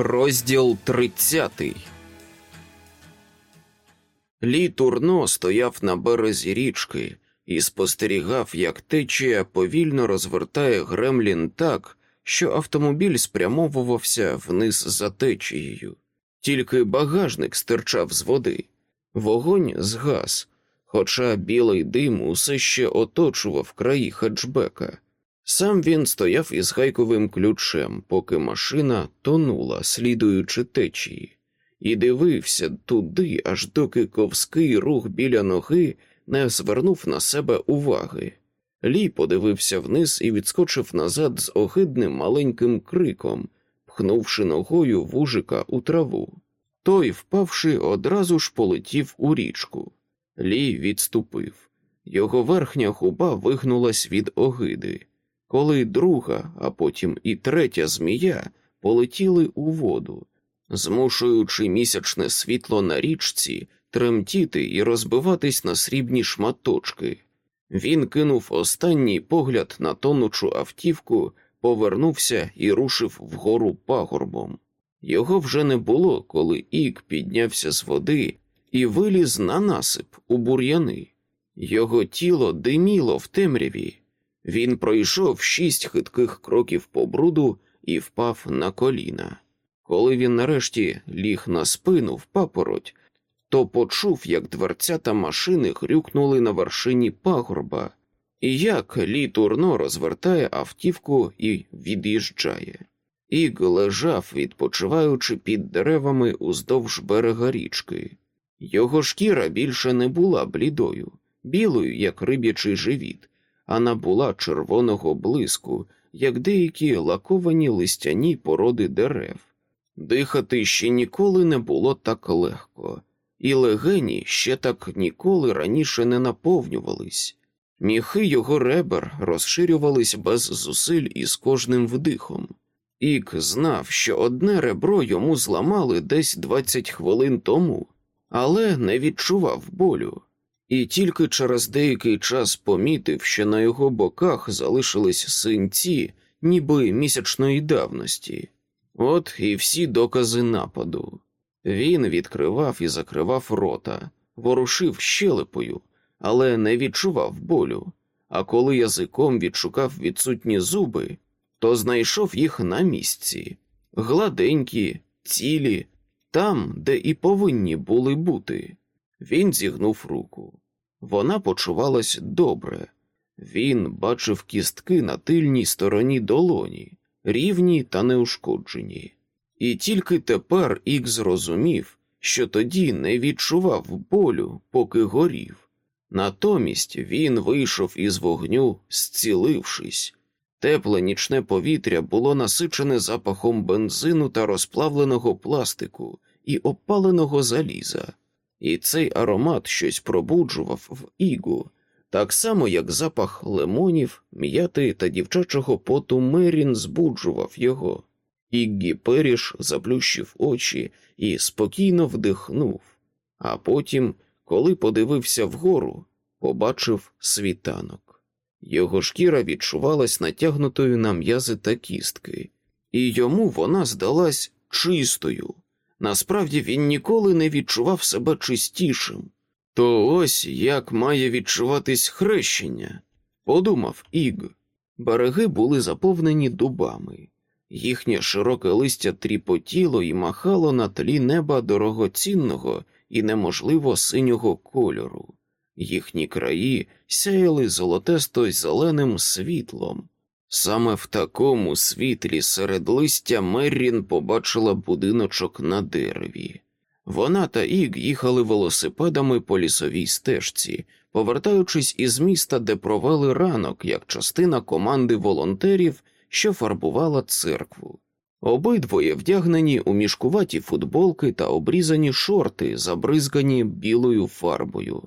Розділ 30 Лі Турно стояв на березі річки і спостерігав, як течія повільно розвертає Гремлін так, що автомобіль спрямовувався вниз за течією. Тільки багажник стирчав з води. Вогонь згас, хоча білий дим усе ще оточував краї хетчбека. Сам він стояв із гайковим ключем, поки машина тонула, слідуючи течії, і дивився туди, аж доки ковський рух біля ноги не звернув на себе уваги. Лі подивився вниз і відскочив назад з огидним маленьким криком, пхнувши ногою вужика у траву. Той, впавши, одразу ж полетів у річку. Лі відступив. Його верхня губа вигнулась від огиди коли друга, а потім і третя змія полетіли у воду, змушуючи місячне світло на річці тремтіти і розбиватись на срібні шматочки. Він кинув останній погляд на тонучу автівку, повернувся і рушив вгору пагорбом. Його вже не було, коли ік піднявся з води і виліз на насип у бур'яни. Його тіло диміло в темряві, він пройшов шість хитких кроків по бруду і впав на коліна. Коли він нарешті ліг на спину в папороть, то почув, як дверцята машини грюкнули на вершині пагорба, і як Лі Турно розвертає автівку і від'їжджає. Іг лежав, відпочиваючи під деревами уздовж берега річки. Його шкіра більше не була блідою, білою, як риб'ячий живіт а набула червоного блиску, як деякі лаковані листяні породи дерев. Дихати ще ніколи не було так легко, і легені ще так ніколи раніше не наповнювались. Міхи його ребер розширювались без зусиль із кожним вдихом. Ік знав, що одне ребро йому зламали десь 20 хвилин тому, але не відчував болю і тільки через деякий час помітив, що на його боках залишились синці, ніби місячної давності. От і всі докази нападу. Він відкривав і закривав рота, ворушив щелепою, але не відчував болю. А коли язиком відшукав відсутні зуби, то знайшов їх на місці гладенькі, цілі, там, де і повинні були бути. Він зігнув руку. Вона почувалась добре. Він бачив кістки на тильній стороні долоні, рівні та неушкоджені. І тільки тепер Ік зрозумів, що тоді не відчував болю, поки горів. Натомість він вийшов із вогню, зцілившись. Тепле нічне повітря було насичене запахом бензину та розплавленого пластику і опаленого заліза і цей аромат щось пробуджував в ігу, так само, як запах лимонів, м'яти та дівчачого поту Мерін збуджував його. Іггі Періш заплющив очі і спокійно вдихнув, а потім, коли подивився вгору, побачив світанок. Його шкіра відчувалась натягнутою на м'язи та кістки, і йому вона здалась чистою, Насправді він ніколи не відчував себе чистішим. То ось як має відчуватись хрещення, подумав Іг. Береги були заповнені дубами, їхнє широке листя тріпотіло і махало на тлі неба дорогоцінного і неможливо синього кольору. Їхні краї сяяли золотесто зеленим світлом, Саме в такому світлі серед листя Меррін побачила будиночок на дереві. Вона та Іг їхали велосипедами по лісовій стежці, повертаючись із міста, де провели ранок як частина команди волонтерів, що фарбувала церкву. Обидвоє вдягнені у мішкуваті футболки та обрізані шорти, забризгані білою фарбою.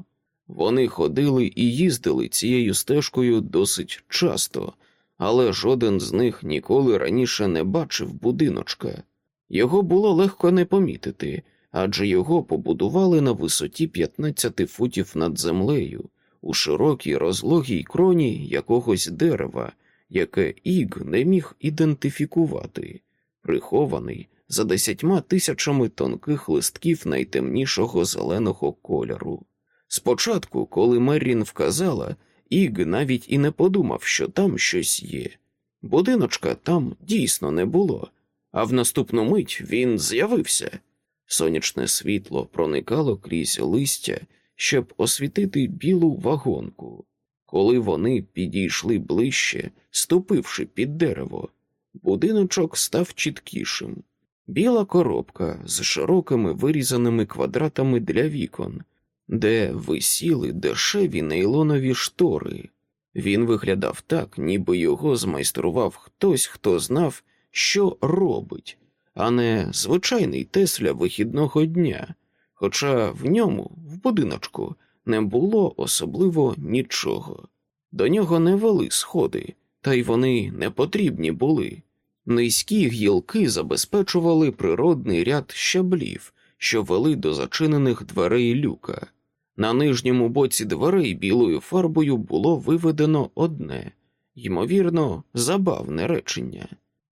Вони ходили і їздили цією стежкою досить часто але жоден з них ніколи раніше не бачив будиночка. Його було легко не помітити, адже його побудували на висоті 15 футів над землею, у широкій розлогій кроні якогось дерева, яке Іг не міг ідентифікувати, прихований за десятьма тисячами тонких листків найтемнішого зеленого кольору. Спочатку, коли Меррін вказала, Іг навіть і не подумав, що там щось є. Будиночка там дійсно не було, а в наступну мить він з'явився. Сонячне світло проникало крізь листя, щоб освітити білу вагонку. Коли вони підійшли ближче, ступивши під дерево, будиночок став чіткішим. Біла коробка з широкими вирізаними квадратами для вікон, де висіли дешеві нейлонові штори. Він виглядав так, ніби його змайстрував хтось, хто знав, що робить, а не звичайний Тесля вихідного дня, хоча в ньому, в будиночку, не було особливо нічого. До нього не вели сходи, та й вони не потрібні були. Низькі гілки забезпечували природний ряд щаблів, що вели до зачинених дверей люка. На нижньому боці дверей білою фарбою було виведено одне, ймовірно, забавне речення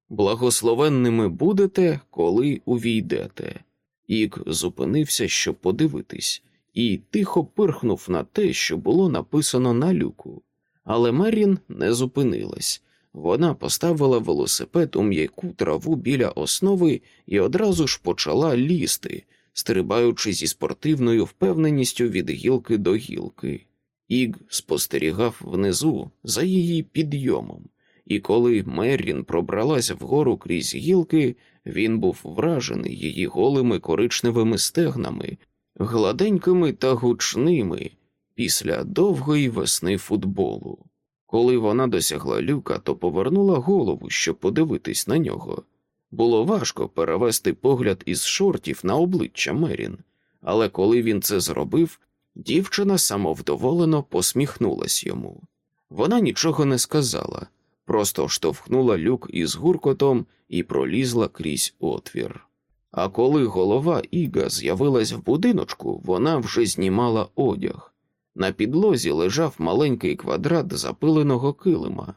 благословенними будете, коли увійдете. Ік зупинився, щоб подивитись, і тихо пирхнув на те, що було написано на люку. Але Мерін не зупинилась. Вона поставила велосипед у м'яку траву біля основи і одразу ж почала лізти, стрибаючи зі спортивною впевненістю від гілки до гілки. Іг спостерігав внизу за її підйомом, і коли Меррін пробралася вгору крізь гілки, він був вражений її голими коричневими стегнами, гладенькими та гучними після довгої весни футболу. Коли вона досягла люка, то повернула голову, щоб подивитись на нього. Було важко перевести погляд із шортів на обличчя Мерін, але коли він це зробив, дівчина самовдоволено посміхнулась йому. Вона нічого не сказала, просто штовхнула люк із гуркотом і пролізла крізь отвір. А коли голова Іга з'явилась в будиночку, вона вже знімала одяг. На підлозі лежав маленький квадрат запиленого килима.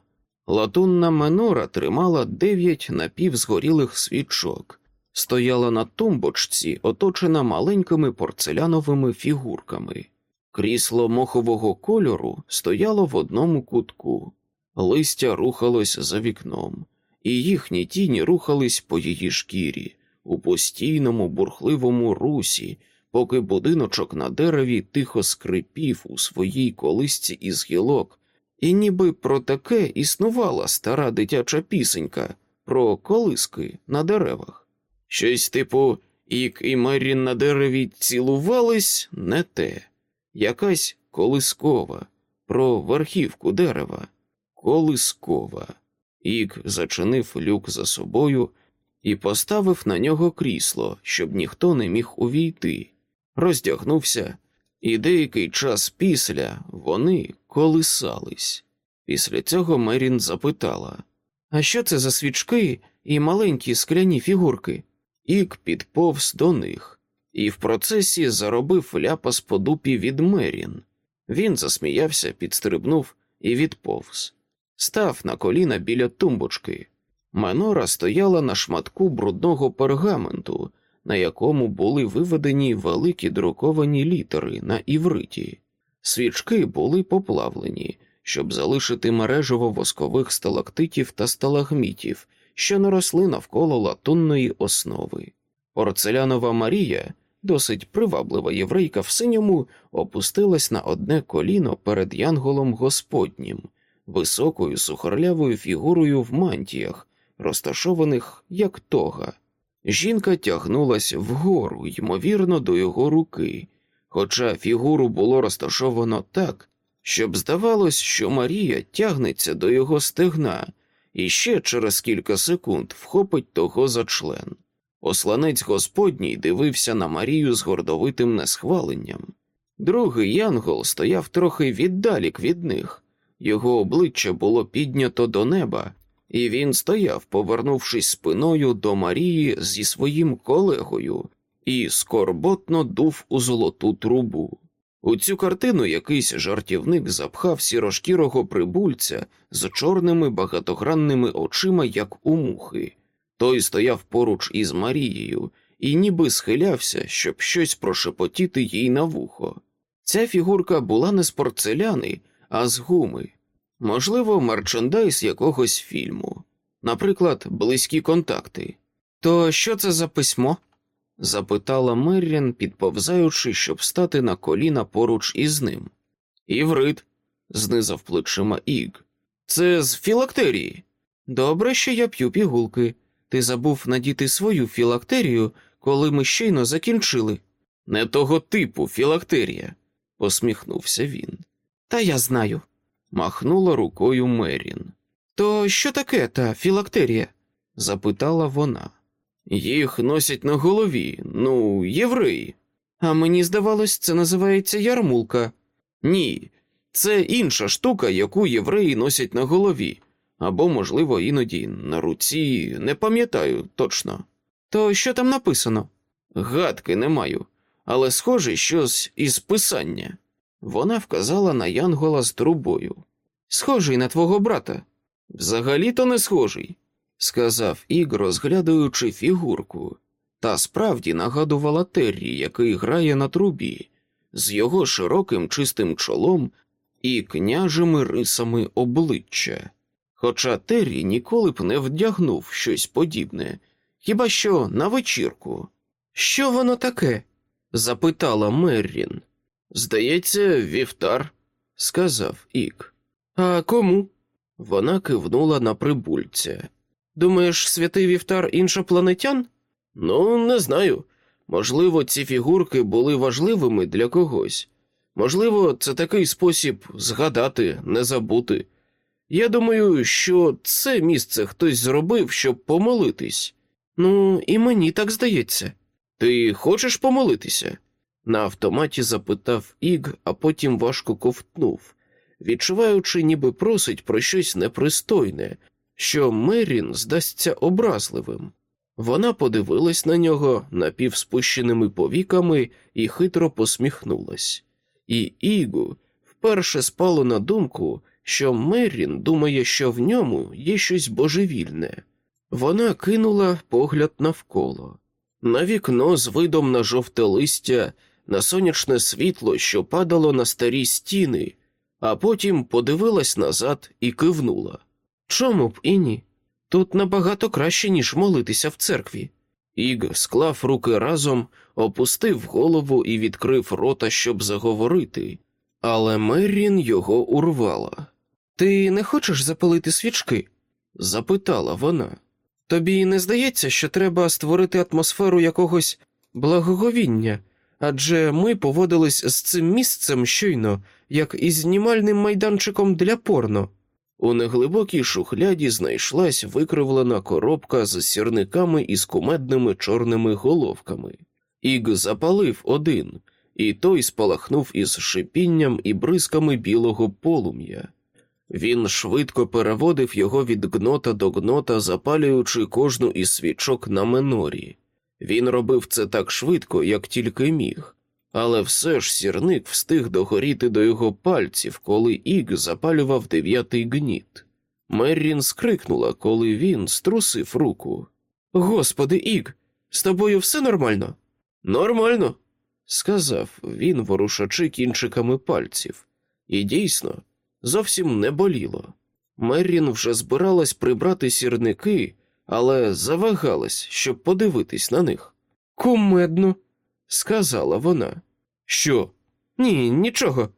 Латунна менора тримала дев'ять напівзгорілих свічок, стояла на тумбочці, оточена маленькими порцеляновими фігурками. Крісло мохового кольору стояло в одному кутку, листя рухалось за вікном, і їхні тіні рухались по її шкірі у постійному бурхливому русі, поки будиночок на дереві тихо скрипів у своїй колисці із гілок, і ніби про таке існувала стара дитяча пісенька про колиски на деревах. Щось типу Ік і Мерін на дереві цілувались не те, якась колискова, про верхівку дерева, колискова. Ік зачинив люк за собою і поставив на нього крісло, щоб ніхто не міг увійти роздягнувся, і деякий час після вони колисались. Після цього Мерін запитала А що це за свічки і маленькі скляні фігурки? Ік підповз до них, і в процесі заробив ляпас по дупі від Мерін. Він засміявся, підстрибнув і відповз. Став на коліна біля тумбочки. Менора стояла на шматку брудного пергаменту, на якому були виведені великі друковані літери на івриті. Свічки були поплавлені, щоб залишити мережево воскових сталактитів та сталагмітів, що наросли навколо латунної основи. Порцелянова Марія, досить приваблива єврейка в синьому, опустилась на одне коліно перед янголом Господнім, високою сухорлявою фігурою в мантіях, розташованих як тога. Жінка тягнулась вгору, ймовірно, до його руки, хоча фігуру було розташовано так, щоб здавалось, що Марія тягнеться до його стегна і ще через кілька секунд вхопить того за член. Посланець Господній дивився на Марію з гордовитим несхваленням. Другий янгол стояв трохи віддалік від них, його обличчя було піднято до неба, і він стояв, повернувшись спиною до Марії зі своїм колегою, і скорботно дув у золоту трубу. У цю картину якийсь жартівник запхав сірошкірого прибульця з чорними багатогранними очима, як у мухи. Той стояв поруч із Марією і ніби схилявся, щоб щось прошепотіти їй на вухо. Ця фігурка була не з порцеляни, а з гуми, можливо, мерчендайз якогось фільму, наприклад, близькі контакти. То що це за письмо? Запитала Меррін, підповзаючи, щоб стати на коліна поруч із ним. Іврит, знизав плечима Іг. Це з філактерії. Добре, що я п'ю пігулки. Ти забув надіти свою філактерію, коли ми щойно закінчили. Не того типу філактерія, посміхнувся він. Та я знаю, махнула рукою Мерін. То що таке та філактерія? запитала вона. Їх носять на голові, ну, євреї. А мені здавалось, це називається ярмулка. Ні, це інша штука, яку євреї носять на голові, або, можливо, іноді на руці, не пам'ятаю точно. То що там написано? Гадки не маю, але схоже щось із писання. Вона вказала на Янгола з трубою. Схожий на твого брата. Взагалі-то не схожий, сказав Іг, розглядаючи фігурку, та справді нагадувала Террі, який грає на трубі, з його широким чистим чолом і княжими рисами обличчя. Хоча Террі ніколи б не вдягнув щось подібне, хіба що на вечірку. Що воно таке? запитала Меррін. Здається, вівтар, сказав Ік. А кому? Вона кивнула на прибульця. Думаєш, святий вівтар іншопланетян? Ну, не знаю. Можливо, ці фігурки були важливими для когось. Можливо, це такий спосіб згадати, не забути. Я думаю, що це місце хтось зробив, щоб помолитись. Ну, і мені так здається. Ти хочеш помолитися? На автоматі запитав Іг, а потім важко ковтнув, відчуваючи, ніби просить про щось непристойне, що Мерін здасться образливим. Вона подивилась на нього напівспущеними повіками і хитро посміхнулась. І Ігу вперше спало на думку, що Мерін думає, що в ньому є щось божевільне. Вона кинула погляд навколо. На вікно з видом на жовте листя, на сонячне світло, що падало на старі стіни, а потім подивилась назад і кивнула. Чому б і ні? Тут набагато краще, ніж молитися в церкві. Іг склав руки разом, опустив голову і відкрив рота, щоб заговорити, але Меррін його урвала. Ти не хочеш запалити свічки? запитала вона. Тобі не здається, що треба створити атмосферу якогось благоговіння, адже ми поводились з цим місцем щойно, як із знімальним майданчиком для порно. У неглибокій шухляді знайшлась викривлена коробка з сірниками із кумедними чорними головками. Іг запалив один, і той спалахнув із шипінням і бризками білого полум'я. Він швидко переводив його від гнота до гнота, запалюючи кожну із свічок на минорі. Він робив це так швидко, як тільки міг, але все ж сірник встиг догоріти до його пальців, коли Іг запалював дев'ятий гніт. Меррін скрикнула, коли він струсив руку. Господи, Іг, з тобою все нормально? Нормально, сказав він, ворушачи кінчиками пальців, і дійсно зовсім не боліло. Меррін вже збиралась прибрати сірники, але завагалась, щоб подивитись на них. Кумедно, сказала вона. Що? Ні, нічого.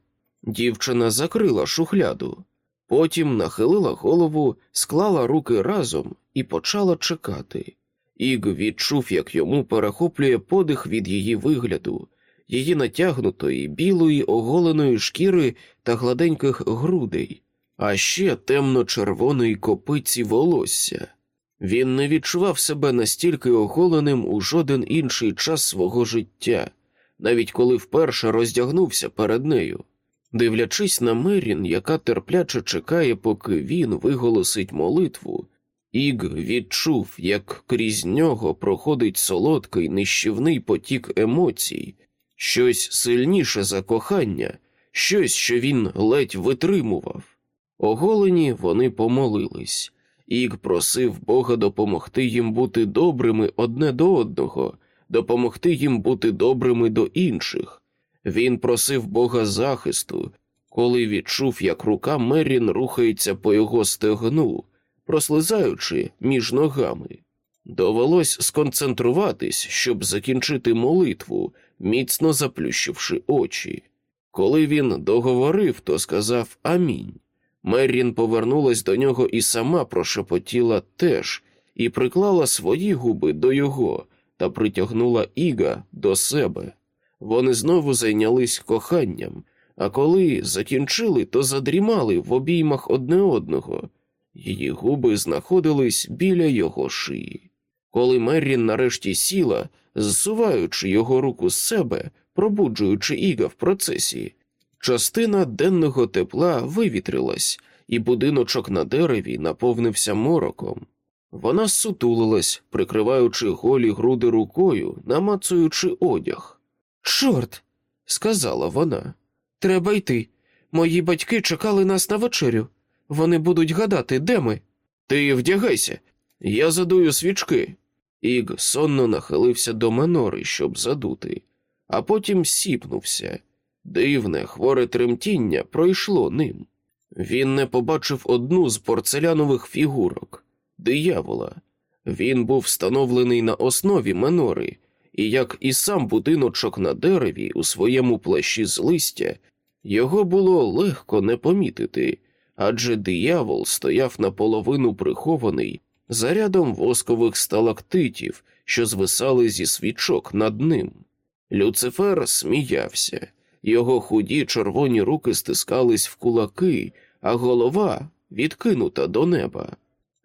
Дівчина закрила шухляду, потім нахилила голову, склала руки разом і почала чекати. Іг відчув, як йому перехоплює подих від її вигляду, її натягнутої білої оголеної шкіри та гладеньких грудей, а ще темно-червоної копиці волосся. Він не відчував себе настільки оголеним у жоден інший час свого життя, навіть коли вперше роздягнувся перед нею. Дивлячись на Мерін, яка терпляче чекає, поки він виголосить молитву, Іг відчув, як крізь нього проходить солодкий нищівний потік емоцій, щось сильніше за кохання, щось, що він ледь витримував. Оголені вони помолились, Іг просив Бога допомогти їм бути добрими одне до одного, допомогти їм бути добрими до інших. Він просив Бога захисту, коли відчув, як рука Меррін рухається по його стегну, прослизаючи між ногами. Довелось сконцентруватись, щоб закінчити молитву, міцно заплющивши очі. Коли він договорив, то сказав Амінь. Меррін повернулась до нього і сама прошепотіла теж, і приклала свої губи до його та притягнула Іга до себе. Вони знову зайнялись коханням, а коли закінчили, то задрімали в обіймах одне одного. Її губи знаходились біля його шиї. Коли Меррін нарешті сіла, зсуваючи його руку з себе, пробуджуючи Іга в процесі, частина денного тепла вивітрилась, і будиночок на дереві наповнився мороком. Вона сутулилась, прикриваючи голі груди рукою, намацуючи одяг. Чорт, сказала вона, треба йти. Мої батьки чекали нас на вечерю. Вони будуть гадати, де ми. Ти вдягайся, я задую свічки. Іг сонно нахилився до манори, щоб задути, а потім сіпнувся. Дивне, хворе тремтіння пройшло ним. Він не побачив одну з порцелянових фігурок диявола. Він був встановлений на основі манори, і як і сам будиночок на дереві у своєму плащі з листя, його було легко не помітити, адже диявол стояв наполовину прихований за рядом воскових сталактитів, що звисали зі свічок над ним. Люцифер сміявся, його худі червоні руки стискались в кулаки, а голова відкинута до неба.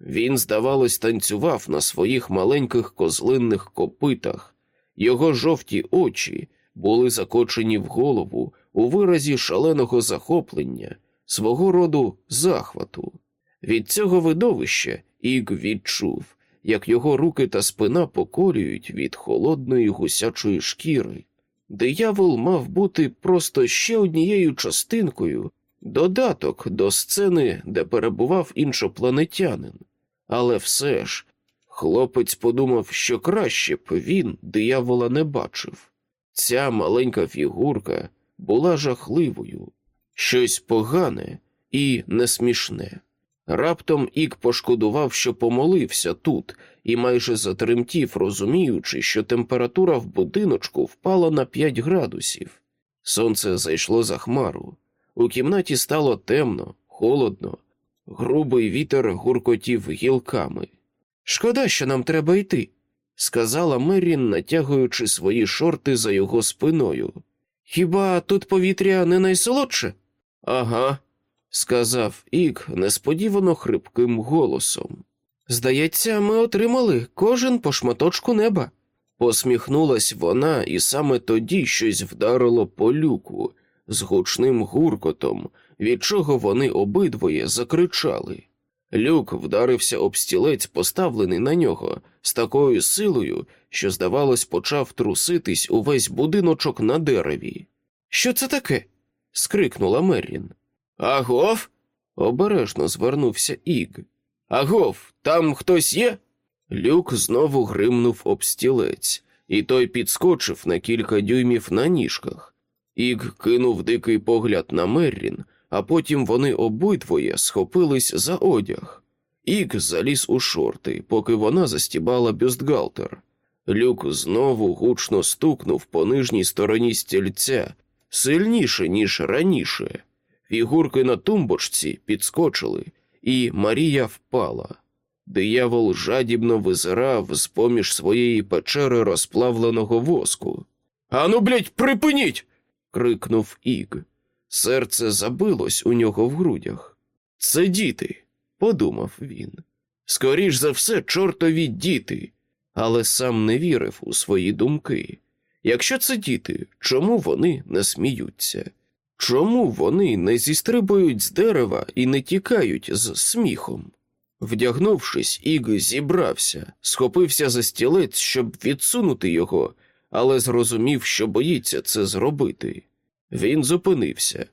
Він, здавалось, танцював на своїх маленьких козлинних копитах, його жовті очі були закочені в голову у виразі шаленого захоплення, свого роду захвату. Від цього видовища Іг відчув, як його руки та спина покорюють від холодної гусячої шкіри. Диявол мав бути просто ще однією частинкою, додаток до сцени, де перебував іншопланетянин. Але все ж хлопець подумав, що краще б він диявола не бачив. Ця маленька фігурка була жахливою, щось погане і несмішне. Раптом Ік пошкодував, що помолився тут, і майже затремтів, розуміючи, що температура в будиночку впала на 5 градусів. Сонце зайшло за хмару. У кімнаті стало темно, холодно, грубий вітер гуркотів гілками. Шкода, що нам треба йти, сказала Мерін, натягуючи свої шорти за його спиною. Хіба тут повітря не найсолодше? Ага, сказав Ік несподівано хрипким голосом. Здається, ми отримали кожен по шматочку неба. Посміхнулась вона, і саме тоді щось вдарило по люку з гучним гуркотом, від чого вони обидвоє закричали. Люк вдарився об стілець, поставлений на нього, з такою силою, що, здавалось, почав труситись увесь будиночок на дереві. Що це таке? скрикнула Меррін. Агов? обережно звернувся Іг. Агов, там хтось є? Люк знову гримнув об стілець, і той підскочив на кілька дюймів на ніжках. Іг кинув дикий погляд на Меррін, а потім вони обидвоє схопились за одяг. Іг заліз у шорти, поки вона застібала бюстгальтер. Люк знову гучно стукнув по нижній стороні стільця, сильніше, ніж раніше. Фігурки на тумбочці підскочили, і Марія впала. Диявол жадібно визирав з поміж своєї печери розплавленого воску. Ану, блядь, припиніть. крикнув Іг. Серце забилось у нього в грудях. Це діти, подумав він. Скоріш за все, чортові діти, але сам не вірив у свої думки. Якщо це діти, чому вони не сміються? Чому вони не зістрибують з дерева і не тікають з сміхом? Вдягнувшись, Іг зібрався, схопився за стілець, щоб відсунути його, але зрозумів, що боїться це зробити. Він зупинився.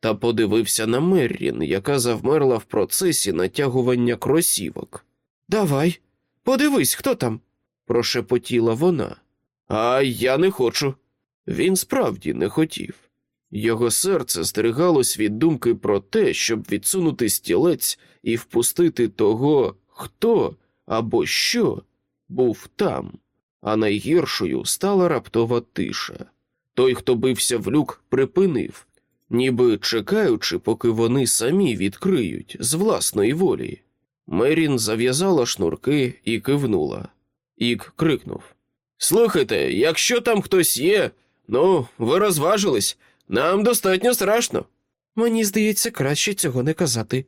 та подивився на Меррін, яка завмерла в процесі натягування кросівок. Давай, подивись, хто там, прошепотіла вона. А я не хочу. Він справді не хотів. Його серце стригалось від думки про те, щоб відсунути стілець і впустити того, хто або що був там, а найгіршою стала раптова тиша. Той, хто бився в люк, припинив, ніби чекаючи, поки вони самі відкриють з власної волі. Мерін зав'язала шнурки і кивнула. Ік крикнув Слухайте, якщо там хтось є, ну, ви розважились, нам достатньо страшно. Мені здається, краще цього не казати,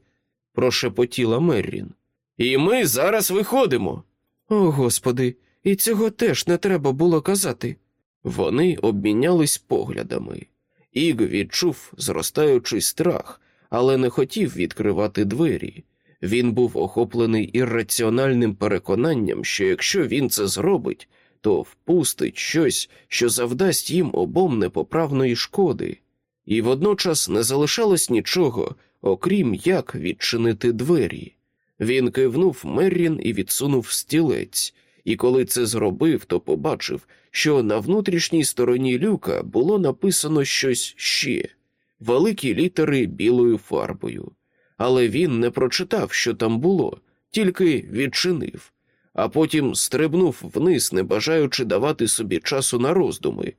прошепотіла Меррін. І ми зараз виходимо. О, господи, і цього теж не треба було казати. Вони обмінялись поглядами. Іг відчув зростаючий страх, але не хотів відкривати двері. Він був охоплений ірраціональним переконанням, що якщо він це зробить, то впустить щось, що завдасть їм обом непоправної шкоди, і водночас не залишалось нічого, окрім як відчинити двері. Він кивнув Меррін і відсунув стілець, і коли це зробив, то побачив, що на внутрішній стороні люка було написано щось ще великі літери білою фарбою. Але він не прочитав, що там було, тільки відчинив, а потім стрибнув вниз, не бажаючи давати собі часу на роздуми.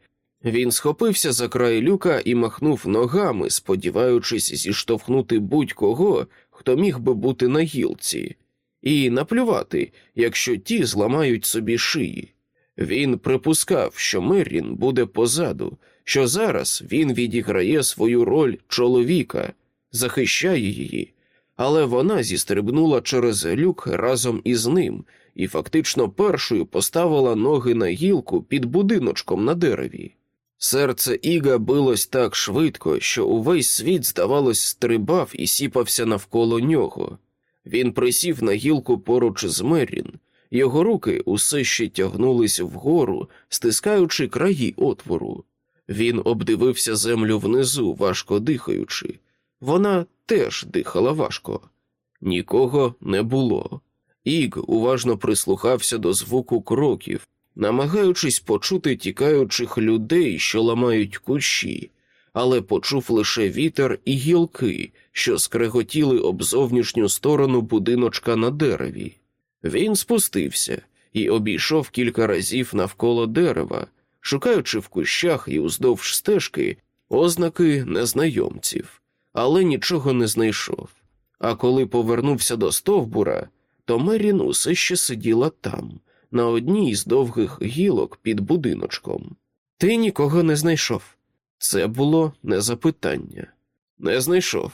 Він схопився за край люка і махнув ногами, сподіваючись зіштовхнути будь-кого, хто міг би бути на гілці, і наплювати, якщо ті зламають собі шиї. Він припускав, що Меррін буде позаду, що зараз він відіграє свою роль чоловіка, захищає її, але вона зістрибнула через люк разом із ним і фактично першою поставила ноги на гілку під будиночком на дереві. Серце Іга билось так швидко, що увесь світ, здавалось, стрибав і сіпався навколо нього. Він присів на гілку поруч з Меррін, його руки усе ще тягнулись вгору, стискаючи краї отвору. Він обдивився землю внизу, важко дихаючи. Вона теж дихала важко. Нікого не було. Іг уважно прислухався до звуку кроків, намагаючись почути тікаючих людей, що ламають кущі, але почув лише вітер і гілки, що скреготіли об зовнішню сторону будиночка на дереві. Він спустився і обійшов кілька разів навколо дерева, шукаючи в кущах і уздовж стежки ознаки незнайомців, але нічого не знайшов. А коли повернувся до стовбура, то Мерін усе ще сиділа там, на одній з довгих гілок під будиночком. Ти нікого не знайшов. Це було не запитання. Не знайшов.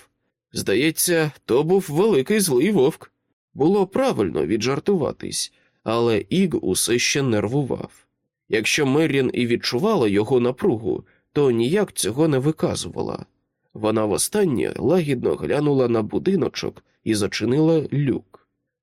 Здається, то був великий злий вовк. Було правильно віджартуватись, але Іг усе ще нервував. Якщо Мерін і відчувала його напругу, то ніяк цього не виказувала. Вона востаннє лагідно глянула на будиночок і зачинила люк.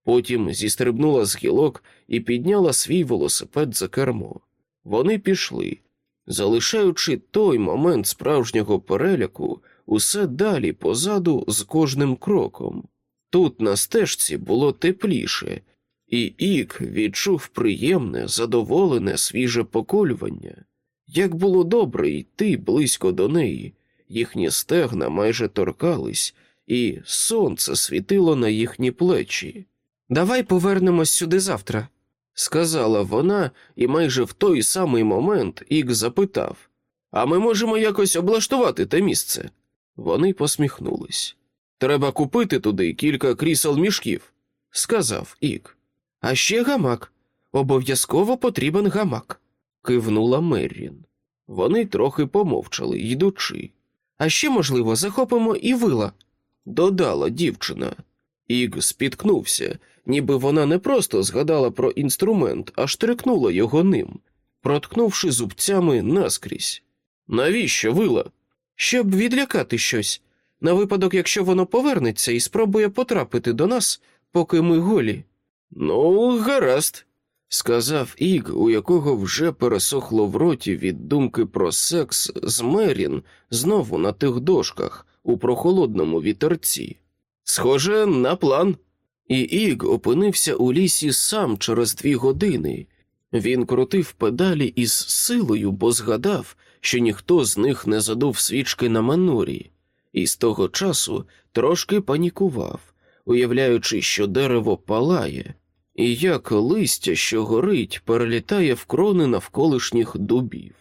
Потім зістрибнула з гілок і підняла свій велосипед за кермо. Вони пішли, залишаючи той момент справжнього переляку усе далі позаду з кожним кроком. Тут на стежці було тепліше, і Ік відчув приємне, задоволене, свіже поколювання. Як було добре йти близько до неї, їхні стегна майже торкались, і сонце світило на їхні плечі. Давай повернемось сюди завтра, сказала вона, і майже в той самий момент Ік запитав А ми можемо якось облаштувати те місце? Вони посміхнулись. Треба купити туди кілька крісел мішків, сказав Ік. А ще гамак. Обов'язково потрібен гамак, кивнула Меррін. Вони трохи помовчали, йдучи. А ще, можливо, захопимо і вила, додала дівчина. Іг спіткнувся, ніби вона не просто згадала про інструмент, а штрикнула його ним, проткнувши зубцями наскрізь. Навіщо вила? Щоб відлякати щось, на випадок, якщо воно повернеться і спробує потрапити до нас, поки ми голі. Ну, гаразд, сказав Іг, у якого вже пересохло в роті від думки про секс з Мерін знову на тих дошках, у прохолодному вітерці. Схоже на план. І Іг опинився у лісі сам через дві години. Він крутив педалі із силою, бо згадав, що ніхто з них не задув свічки на манорі, і з того часу трошки панікував, уявляючи, що дерево палає, і як листя, що горить, перелітає в крони навколишніх дубів.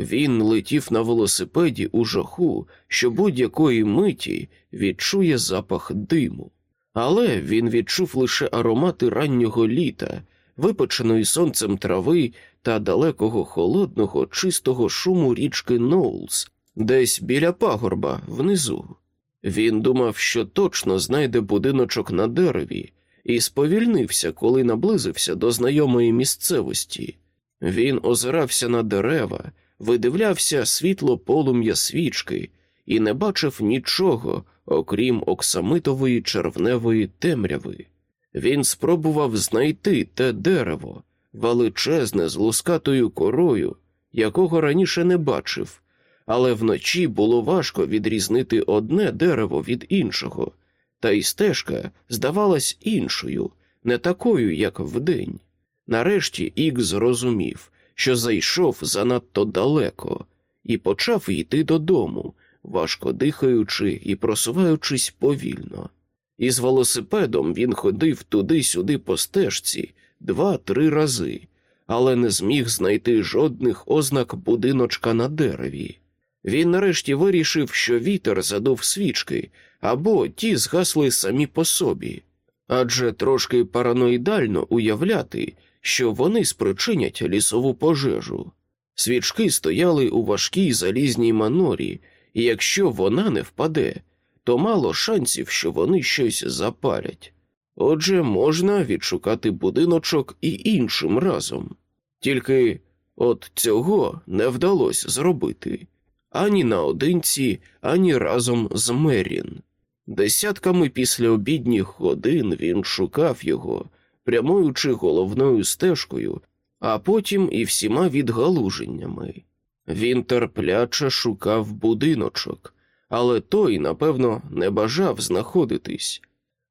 Він летів на велосипеді у жаху, що будь-якої миті відчує запах диму. Але він відчув лише аромати раннього літа, випеченої сонцем трави та далекого холодного, чистого шуму річки Ноулс, десь біля пагорба внизу. Він думав, що точно знайде будиночок на дереві, і сповільнився, коли наблизився до знайомої місцевості. Він озирався на дерева, видивлявся світло полум'я свічки і не бачив нічого, окрім оксамитової червневої темряви. Він спробував знайти те дерево, величезне з лускатою корою, якого раніше не бачив, але вночі було важко відрізнити одне дерево від іншого, та й стежка здавалась іншою, не такою, як вдень. Нарешті Ік зрозумів, що зайшов занадто далеко, і почав йти додому, важко дихаючи і просуваючись повільно. Із велосипедом він ходив туди-сюди по стежці два-три рази, але не зміг знайти жодних ознак будиночка на дереві. Він нарешті вирішив, що вітер задув свічки, або ті згасли самі по собі, адже трошки параноїдально уявляти, що вони спричинять лісову пожежу. Свічки стояли у важкій залізній манорі, і якщо вона не впаде, то мало шансів, що вони щось запалять. Отже, можна відшукати будиночок і іншим разом. Тільки от цього не вдалося зробити ані наодинці, ані разом з Мерін. Десятками післяобідніх годин він шукав його, прямуючи головною стежкою, а потім і всіма відгалуженнями. Він терпляче шукав будиночок, але той, напевно, не бажав знаходитись.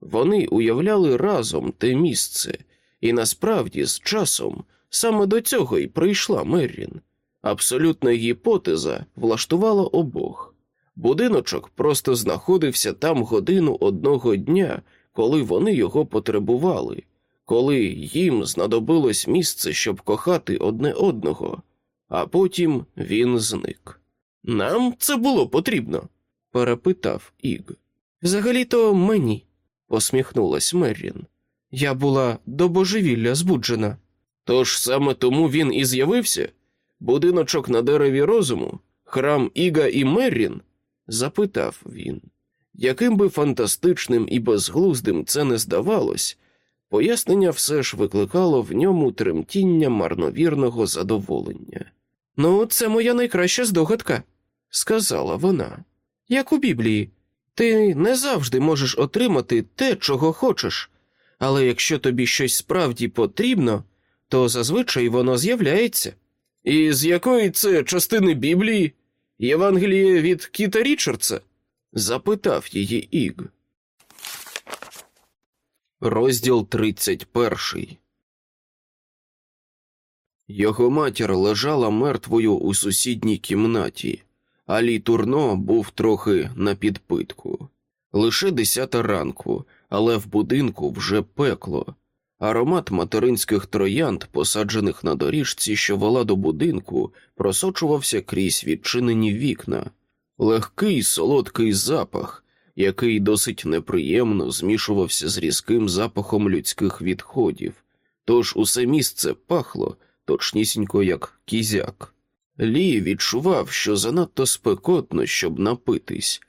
Вони уявляли разом те місце, і насправді з часом саме до цього й прийшла Меррін. Абсолютна гіпотеза влаштувала обох. Будиночок просто знаходився там годину одного дня, коли вони його потребували, коли їм знадобилось місце, щоб кохати одне одного, а потім він зник. Нам це було потрібно? перепитав Іг. Взагалі-то мені, посміхнулась Меррін. Я була до божевілля збуджена. Тож саме тому він і з'явився? Будиночок на дереві розуму, храм Іга і Меррін? запитав він. Яким би фантастичним і безглуздим це не здавалось, пояснення все ж викликало в ньому тремтіння марновірного задоволення. Ну, це моя найкраща здогадка, сказала вона. Як у Біблії, ти не завжди можеш отримати те, чого хочеш, але якщо тобі щось справді потрібно, то зазвичай воно з'являється. І з якої це частини Біблії? Євангеліє від Кіта Річардса? запитав її Іг. Розділ 31 Його матір лежала мертвою у сусідній кімнаті, а Лі Турно був трохи на підпитку. Лише десята ранку, але в будинку вже пекло. Аромат материнських троянд, посаджених на доріжці, що вела до будинку, просочувався крізь відчинені вікна, легкий солодкий запах, який досить неприємно змішувався з різким запахом людських відходів, тож усе місце пахло точнісінько як кізяк. Лі відчував, що занадто спекотно, щоб напитись,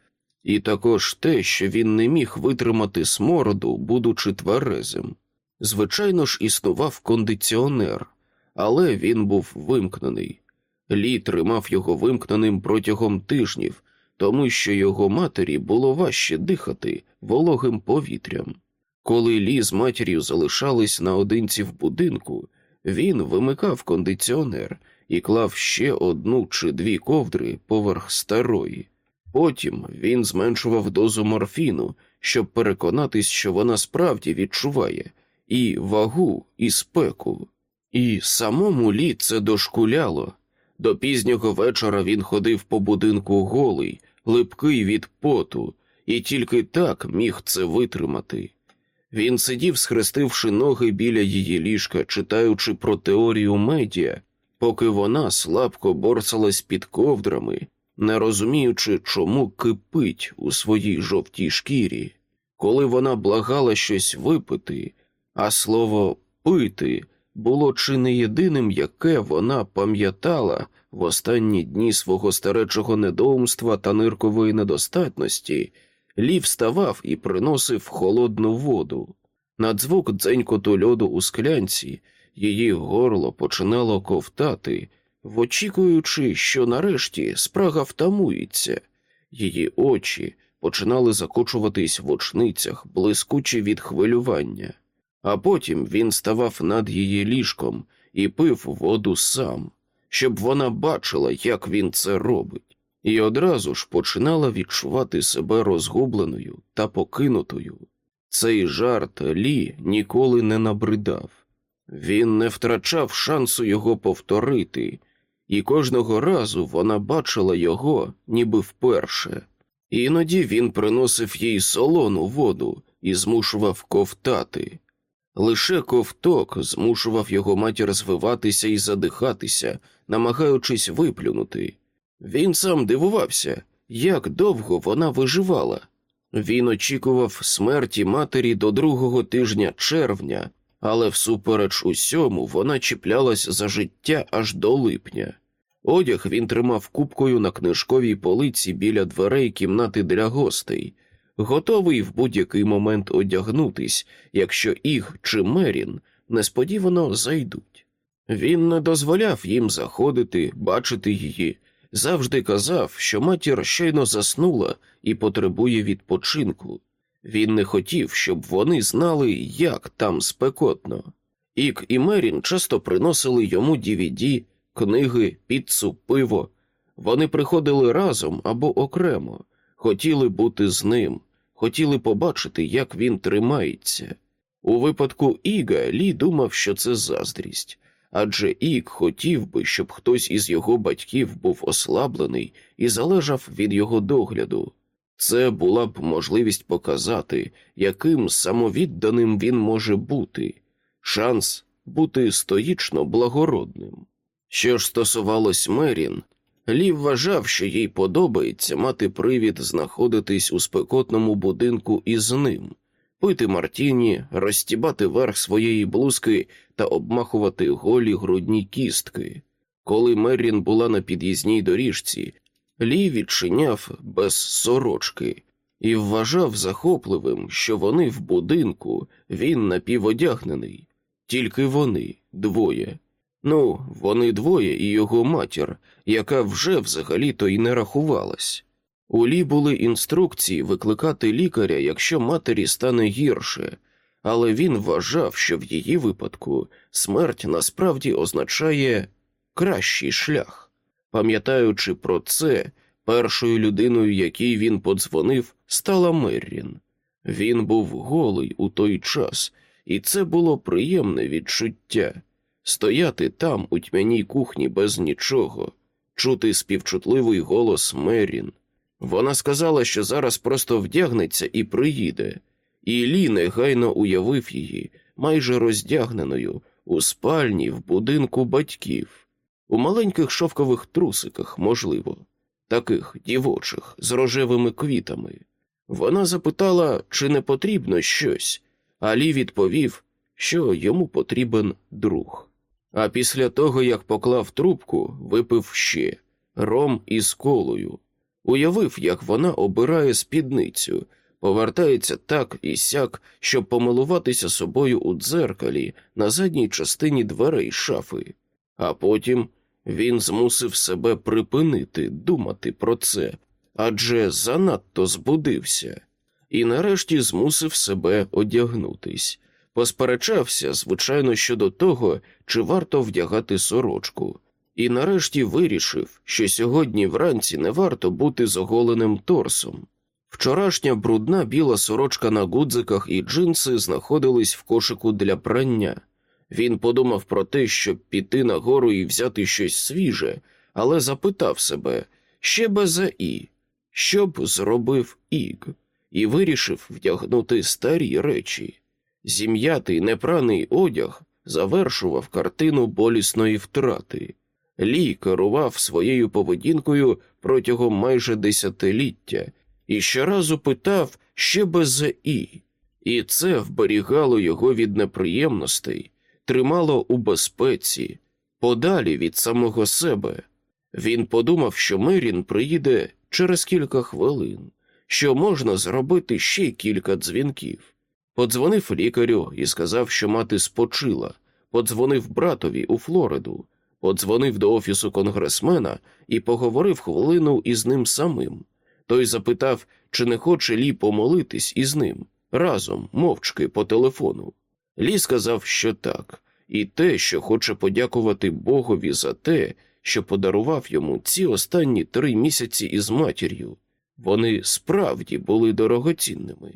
і також те, що він не міг витримати смороду, будучи тверезим. Звичайно ж, існував кондиціонер, але він був вимкнений. Лі тримав його вимкненим протягом тижнів, тому що його матері було важче дихати вологим повітрям. Коли Лі з матір'ю залишались наодинці в будинку, він вимикав кондиціонер і клав ще одну чи дві ковдри поверх старої. Потім він зменшував дозу морфіну, щоб переконатись, що вона справді відчуває і вагу, і спеку. І самому лі це дошкуляло. До пізнього вечора він ходив по будинку голий, липкий від поту, і тільки так міг це витримати. Він сидів, схрестивши ноги біля її ліжка, читаючи про теорію медіа, поки вона слабко борсалась під ковдрами, не розуміючи, чому кипить у своїй жовтій шкірі. Коли вона благала щось випити, а слово пити було чи не єдиним, яке вона пам'ятала в останні дні свого старечого недоумства та ниркової недостатності, Лі вставав і приносив холодну воду. На дзвук дзенькоту льоду у склянці її горло починало ковтати, очікуючи, що нарешті спрага втамується, її очі починали закочуватись в очницях, блискучі від хвилювання, а потім він ставав над її ліжком і пив воду сам, щоб вона бачила, як він це робить, і одразу ж починала відчувати себе розгубленою та покинутою. Цей жарт Лі ніколи не набридав. Він не втрачав шансу його повторити, і кожного разу вона бачила його, ніби вперше. Іноді він приносив їй солону воду і змушував ковтати. Лише ковток змушував його матір звиватися і задихатися, намагаючись виплюнути. Він сам дивувався, як довго вона виживала. Він очікував смерті матері до другого тижня червня, але всупереч усьому вона чіплялась за життя аж до липня. Одяг він тримав купкою на книжковій полиці біля дверей кімнати для гостей, готовий в будь-який момент одягнутись, якщо їх чи Мерін несподівано зайдуть. Він не дозволяв їм заходити, бачити її, завжди казав, що матір щойно заснула і потребує відпочинку. Він не хотів, щоб вони знали, як там спекотно. Ік і Мерін часто приносили йому DVD, книги, піцу, пиво. Вони приходили разом або окремо, хотіли бути з ним, хотіли побачити, як він тримається. У випадку Іга Лі думав, що це заздрість, адже Ік хотів би, щоб хтось із його батьків був ослаблений і залежав від його догляду. Це була б можливість показати, яким самовідданим він може бути, шанс бути стоїчно благородним. Що ж стосувалось Мерін, Лі вважав, що їй подобається мати привід знаходитись у спекотному будинку із ним, пити Мартіні, розтібати верх своєї блузки та обмахувати голі грудні кістки. Коли Мерін була на під'їзній доріжці, Лі відчиняв без сорочки і вважав захопливим, що вони в будинку, він напіводягнений, тільки вони двоє. Ну, вони двоє і його матір, яка вже взагалі-то й не рахувалась. У Лі були інструкції викликати лікаря, якщо матері стане гірше, але він вважав, що в її випадку смерть насправді означає кращий шлях. Пам'ятаючи про це, першою людиною, якій він подзвонив, стала Меррін. Він був голий у той час, і це було приємне відчуття стояти там, у тьмяній кухні, без нічого, чути співчутливий голос Мерін. Вона сказала, що зараз просто вдягнеться і приїде, і Лі негайно уявив її майже роздягненою у спальні в будинку батьків, у маленьких шовкових трусиках, можливо, таких дівочих з рожевими квітами. Вона запитала, чи не потрібно щось, а Лі відповів, що йому потрібен друг. А після того, як поклав трубку, випив ще ром із колою, уявив, як вона обирає спідницю, повертається так і сяк, щоб помилуватися собою у дзеркалі на задній частині дверей шафи, а потім він змусив себе припинити думати про це, адже занадто збудився, і нарешті змусив себе одягнутись посперечався, звичайно, щодо того, чи варто вдягати сорочку, і нарешті вирішив, що сьогодні вранці не варто бути з оголеним торсом. Вчорашня брудна біла сорочка на гудзиках і джинси знаходились в кошику для прання. Він подумав про те, щоб піти нагору і взяти щось свіже, але запитав себе ще без і, що б зробив Іг, і вирішив вдягнути старі речі. Зім'ятий непраний одяг завершував картину болісної втрати. Лі керував своєю поведінкою протягом майже десятиліття і щоразу питав ще без і, і це вберігало його від неприємностей, тримало у безпеці, подалі від самого себе. Він подумав, що Мерін приїде через кілька хвилин, що можна зробити ще кілька дзвінків. Подзвонив лікарю і сказав, що мати спочила, подзвонив братові у Флориду, подзвонив до офісу конгресмена і поговорив хвилину із ним самим. Той запитав, чи не хоче Лі помолитись із ним разом, мовчки по телефону. Лі сказав, що так, і те, що хоче подякувати Богові за те, що подарував йому ці останні три місяці із матір'ю. Вони справді були дорогоцінними.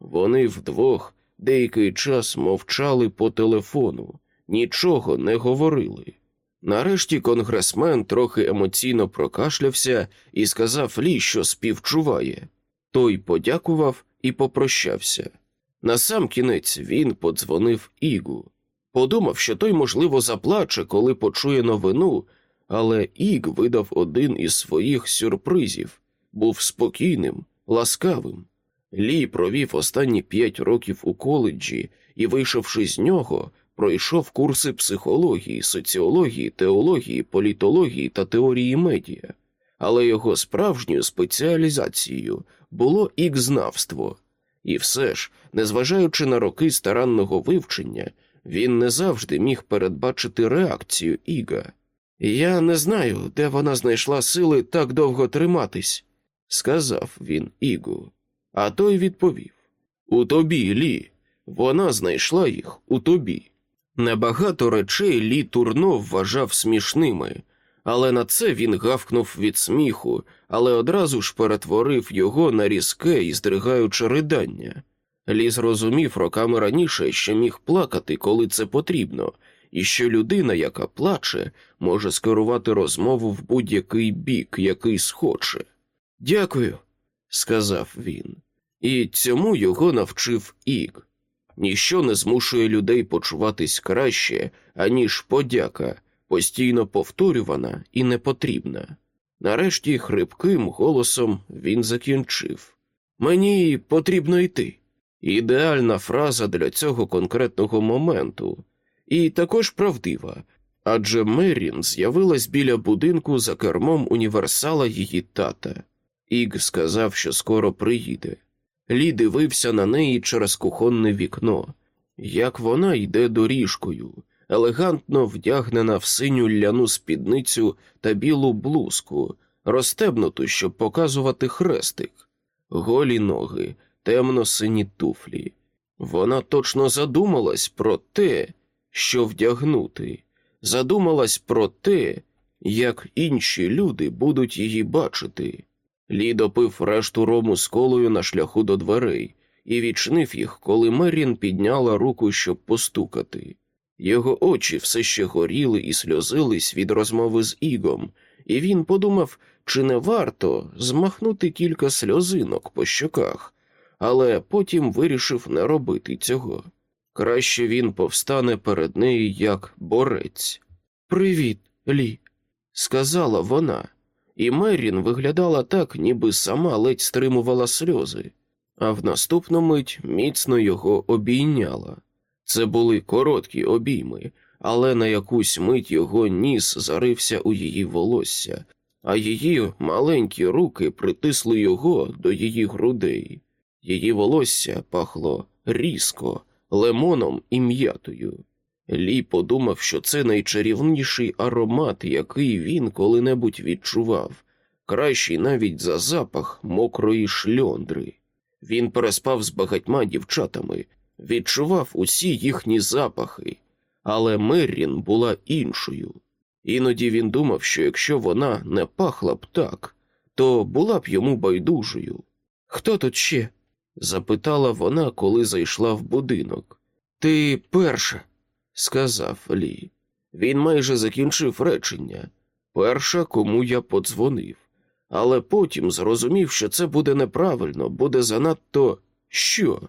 Вони вдвох деякий час мовчали по телефону, нічого не говорили. Нарешті конгресмен трохи емоційно прокашлявся і сказав Лі, що співчуває. Той подякував і попрощався. Насамкінець він подзвонив Ігу. Подумав, що той, можливо, заплаче, коли почує новину, але Іг видав один із своїх сюрпризів був спокійним, ласкавим. Лі провів останні п'ять років у коледжі і, вийшовши з нього, пройшов курси психології, соціології, теології, політології та теорії медіа, але його справжньою спеціалізацією було ікзнавство. І все ж, незважаючи на роки старанного вивчення, він не завжди міг передбачити реакцію Іга. Я не знаю, де вона знайшла сили так довго триматись, сказав він Ігу. А той відповів У тобі, Лі, вона знайшла їх у тобі. Небагато речей Лі Турно вважав смішними, але на це він гавкнув від сміху, але одразу ж перетворив його на різке і здригаюче ридання. Лі зрозумів роками раніше, що міг плакати, коли це потрібно, і що людина, яка плаче, може скерувати розмову в будь-який бік, який схоче. Дякую, сказав він, і цьому його навчив Іг. Ніщо не змушує людей почуватись краще, аніж подяка, постійно повторювана і непотрібна. Нарешті хрипким голосом він закінчив Мені потрібно йти. Ідеальна фраза для цього конкретного моменту, і також правдива, адже Мерін з'явилась біля будинку за кермом універсала її тата. Іг сказав, що скоро приїде. Лі дивився на неї через кухонне вікно, як вона йде доріжкою, елегантно вдягнена в синю ляну спідницю та білу блузку, розстебнуту, щоб показувати хрестик, голі ноги, темно сині туфлі. Вона точно задумалась про те, що вдягнути, задумалась про те, як інші люди будуть її бачити. Лі допив решту рому з колою на шляху до дверей і відчинив їх, коли Мерін підняла руку, щоб постукати. Його очі все ще горіли і сльозились від розмови з Ігом, і він подумав, чи не варто змахнути кілька сльозинок по щоках, але потім вирішив не робити цього. Краще він повстане перед нею як борець. Привіт, Лі, сказала вона, і Мерін виглядала так, ніби сама ледь стримувала сльози, а в наступну мить міцно його обійняла. Це були короткі обійми, але на якусь мить його ніс зарився у її волосся, а її маленькі руки притисли його до її грудей. Її волосся пахло різко, лимоном і м'ятою. Лі подумав, що це найчарівніший аромат, який він коли-небудь відчував, кращий навіть за запах мокрої шльондри. Він переспав з багатьма дівчатами, відчував усі їхні запахи, але Меррін була іншою. Іноді він думав, що якщо вона не пахла б так, то була б йому байдужою. Хто тут ще? запитала вона, коли зайшла в будинок. Ти перша, сказав Лі. Він майже закінчив речення перша, кому я подзвонив, але потім зрозумів, що це буде неправильно, буде занадто що?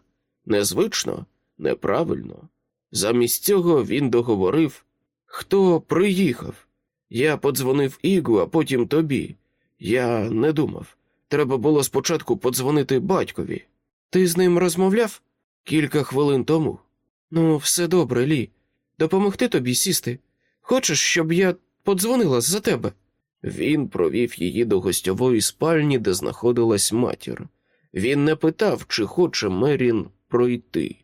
Незвично, неправильно. Замість цього він договорив Хто приїхав? Я подзвонив Ігу, а потім тобі. Я не думав. Треба було спочатку подзвонити батькові. Ти з ним розмовляв? Кілька хвилин тому. Ну, все добре, Лі. Допомогти тобі сісти. Хочеш, щоб я подзвонила за тебе? Він провів її до гостьової спальні, де знаходилась матір. Він не питав, чи хоче Мерін пройти,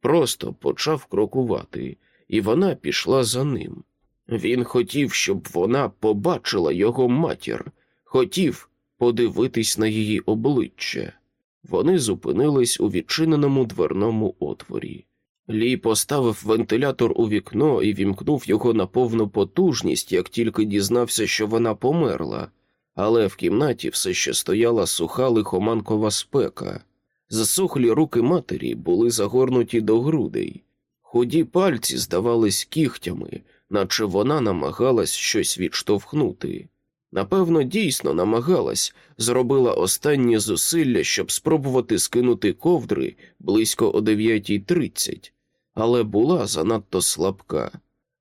просто почав крокувати, і вона пішла за ним. Він хотів, щоб вона побачила його матір, хотів подивитись на її обличчя. Вони зупинились у відчиненому дверному отворі. Лі поставив вентилятор у вікно і вімкнув його на повну потужність, як тільки дізнався, що вона померла, але в кімнаті все ще стояла суха лихоманкова спека. Засохлі руки матері були загорнуті до грудей, худі пальці здавались кігтями, наче вона намагалась щось відштовхнути. Напевно, дійсно намагалась, зробила останнє зусилля, щоб спробувати скинути ковдри близько о 9.30, але була занадто слабка.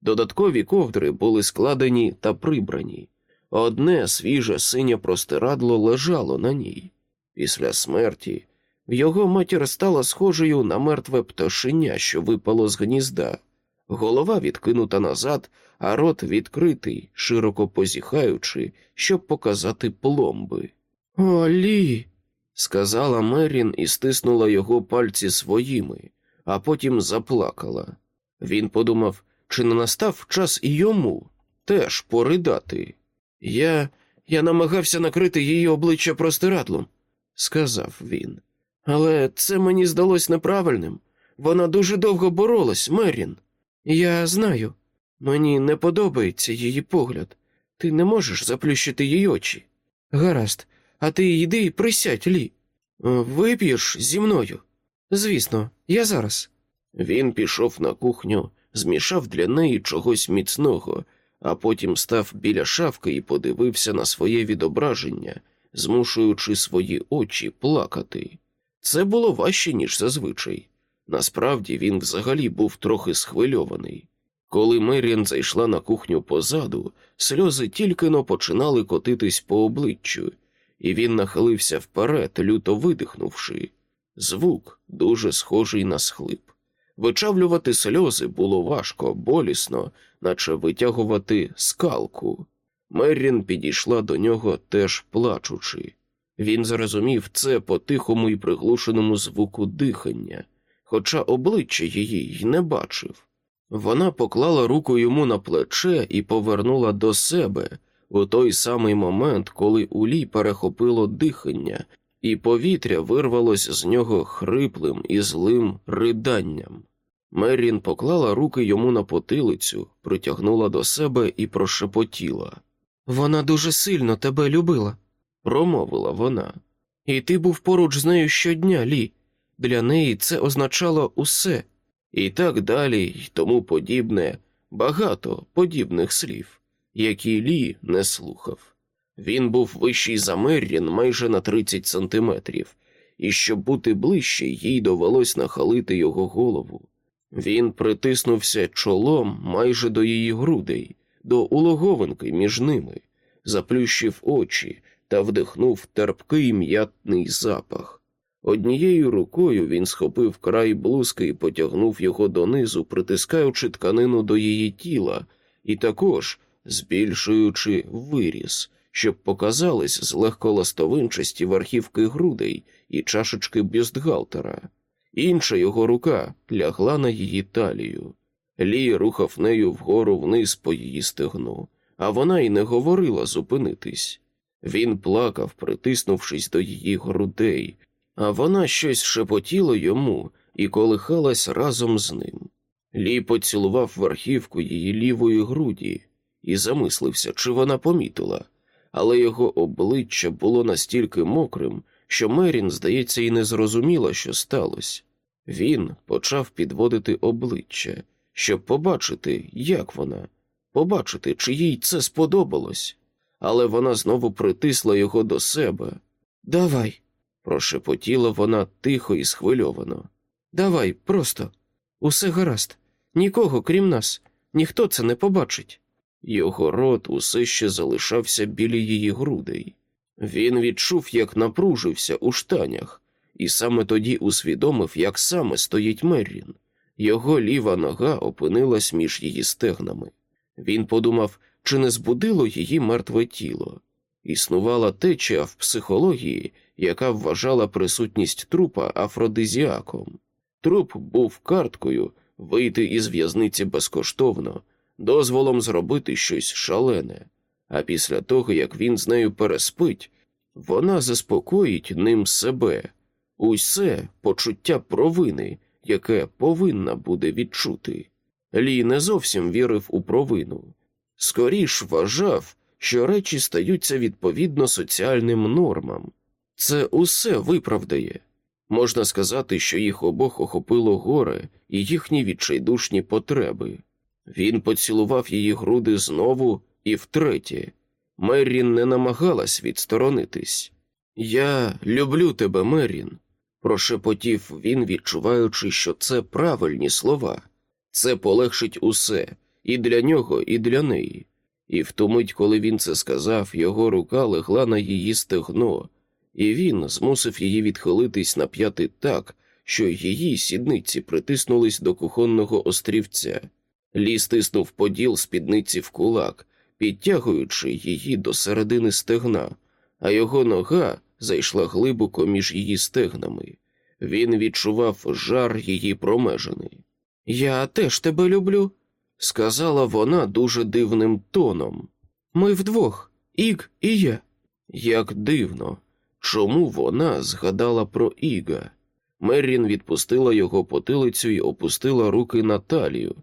Додаткові ковдри були складені та прибрані. Одне свіже синє простирадло лежало на ній. Після смерті його матір стала схожою на мертве пташеня, що випало з гнізда, голова відкинута назад, а рот відкритий, широко позіхаючи, щоб показати пломби. О, Лі!» – сказала Мерін і стиснула його пальці своїми, а потім заплакала. Він подумав, чи не настав час і йому теж поридати. Я я намагався накрити її обличчя простирадлом, сказав він. Але це мені здалось неправильним. Вона дуже довго боролась, Мерін. Я знаю. Мені не подобається її погляд. Ти не можеш заплющити її очі. Гаразд, а ти йди і присядь, Лі. Вип'єш зі мною. Звісно, я зараз. Він пішов на кухню, змішав для неї чогось міцного, а потім став біля шафки і подивився на своє відображення, змушуючи свої очі плакати. Це було важче, ніж зазвичай. Насправді він взагалі був трохи схвильований. Коли Меріан зайшла на кухню позаду, сльози тільки но починали котитись по обличчю, і він нахилився вперед, люто видихнувши. Звук дуже схожий на схлип. Вичавлювати сльози було важко, болісно, наче витягувати скалку. Меррін підійшла до нього теж плачучи. Він зрозумів це по тихому і приглушеному звуку дихання, хоча обличчя її й не бачив. Вона поклала руку йому на плече і повернула до себе у той самий момент, коли у Лі перехопило дихання, і повітря вирвалось з нього хриплим і злим риданням. Меррін поклала руки йому на потилицю, притягнула до себе і прошепотіла. Вона дуже сильно тебе любила, промовила вона. І ти був поруч з нею щодня, Лі. Для неї це означало усе, і так далі, й тому подібне, багато подібних слів, які Лі не слухав. Він був вищий за Меррін майже на 30 сантиметрів, і щоб бути ближче, їй довелось нахалити його голову. Він притиснувся чолом майже до її грудей, до улоговинки між ними, заплющив очі та вдихнув терпкий м'ятний запах. Однією рукою він схопив край блузки і потягнув його донизу, притискаючи тканину до її тіла, і також збільшуючи виріс, щоб показались злегко ластовинчасті верхівки грудей і чашечки бюстгальтера. Інша його рука лягла на її талію. Лі рухав нею вгору вниз по її стегну, а вона й не говорила зупинитись. Він плакав, притиснувшись до її грудей, а вона щось шепотіла йому і колихалась разом з ним. Лі поцілував верхівку її лівої груді. і замислився, чи вона помітила, але його обличчя було настільки мокрим, що Мерін, здається, і не зрозуміла, що сталося. Він почав підводити обличчя, щоб побачити, як вона, побачити, чи їй це сподобалось, але вона знову притисла його до себе. Давай, прошепотіла вона тихо і схвильовано. Давай, просто, усе гаразд, нікого, крім нас, ніхто це не побачить. Його рот усе ще залишався біля її грудей. Він відчув, як напружився у штанях, і саме тоді усвідомив, як саме стоїть Меррін. Його ліва нога опинилась між її стегнами. Він подумав, чи не збудило її мертве тіло. Існувала течія в психології, яка вважала присутність трупа афродизіаком. Труп був карткою вийти із в'язниці безкоштовно, дозволом зробити щось шалене, а після того, як він з нею переспить, вона заспокоїть ним себе, усе почуття провини, яке повинна буде відчути. Лі не зовсім вірив у провину, скоріш вважав, що речі стаються відповідно соціальним нормам. Це усе виправдає. Можна сказати, що їх обох охопило горе і їхні відчайдушні потреби. Він поцілував її груди знову і втретє. Меррін не намагалась відсторонитись. Я люблю тебе, Меррін, прошепотів він, відчуваючи, що це правильні слова. Це полегшить усе і для нього, і для неї. І в ту мить, коли він це сказав, його рука легла на її стегно, і він змусив її відхилитись на п'яти так, що її сідниці притиснулись до кухонного острівця. Лі стиснув поділ спідниці в кулак, підтягуючи її до середини стегна, а його нога зайшла глибоко між її стегнами. Він відчував жар її промежини. Я теж тебе люблю, сказала вона дуже дивним тоном. Ми вдвох, Іг і я. Як дивно, чому вона згадала про Іга? Меррін відпустила його потилицю і опустила руки на талію,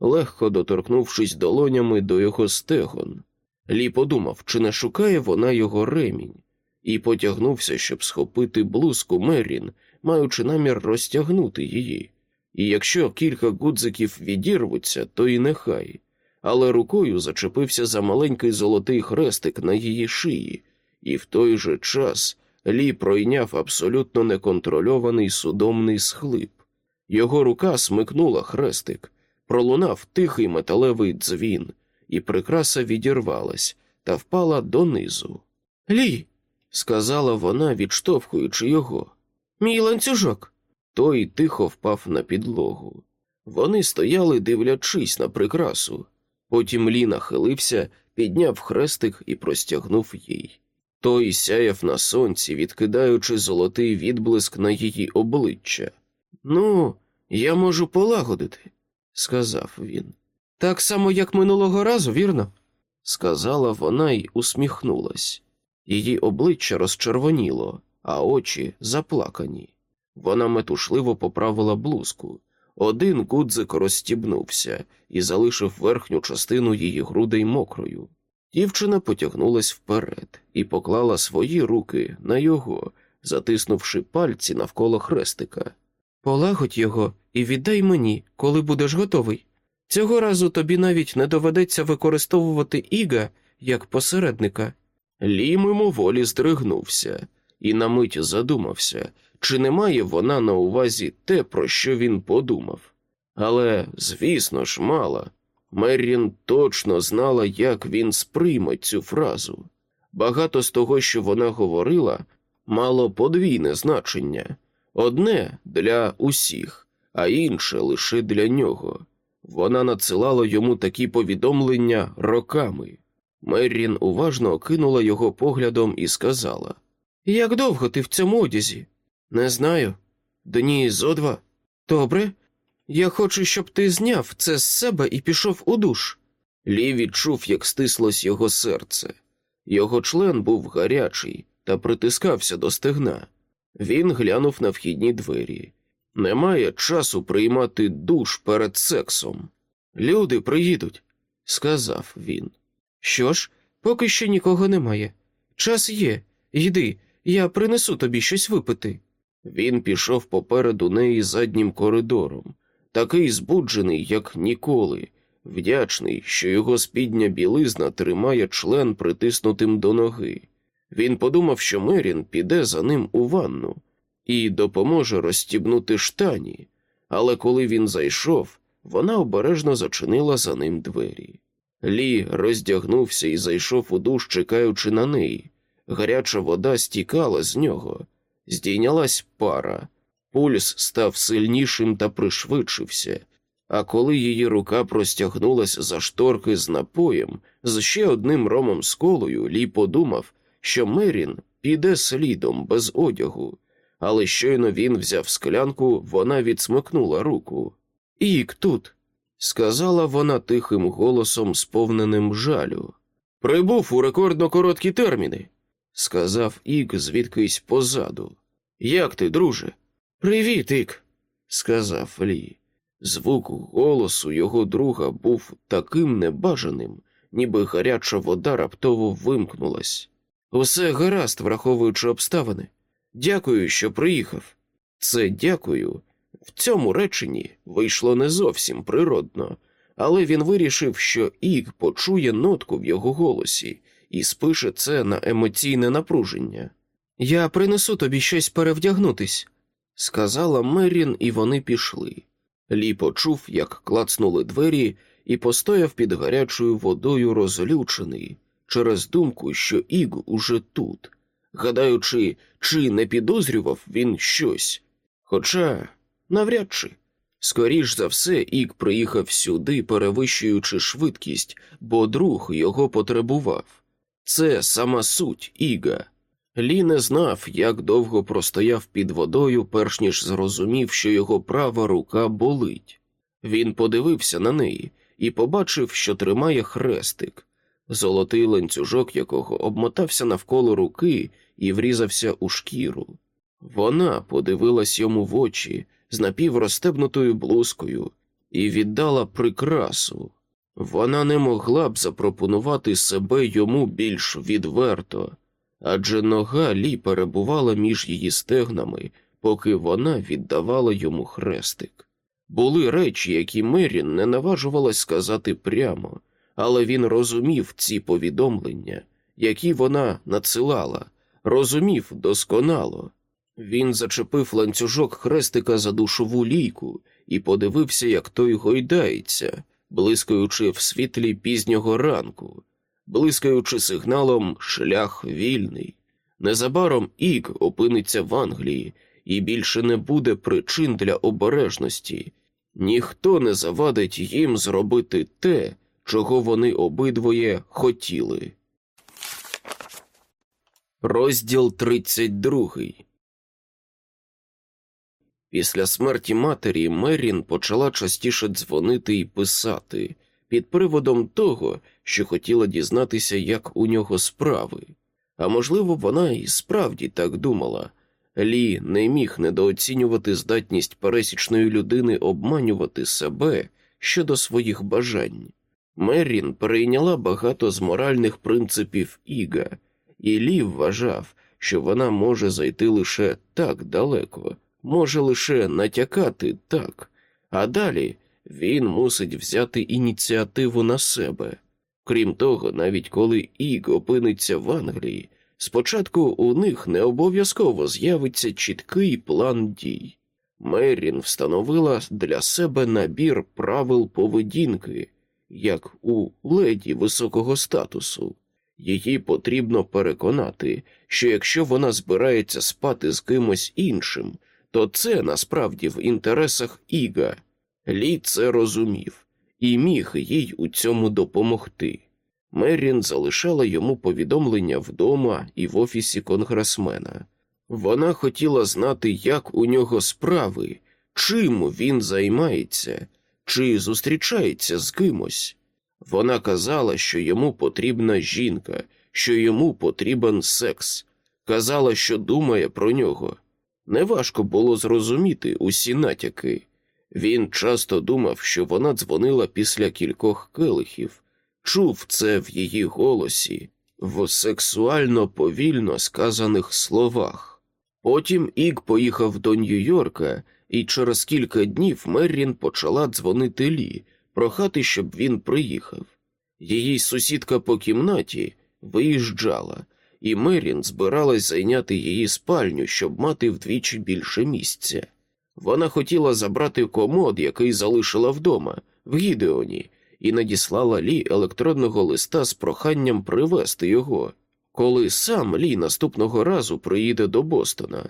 легко доторкнувшись долонями до його стегон. Лі подумав, чи не шукає вона його ремінь, і потягнувся, щоб схопити блузку Меррін, маючи намір розтягнути її. І якщо кілька гудзиків відірвуться, то і нехай, але рукою зачепився за маленький золотий хрестик на її шиї, і в той же час Лі пройняв абсолютно неконтрольований судомний схлип. Його рука смикнула хрестик, пролунав тихий металевий дзвін, і прикраса відірвалась та впала донизу. Лі, сказала вона, відштовхуючи його. Мій ланцюжок. Той тихо впав на підлогу. Вони стояли, дивлячись на прикрасу. Потім Лі нахилився, підняв хрестик і простягнув їй. Той сяяв на сонці, відкидаючи золотий відблиск на її обличчя. Ну, я можу полагодити, сказав він. Так само, як минулого разу, вірно? сказала вона й усміхнулась. Її обличчя розчервоніло, а очі заплакані. Вона метушливо поправила блузку. Один гудзик розстібнувся і залишив верхню частину її грудей мокрою. Дівчина потягнулась вперед і поклала свої руки на його, затиснувши пальці навколо хрестика. Полагодь його і віддай мені, коли будеш готовий. Цього разу тобі навіть не доведеться використовувати Іга як посередника. Лі мимоволі здригнувся і на мить задумався, чи не має вона на увазі те, про що він подумав. Але, звісно ж, мала. Меррін точно знала, як він сприйме цю фразу. Багато з того, що вона говорила, мало подвійне значення одне для усіх, а інше лише для нього. Вона надсилала йому такі повідомлення роками. Меррін уважно окинула його поглядом і сказала: Як довго ти в цьому одязі? Не знаю. Дні зо два. Добре. Я хочу, щоб ти зняв це з себе і пішов у душ. Лі відчув, як стислось його серце. Його член був гарячий та притискався до стегна. Він глянув на вхідні двері. Немає часу приймати душ перед сексом. Люди приїдуть, сказав він. Що ж, поки що нікого немає. Час є. Йди, я принесу тобі щось випити. Він пішов попереду неї заднім коридором, такий збуджений, як ніколи, вдячний, що його спідня білизна тримає член притиснутим до ноги. Він подумав, що Мерін піде за ним у ванну і допоможе розстібнути штані, але коли він зайшов, вона обережно зачинила за ним двері. Лі роздягнувся і зайшов у душ, чекаючи на неї. Гаряча вода стікала з нього, здійнялась пара, пульс став сильнішим та пришвидшився, а коли її рука простягнулася за шторки з напоєм, з ще одним ромом з колою, Лі подумав, що Мерін піде слідом без одягу, але щойно він взяв склянку, вона відсмикнула руку. Ік тут, сказала вона тихим голосом, сповненим жалю. Прибув у рекордно короткі терміни, сказав Ік звідкись позаду. Як ти, друже? Привіт, Ік, сказав Лі. Звук голосу його друга був таким небажаним, ніби гаряча вода раптово вимкнулась. Усе гаразд, враховуючи обставини. Дякую, що приїхав. Це дякую. В цьому реченні вийшло не зовсім природно, але він вирішив, що Ік почує нотку в його голосі і спише це на емоційне напруження. Я принесу тобі щось перевдягнутись, сказала Мерін, і вони пішли. Лі почув, як клацнули двері, і постояв під гарячою водою розлючений через думку, що Іг уже тут, гадаючи, чи не підозрював він щось. Хоча навряд чи. Скоріш за все, Іг приїхав сюди, перевищуючи швидкість, бо друг його потребував. Це сама суть Іга. Лі не знав, як довго простояв під водою, перш ніж зрозумів, що його права рука болить. Він подивився на неї і побачив, що тримає хрестик, золотий ланцюжок якого обмотався навколо руки і врізався у шкіру. Вона подивилась йому в очі з напіврозстебнутою блузкою і віддала прикрасу. Вона не могла б запропонувати себе йому більш відверто, адже нога лі перебувала між її стегнами, поки вона віддавала йому хрестик. Були речі, які Мерін не наважувалась сказати прямо, але він розумів ці повідомлення, які вона надсилала, розумів досконало. Він зачепив ланцюжок хрестика за душову лійку і подивився, як той гойдається, блискаючи в світлі пізнього ранку, блискаючи сигналом шлях вільний. Незабаром Ік опиниться в Англії і більше не буде причин для обережності. Ніхто не завадить їм зробити те, чого вони обидвоє хотіли. Розділ 32 Після смерті матері Мерін почала частіше дзвонити і писати під приводом того, що хотіла дізнатися, як у нього справи. А можливо, вона і справді так думала. Лі не міг недооцінювати здатність пересічної людини обманювати себе щодо своїх бажань. Мерін перейняла багато з моральних принципів Іга, і Лі вважав, що вона може зайти лише так далеко, може лише натякати так, а далі він мусить взяти ініціативу на себе. Крім того, навіть коли Іг опиниться в Англії, спочатку у них не обов'язково з'явиться чіткий план дій. Мерін встановила для себе набір правил поведінки, як у леді високого статусу. Її потрібно переконати, що якщо вона збирається спати з кимось іншим, то це насправді в інтересах Іга. Лі це розумів і міг їй у цьому допомогти. Мерін залишала йому повідомлення вдома і в офісі конгресмена. Вона хотіла знати, як у нього справи, чим він займається, чи зустрічається з кимось. Вона казала, що йому потрібна жінка, що йому потрібен секс, казала, що думає про нього. Неважко було зрозуміти усі натяки. Він часто думав, що вона дзвонила після кількох келихів, чув це в її голосі, в сексуально повільно сказаних словах. Потім Іг поїхав до Нью-Йорка, і через кілька днів Меррін почала дзвонити Лі, прохати, щоб він приїхав. Її сусідка по кімнаті виїжджала, і Меррін збиралась зайняти її спальню, щоб мати вдвічі більше місця. Вона хотіла забрати комод, який залишила вдома, в Гідеоні, і надіслала Лі електронного листа з проханням привезти його, коли сам Лі наступного разу приїде до Бостона.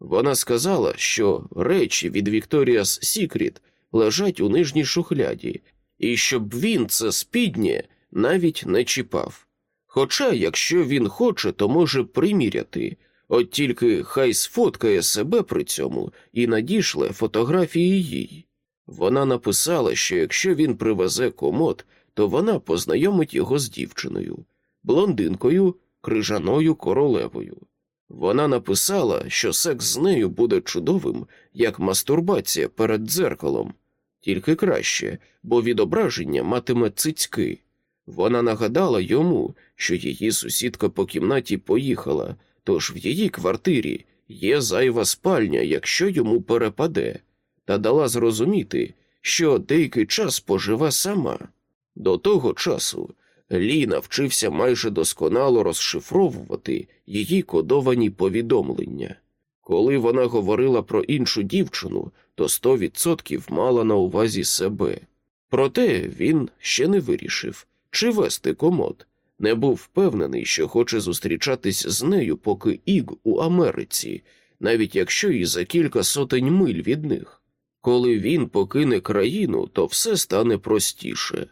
Вона сказала, що речі від Victoria's Secret лежать у нижній шухляді, і щоб він це спіднє навіть не чіпав. Хоча, якщо він хоче, то може приміряти, от тільки хай сфоткає себе при цьому і надішле фотографії їй. Вона написала, що якщо він привезе комод, то вона познайомить його з дівчиною, блондинкою, крижаною королевою. Вона написала, що секс з нею буде чудовим, як мастурбація перед дзеркалом, тільки краще, бо відображення матиме цицьки. Вона нагадала йому, що її сусідка по кімнаті поїхала, тож в її квартирі є зайва спальня, якщо йому перепаде, та дала зрозуміти, що деякий час поживе сама. До того часу Лі навчився майже досконало розшифровувати її кодовані повідомлення. Коли вона говорила про іншу дівчину, то сто відсотків мала на увазі себе. Проте він ще не вирішив, чи вести комод, не був впевнений, що хоче зустрічатись з нею, поки Іг у Америці, навіть якщо і за кілька сотень миль від них. Коли він покине країну, то все стане простіше.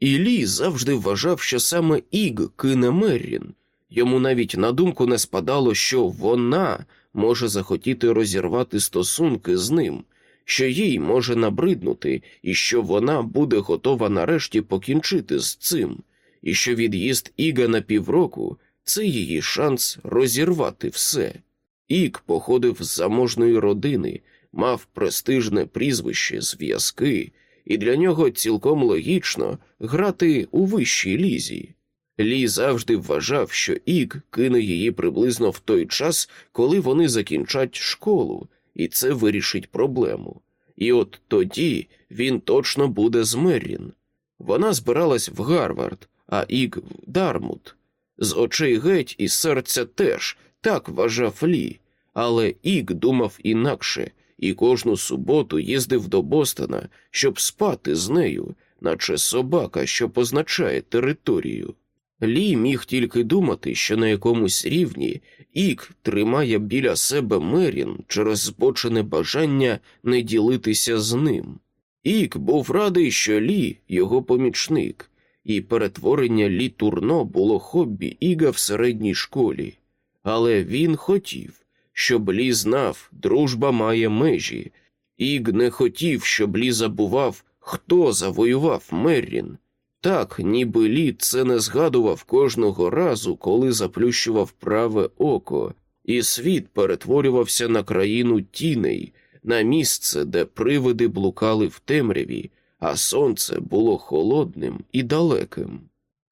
І Лі завжди вважав, що саме Іг кине Меррін. Йому навіть на думку не спадало, що вона може захотіти розірвати стосунки з ним, що їй може набриднути, і що вона буде готова нарешті покінчити з цим, і що від'їзд Іга на півроку це її шанс розірвати все. Іг походив з заможної родини, мав престижне прізвище, зв'язки, і для нього цілком логічно грати у вищій лізі. Лі завжди вважав, що Іг кине її приблизно в той час, коли вони закінчать школу, і це вирішить проблему. І от тоді він точно буде з Меррін. Вона збиралась в Гарвард, а Іг Дармут. З очей геть і серця теж так вважав Лі, але Іг думав інакше і кожну суботу їздив до Бостона, щоб спати з нею, наче собака, що позначає територію. Лі міг тільки думати, що на якомусь рівні Ік тримає біля себе Мерін через збочене бажання не ділитися з ним. Ік був радий, що Лі його помічник, і перетворення Лі Турно було хобі Іга в середній школі, але він хотів, щоб Лі знав, дружба має межі. Іг не хотів, щоб Лі забував, хто завоював Меррін. Так, ніби Лі це не згадував кожного разу, коли заплющував праве око, і світ перетворювався на країну тіней, на місце, де привиди блукали в темряві, а сонце було холодним і далеким.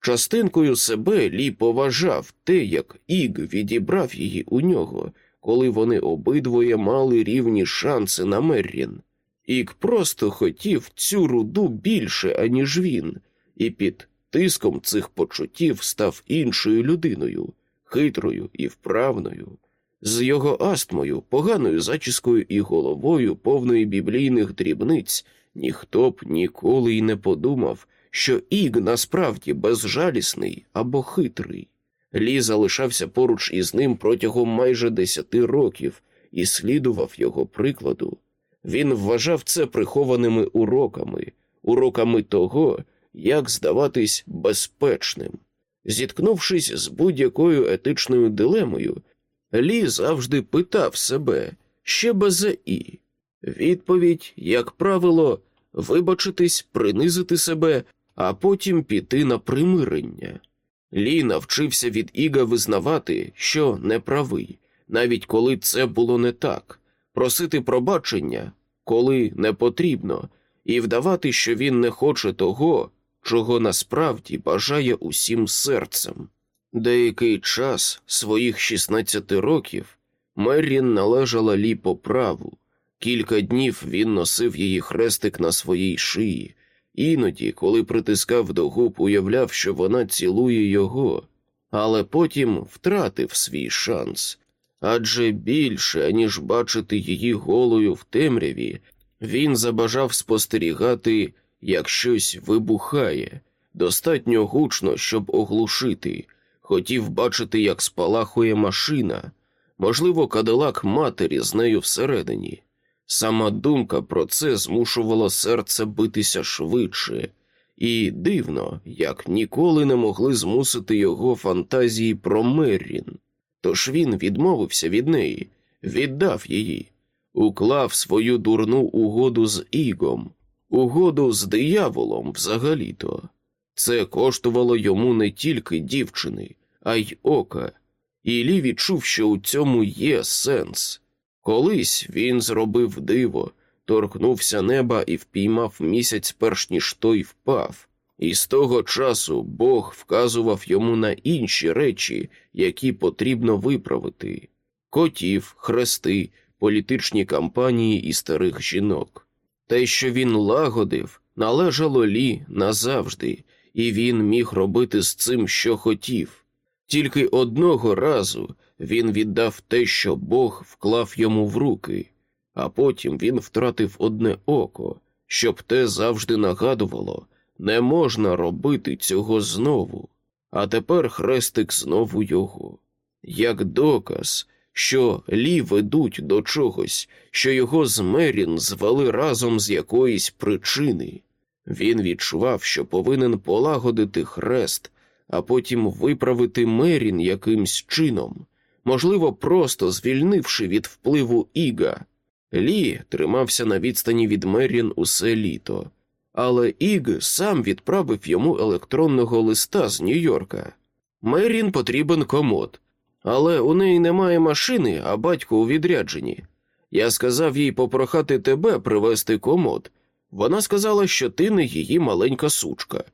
Частинкою себе Лі поважав те, як Іг відібрав її у нього, коли вони обидвоє мали рівні шанси на Меррін. Іг просто хотів цю руду більше, аніж він і під тиском цих почуттів став іншою людиною, хитрою і вправною, з його астмою, поганою зачіскою і головою, повною біблійних дрібниць, ніхто б ніколи й не подумав, що Іг насправді безжалісний або хитрий. Лі залишався поруч із ним протягом майже десяти років і слідував його прикладу. Він вважав це прихованими уроками, уроками того, як здаватись безпечним. Зіткнувшись з будь-якою етичною дилемою, Лі завжди питав себе ще без і. Відповідь, як правило, вибачитись, принизити себе, а потім піти на примирення. Лі навчився від Іга визнавати, що неправий, навіть коли це було не так, просити пробачення, коли не потрібно, і вдавати, що він не хоче того, чого насправді бажає усім серцем. Деякий час своїх 16 років Меррін належала Лі по праву. Кілька днів він носив її хрестик на своїй шиї, іноді, коли притискав до губ, уявляв, що вона цілує його, але потім втратив свій шанс. Адже більше, аніж бачити її голою в темряві, він забажав спостерігати, як щось вибухає, достатньо гучно, щоб оглушити, хотів бачити, як спалахує машина, можливо, кадилак матері з нею всередині. Сама думка про це змушувала серце битися швидше, і дивно, як ніколи не могли змусити його фантазії про Меррін. Тож він відмовився від неї, віддав її, уклав свою дурну угоду з Ігом, угоду з дияволом взагалі-то. Це коштувало йому не тільки дівчини, а й ока, і Лі відчув, що у цьому є сенс. Колись він зробив диво, торкнувся неба і впіймав місяць, перш ніж той впав. І з того часу Бог вказував йому на інші речі, які потрібно виправити котів, хрести, політичні кампанії і старих жінок. Те, що він лагодив, належало Лі назавжди, і він міг робити з цим, що хотів. Тільки одного разу він віддав те, що Бог вклав йому в руки, а потім він втратив одне око, щоб те завжди нагадувало не можна робити цього знову, а тепер хрестик знову його, як доказ, що лі ведуть до чогось, що його з Мерін звели разом з якоїсь причини. Він відчував, що повинен полагодити хрест, а потім виправити Мерін якимсь чином, можливо, просто звільнивши від впливу Іга. Лі тримався на відстані від Мерін усе літо, але Іг сам відправив йому електронного листа з Нью-Йорка. Мерін потрібен комод, але у неї немає машини, а батько у відрядженні. Я сказав їй попрохати тебе привезти комод. Вона сказала, що ти не її маленька сучка,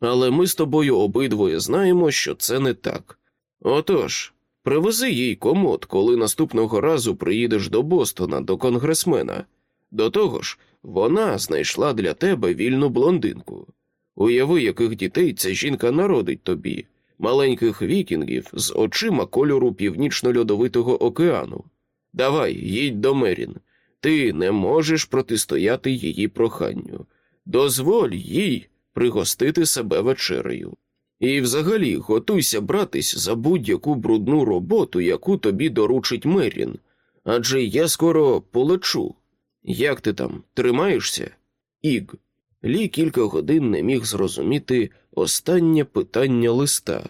але ми з тобою обидвоє знаємо, що це не так. Отож, привези їй комод, коли наступного разу приїдеш до Бостона, до конгресмена. До того ж, вона знайшла для тебе вільну блондинку. Уяви, яких дітей ця жінка народить тобі, маленьких вікінгів з очима кольору північно-льодовитого океану. Давай, їдь до Мерін. Ти не можеш протистояти її проханню. Дозволь їй пригостити себе вечерею. І взагалі готуйся братись за будь-яку брудну роботу, яку тобі доручить Мерін, адже я скоро полечу. Як ти там тримаєшся? Іг. Лі кілька годин не міг зрозуміти останнє питання листа,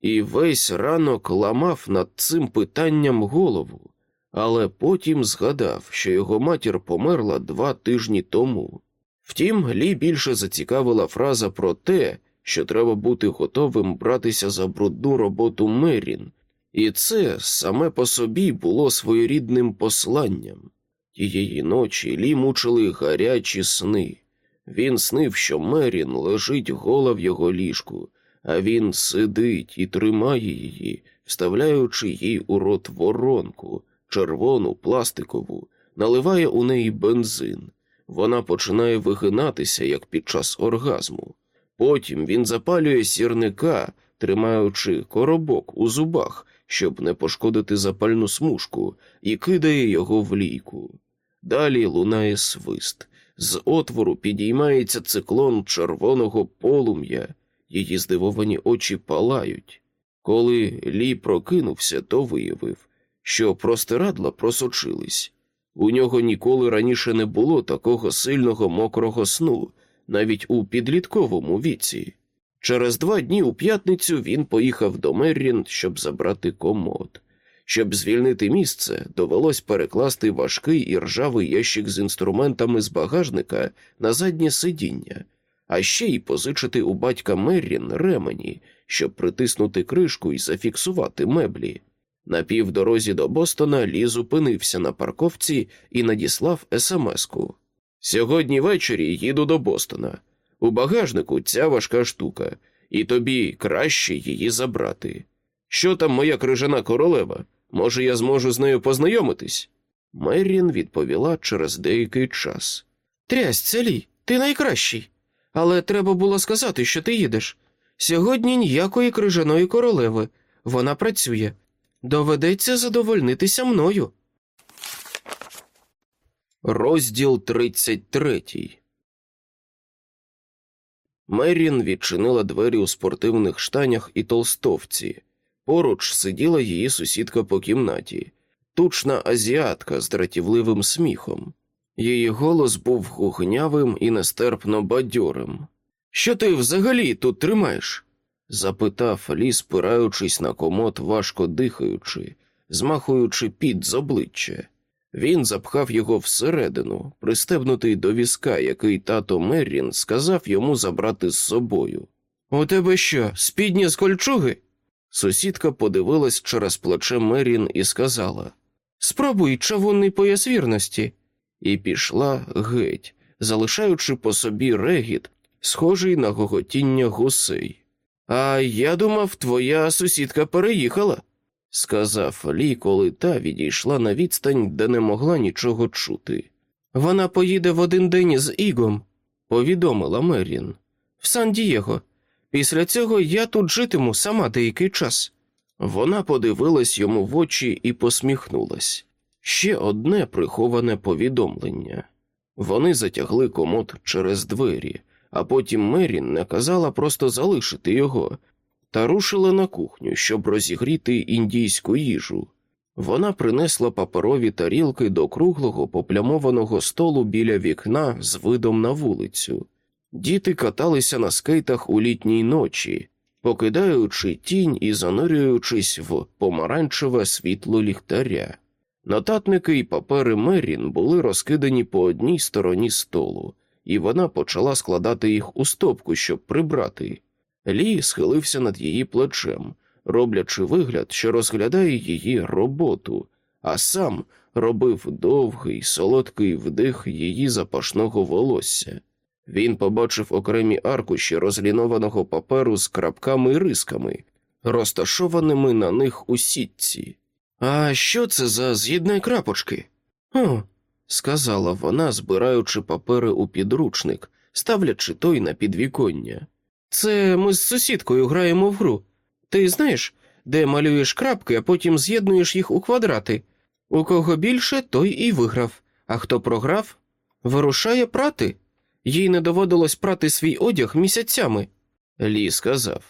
і весь ранок ламав над цим питанням голову, але потім згадав, що його матір померла два тижні тому. Втім, Лі більше зацікавила фраза про те, що треба бути готовим братися за брудну роботу Мерін, і це саме по собі було своєрідним посланням. Тієї ночі Лі мучили гарячі сни. Він снив, що Мерін лежить гола в його ліжку, а він сидить і тримає її, вставляючи їй у рот воронку, червону, пластикову, наливає у неї бензин. Вона починає вигинатися, як під час оргазму. Потім він запалює сірника, тримаючи коробок у зубах, щоб не пошкодити запальну смужку, і кидає його в лійку. Далі лунає свист. З отвору підіймається циклон червоного полум'я, її здивовані очі палають. Коли Лі прокинувся, то виявив, що простирадла просочились. У нього ніколи раніше не було такого сильного мокрого сну, навіть у підлітковому віці. Через два дні у п'ятницю він поїхав до Меррін, щоб забрати комод. Щоб звільнити місце, довелось перекласти важкий і ржавий ящик з інструментами з багажника на заднє сидіння, а ще й позичити у батька Меррін ремені, щоб притиснути кришку і зафіксувати меблі. На півдорозі до Бостона Лі зупинився на парковці і надіслав смс-ку. Сьогодні ввечері їду до Бостона. У багажнику ця важка штука, і тобі краще її забрати. Що там моя крижана королева? Може, я зможу з нею познайомитись? Меррін відповіла через деякий час. Трясь, целій, ти найкращий. Але треба було сказати, що ти їдеш. Сьогодні ніякої крижаної королеви. Вона працює. Доведеться задовольнитися мною. Розділ 33 Меррін відчинила двері у спортивних штанях і толстовці. Поруч сиділа її сусідка по кімнаті, тучна азіатка з дратівливим сміхом. Її голос був гугнявим і нестерпно бадьорим. Що ти взагалі тут тримаєш? запитав Лі, спираючись на комод, важко дихаючи, змахуючи під з обличчя. Він запхав його всередину, пристебнутий до візка, який тато Меррін сказав йому забрати з собою. У тебе що, спідні з кольчуги? Сусідка подивилась через плече Меррін і сказала Спробуй чавунний пояс вірності. і пішла геть, залишаючи по собі регіт, схожий на гоготіння гусей. А я думав, твоя сусідка переїхала, сказав Лі, коли та відійшла на відстань, де не могла нічого чути. Вона поїде в один день з Ігом, Повідомила Меррін. в Сан-Дієго. Після цього я тут житиму сама деякий час. Вона подивилась йому в очі і посміхнулась. Ще одне приховане повідомлення. Вони затягли комод через двері, а потім Мерін наказала просто залишити його та рушила на кухню, щоб розігріти індійську їжу. Вона принесла паперові тарілки до круглого поплямованого столу біля вікна з видом на вулицю. Діти каталися на скейтах у літній ночі, покидаючи тінь і занурюючись в помаранчеве світло ліхтаря. Нотатники і папери Мерін були розкидані по одній стороні столу, і вона почала складати їх у стопку, щоб прибрати. Лі схилився над її плечем, роблячи вигляд, що розглядає її роботу, а сам робив довгий солодкий вдих її запашного волосся. Він побачив окремі аркуші розлінованого паперу з крапками і рисками, розташованими на них у сітці. А що це за з'єднай крапочки? О, сказала вона, збираючи папери у підручник, ставлячи той на підвіконня. Це ми з сусідкою граємо в гру. Ти знаєш, де малюєш крапки, а потім з'єднуєш їх у квадрати. У кого більше, той і виграв, а хто програв, вирушає прати. Їй не доводилось прати свій одяг місяцями. Лі сказав.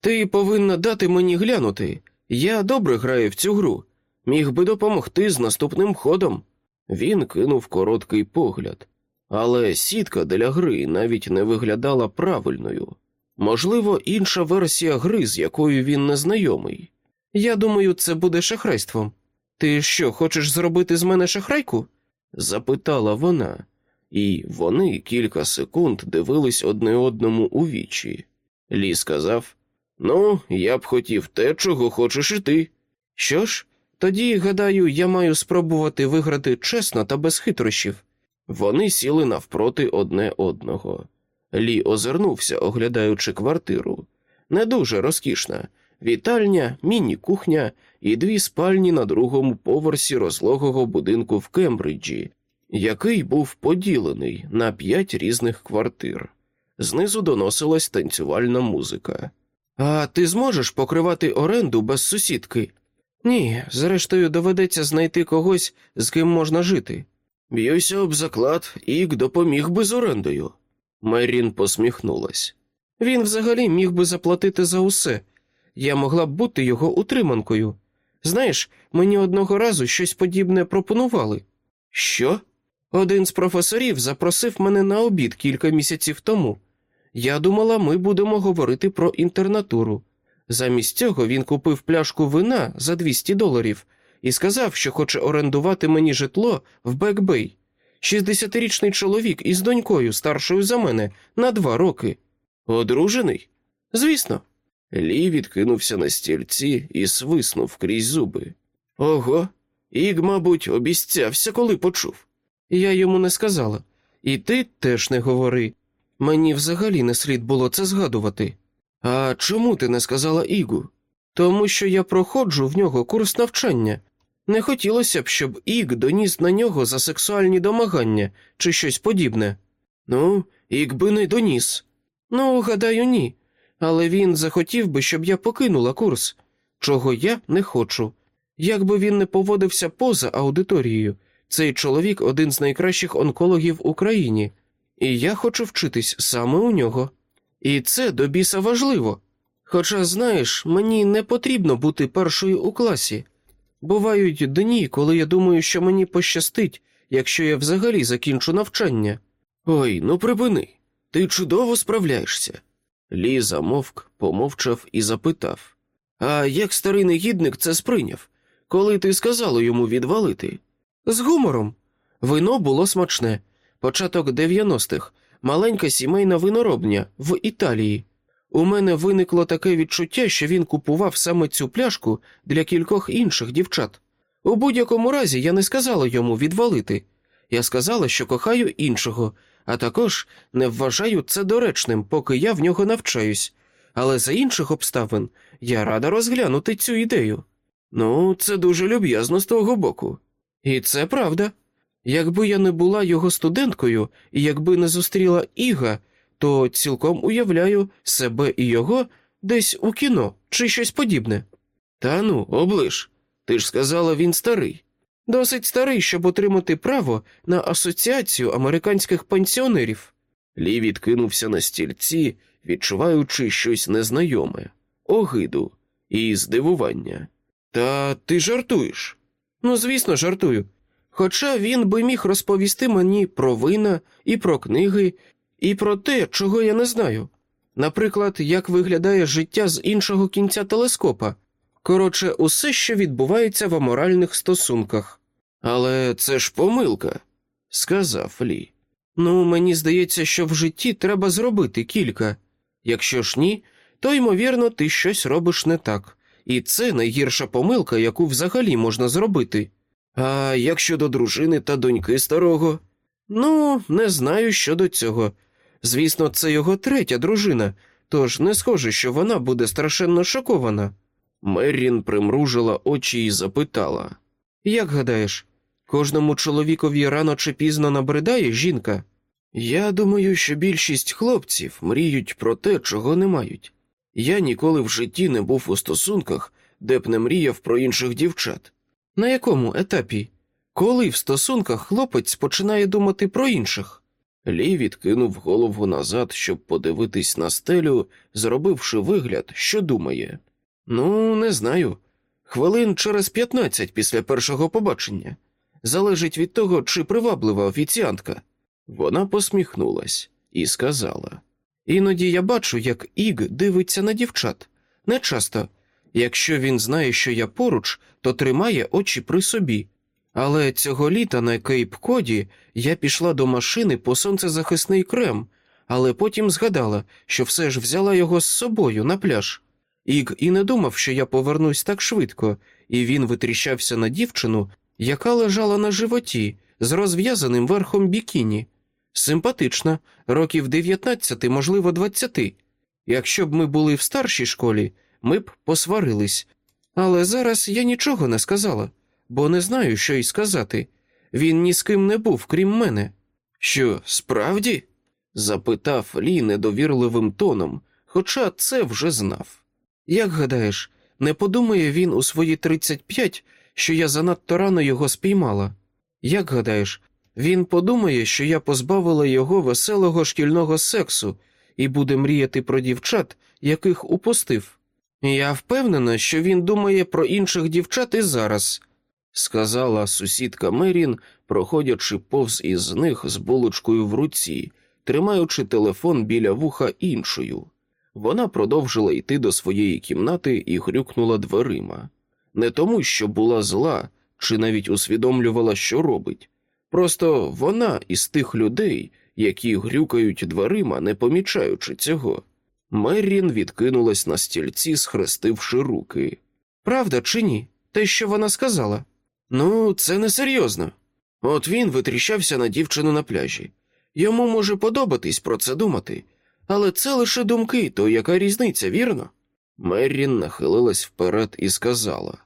Ти повинна дати мені глянути. Я добре граю в цю гру. Міг би допомогти з наступним ходом. Він кинув короткий погляд, але сітка для гри навіть не виглядала правильною. Можливо, інша версія гри, з якою він не знайомий. Я думаю, це буде шахрайством. Ти що, хочеш зробити з мене шахрайку? запитала вона, і вони кілька секунд дивились одне одному у вічі. Лі сказав: Ну, я б хотів те, чого хочеш і ти. Що ж, тоді, гадаю, я маю спробувати виграти чесно та без хитрощів. Вони сіли навпроти одне одного. Лі озирнувся, оглядаючи квартиру. Не дуже розкішна. Вітальня, міні-кухня і дві спальні на другому поверсі розлогого будинку в Кембриджі, який був поділений на п'ять різних квартир. Знизу доносилась танцювальна музика. А ти зможеш покривати оренду без сусідки? Ні, зрештою, доведеться знайти когось, з ким можна жити. Б'юся об заклад, Ік допоміг би з орендою. Мерін посміхнулась. Він взагалі міг би заплатити за усе. Я могла б бути його утриманкою. Знаєш, мені одного разу щось подібне пропонували. Що? Один з професорів запросив мене на обід кілька місяців тому. Я думала, ми будемо говорити про інтернатуру. Замість цього він купив пляшку вина за 200 доларів і сказав, що хоче орендувати мені житло в Бекбей. 60-річний чоловік із донькою, старшою за мене, на два роки. Одружений? Звісно. Лі відкинувся на стільці і свиснув крізь зуби. Ого, Іг, мабуть, обіцявся, коли почув. Я йому не сказала. І ти теж не говори. Мені взагалі не слід було це згадувати. А чому ти не сказала Ігу? Тому що я проходжу в нього курс навчання. Не хотілося б, щоб Іг доніс на нього за сексуальні домагання чи щось подібне. Ну, Іг би не доніс. Ну, гадаю, ні. Але він захотів би, щоб я покинула курс, чого я не хочу. Якби він не поводився поза аудиторією, цей чоловік один з найкращих онкологів в Україні, і я хочу вчитись саме у нього. І це до біса важливо. Хоча, знаєш, мені не потрібно бути першою у класі. Бувають дні, коли я думаю, що мені пощастить, якщо я взагалі закінчу навчання. Ой, ну припини, ти чудово справляєшся. Лі замовк, помовчав і запитав А як старий негідник це сприйняв, коли ти сказала йому відвалити? З гумором. Вино було смачне. Початок 90-х, маленька сімейна виноробня в Італії. У мене виникло таке відчуття, що він купував саме цю пляшку для кількох інших дівчат. У будь-якому разі я не сказала йому відвалити. Я сказала, що кохаю іншого, а також не вважаю це доречним, поки я в нього навчаюсь. Але за інших обставин я рада розглянути цю ідею. Ну, це дуже люб'язно з твого боку. І це правда. Якби я не була його студенткою і якби не зустріла Іга, то цілком уявляю себе і його десь у кіно чи щось подібне. Та ну, облиш. Ти ж сказала, він старий. Досить старий, щоб отримати право на асоціацію американських пенсіонерів. Лі відкинувся на стільці, відчуваючи щось незнайоме, огиду і здивування. Та ти жартуєш? Ну, звісно, жартую. Хоча він би міг розповісти мені про вина і про книги, і про те, чого я не знаю. Наприклад, як виглядає життя з іншого кінця телескопа. Коротше, усе, що відбувається в аморальних стосунках. Але це ж помилка, сказав Лі. Ну, мені здається, що в житті треба зробити кілька. Якщо ж ні, то ймовірно, ти щось робиш не так, і це найгірша помилка, яку взагалі можна зробити. А як щодо дружини та доньки старого? Ну, не знаю щодо цього. Звісно, це його третя дружина, тож не схоже, що вона буде страшенно шокована. Меррін примружила очі і запитала Як гадаєш, кожному чоловікові рано чи пізно набридає жінка? Я думаю, що більшість хлопців мріють про те, чого не мають. Я ніколи в житті не був у стосунках, де б не мріяв про інших дівчат. На якому етапі? Коли в стосунках хлопець починає думати про інших? Лі відкинув голову назад, щоб подивитись на стелю, зробивши вигляд, що думає. Ну, не знаю. Хвилин через п'ятнадцять після першого побачення. Залежить від того, чи приваблива офіціантка. Вона посміхнулась і сказала: Іноді я бачу, як Іг дивиться на дівчат. Не часто. Якщо він знає, що я поруч, то тримає очі при собі. Але цього літа на Кейп Коді я пішла до машини по сонцезахисний крем, але потім згадала, що все ж взяла його з собою на пляж. Іг і не думав, що я повернусь так швидко, і він витріщався на дівчину, яка лежала на животі з розв'язаним верхом бікіні. Симпатична, років 19, можливо, 20. Якщо б ми були в старшій школі, ми б посварились. Але зараз я нічого не сказала, бо не знаю, що й сказати. Він ні з ким не був, крім мене. Що, справді? запитав Лі недовірливим тоном, хоча це вже знав. Як гадаєш, не подумає він у свої 35, що я занадто рано його спіймала? Як гадаєш, він подумає, що я позбавила його веселого шкільного сексу і буде мріяти про дівчат, яких упустив? Я впевнена, що він думає про інших дівчат і зараз, сказала сусідка Мерін, проходячи повз із них з булочкою в руці, тримаючи телефон біля вуха іншою. Вона продовжила йти до своєї кімнати і грюкнула дверима. Не тому, що була зла, чи навіть усвідомлювала, що робить. Просто вона із тих людей, які грюкають дверима, не помічаючи цього. Меррін відкинулась на стільці, схрестивши руки. Правда чи ні? Те, що вона сказала? Ну, це несерйозно. От він витріщався на дівчину на пляжі. Йому може подобатись про це думати, але це лише думки, то яка різниця, вірно? Меррін нахилилась вперед і сказала: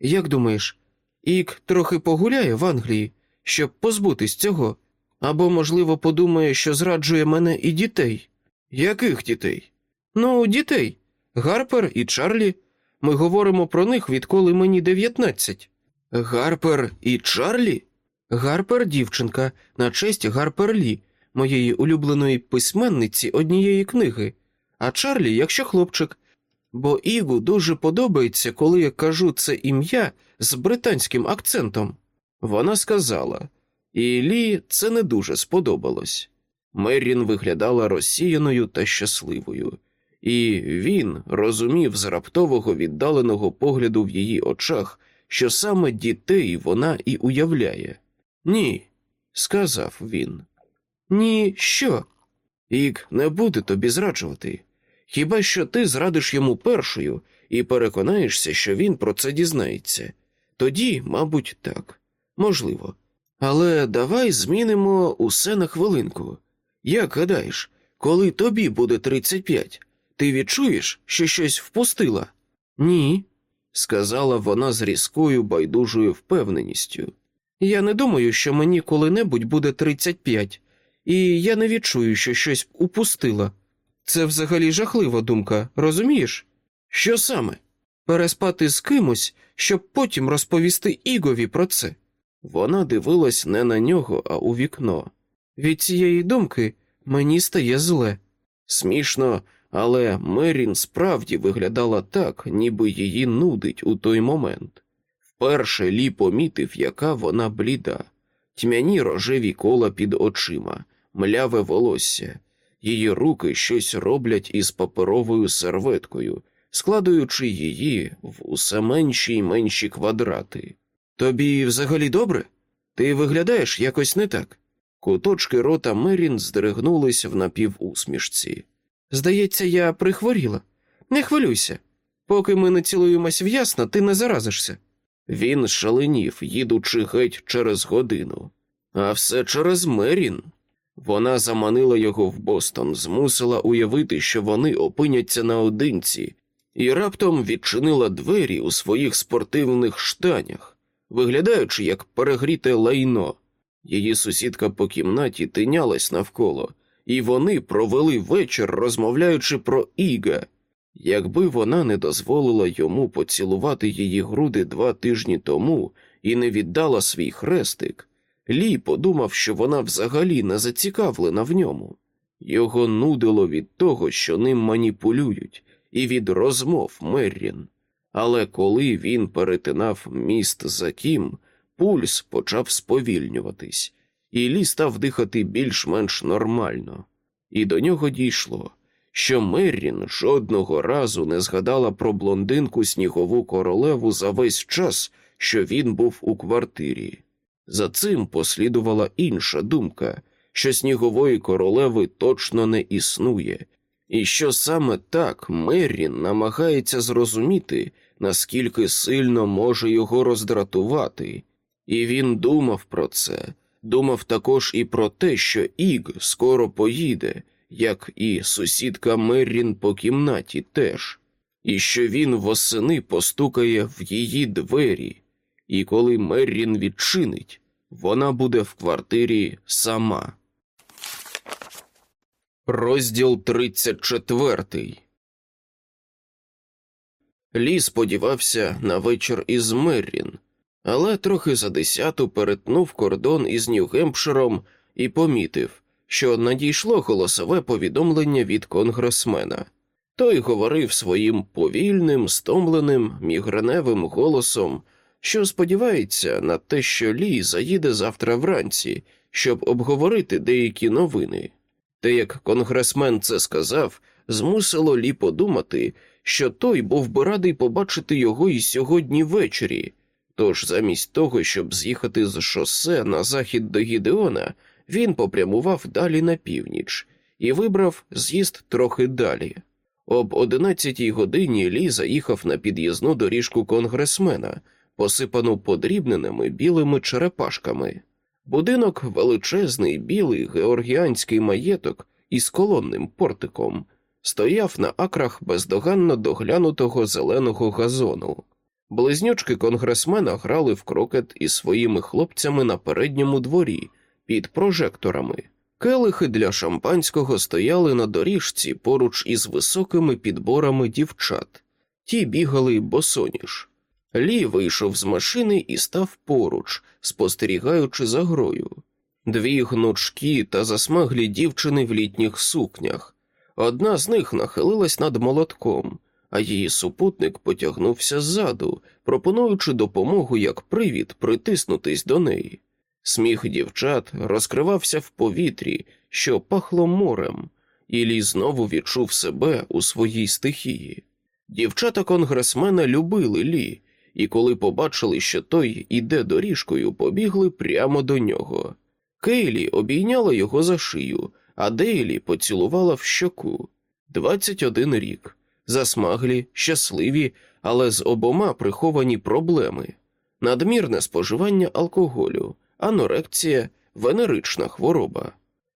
Як думаєш, Ік трохи погуляє в Англії, щоб позбутись цього? Або, можливо, подумає, що зраджує мене і дітей? Яких дітей? Ну, дітей. Гарпер і Чарлі. Ми говоримо про них, відколи мені дев'ятнадцять. Гарпер і Чарлі? Гарпер дівчинка на честь Гарпер Лі, моєї улюбленої письменниці однієї книги, а Чарлі, якщо хлопчик. Бо Ігу дуже подобається, коли я кажу це ім'я з британським акцентом. Вона сказала, і Лі це не дуже сподобалось. Меррін виглядала розсіяною та щасливою, і він розумів з раптового віддаленого погляду в її очах, що саме дітей вона і уявляє. Ні, сказав він. Ні, що? Ік не буде тобі зраджувати. Хіба що ти зрадиш йому першою і переконаєшся, що він про це дізнається. Тоді, мабуть, так, можливо. Але давай змінимо усе на хвилинку. Як гадаєш, коли тобі буде 35, ти відчуєш, що щось впустила? Ні, сказала вона з різкою байдужою впевненістю. Я не думаю, що мені коли-небудь буде 35, і я не відчую, що щось упустила. Це взагалі жахлива думка, розумієш? Що саме? Переспати з кимось, щоб потім розповісти Ігові про це. Вона дивилась не на нього, а у вікно. Від цієї думки мені стає зле. Смішно, але Мерін справді виглядала так, ніби її нудить у той момент. Вперше Лі помітив, яка вона бліда, тьмяні рожеві кола під очима, мляве волосся. Її руки щось роблять із паперовою серветкою, складаючи її в усе менші й менші квадрати. Тобі взагалі добре? Ти виглядаєш якось не так. Куточки рота Мерін здригнулись в напівусмішці. Здається, я прихворіла. Не хвилюйся. Поки ми не цілуємось в'ясно, ти не заразишся. Він шаленів, їдучи геть через годину. А все через Мерін. Вона заманила його в Бостон, змусила уявити, що вони опиняться наодинці, і раптом відчинила двері у своїх спортивних штанях, виглядаючи як перегріте лайно. Її сусідка по кімнаті тинялась навколо, і вони провели вечір, розмовляючи про Іга. Якби вона не дозволила йому поцілувати її груди два тижні тому і не віддала свій хрестик, Лі подумав, що вона взагалі не зацікавлена в ньому. Його нудило від того, що ним маніпулюють, і від розмов Меррін. Але коли він перетинав міст за кім, пульс почав сповільнюватись, і Лі став дихати більш-менш нормально. І до нього дійшло, що Меррін жодного разу не згадала про блондинку снігову королеву за весь час, що він був у квартирі. За цим послідувала інша думка, що снігової королеви точно не існує, і що саме так Меррін намагається зрозуміти, наскільки сильно може його роздратувати, і він думав про це, думав також і про те, що Іг скоро поїде, як і сусідка Меррін по кімнаті теж, і що він восени постукає в її двері, і коли Меррін відчинить, вона буде в квартирі сама. Розділ 34 Лі сподівався на вечір із Меррін, але трохи за десяту перетнув кордон із Нью-Гемпширом і помітив, що надійшло голосове повідомлення від конгресмена. Той говорив своїм повільним, стомленим, мігреневим голосом, що сподівається на те, що Лі заїде завтра вранці, щоб обговорити деякі новини. Те, як конгресмен це сказав, змусило Лі подумати, що той був би радий побачити його і сьогодні ввечері. Тож, замість того, щоб з'їхати з шосе на захід до Гідеона, він попрямував далі на північ і вибрав з'їзд трохи далі. Об одинадцятій годині Лі заїхав на під'їзну доріжку конгресмена, посипану подрібненими білими черепашками. Будинок величезний білий георгіанський маєток із колонним портиком стояв на акрах бездоганно доглянутого зеленого газону. Близнючки конгресмена грали в крокет із своїми хлопцями на передньому дворі під прожекторами. Келихи для шампанського стояли на доріжці поруч із високими підборами дівчат. Ті бігали босоніж. Лі вийшов з машини і став поруч, спостерігаючи за грою. Дві гнучкі та засмаглі дівчини в літніх сукнях. Одна з них нахилилась над молотком, а її супутник потягнувся ззаду, пропонуючи допомогу як привід притиснутись до неї. Сміх дівчат розкривався в повітрі, що пахло морем, і Лі знову відчув себе у своїй стихії. Дівчата конгресмена любили Лі, і коли побачили, що той іде доріжкою, побігли прямо до нього. Кейлі обійняла його за шию, а Дейлі поцілувала в щоку. Двадцять один рік. Засмаглі, щасливі, але з обома приховані проблеми, надмірне споживання алкоголю, анорекція, венерична хвороба.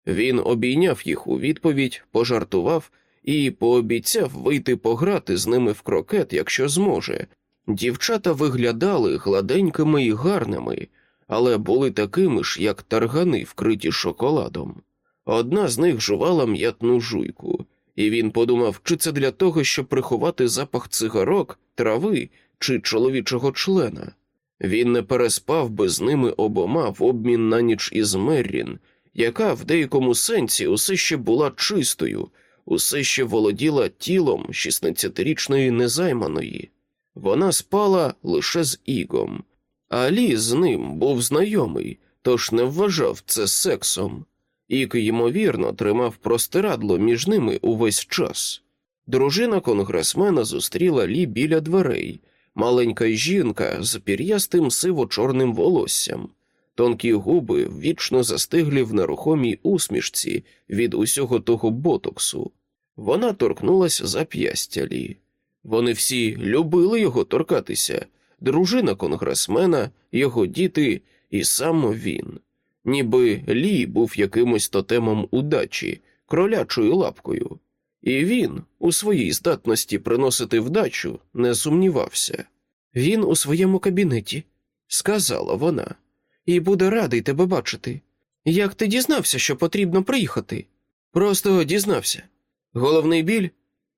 Він обійняв їх у відповідь, пожартував і пообіцяв вийти пограти з ними в крокет, якщо зможе. Дівчата виглядали гладенькими і гарними, але були такими ж, як таргани, вкриті шоколадом. Одна з них жувала м'ятну жуйку, і він подумав, чи це для того, щоб приховати запах цигарок, трави чи чоловічого члена. Він не переспав би з ними обома в обмін на ніч із Меррін, яка в деякому сенсі усе ще була чистою, усе ще володіла тілом 16-річної незайманої. Вона спала лише з Ігом, а Лі з ним був знайомий, тож не вважав це сексом. Ік, ймовірно, тримав простирадло між ними увесь час. Дружина конгресмена зустріла Лі біля дверей, маленька жінка з пір'ястим сиво-чорним волоссям, тонкі губи вічно застиглі в нерухомій усмішці від усього того ботоксу. Вона торкнулась зап'ястя Лі. Вони всі любили його торкатися дружина конгресмена, його діти і сам він. Ніби Лі був якимось тотемом удачі, кролячою лапкою, і він у своїй здатності приносити вдачу не сумнівався. Він у своєму кабінеті, сказала вона, і буде радий тебе бачити. Як ти дізнався, що потрібно приїхати? Просто дізнався. Головний біль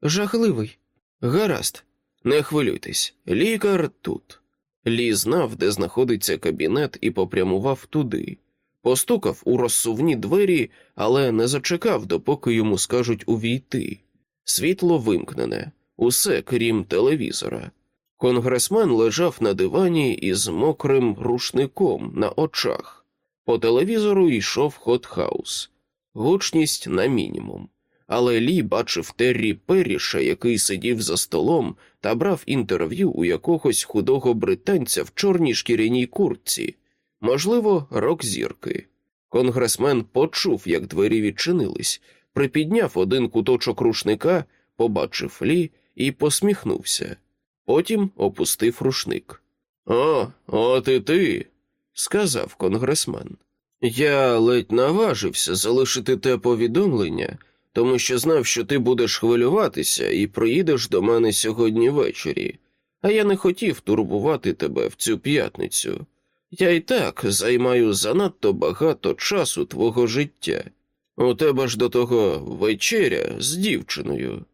жахливий. Гаразд, не хвилюйтесь, лікар тут. Лі знав, де знаходиться кабінет, і попрямував туди. Постукав у розсувні двері, але не зачекав, допоки йому скажуть увійти. Світло вимкнене, усе крім телевізора. Конгресмен лежав на дивані із мокрим рушником на очах. По телевізору йшов хотхаус, гучність на мінімум. Але Лі бачив Террі Перріша, який сидів за столом та брав інтерв'ю у якогось худого британця в чорній шкіряній куртці, можливо, рок зірки. Конгресмен почув, як двері відчинились, припідняв один куточок рушника, побачив Лі і посміхнувся. Потім опустив рушник. О, от і ти, сказав конгресмен. Я ледь наважився залишити те повідомлення тому що знав, що ти будеш хвилюватися і приїдеш до мене сьогодні ввечері, а я не хотів турбувати тебе в цю п'ятницю. Я й так займаю занадто багато часу твого життя. У тебе ж до того вечеря з дівчиною.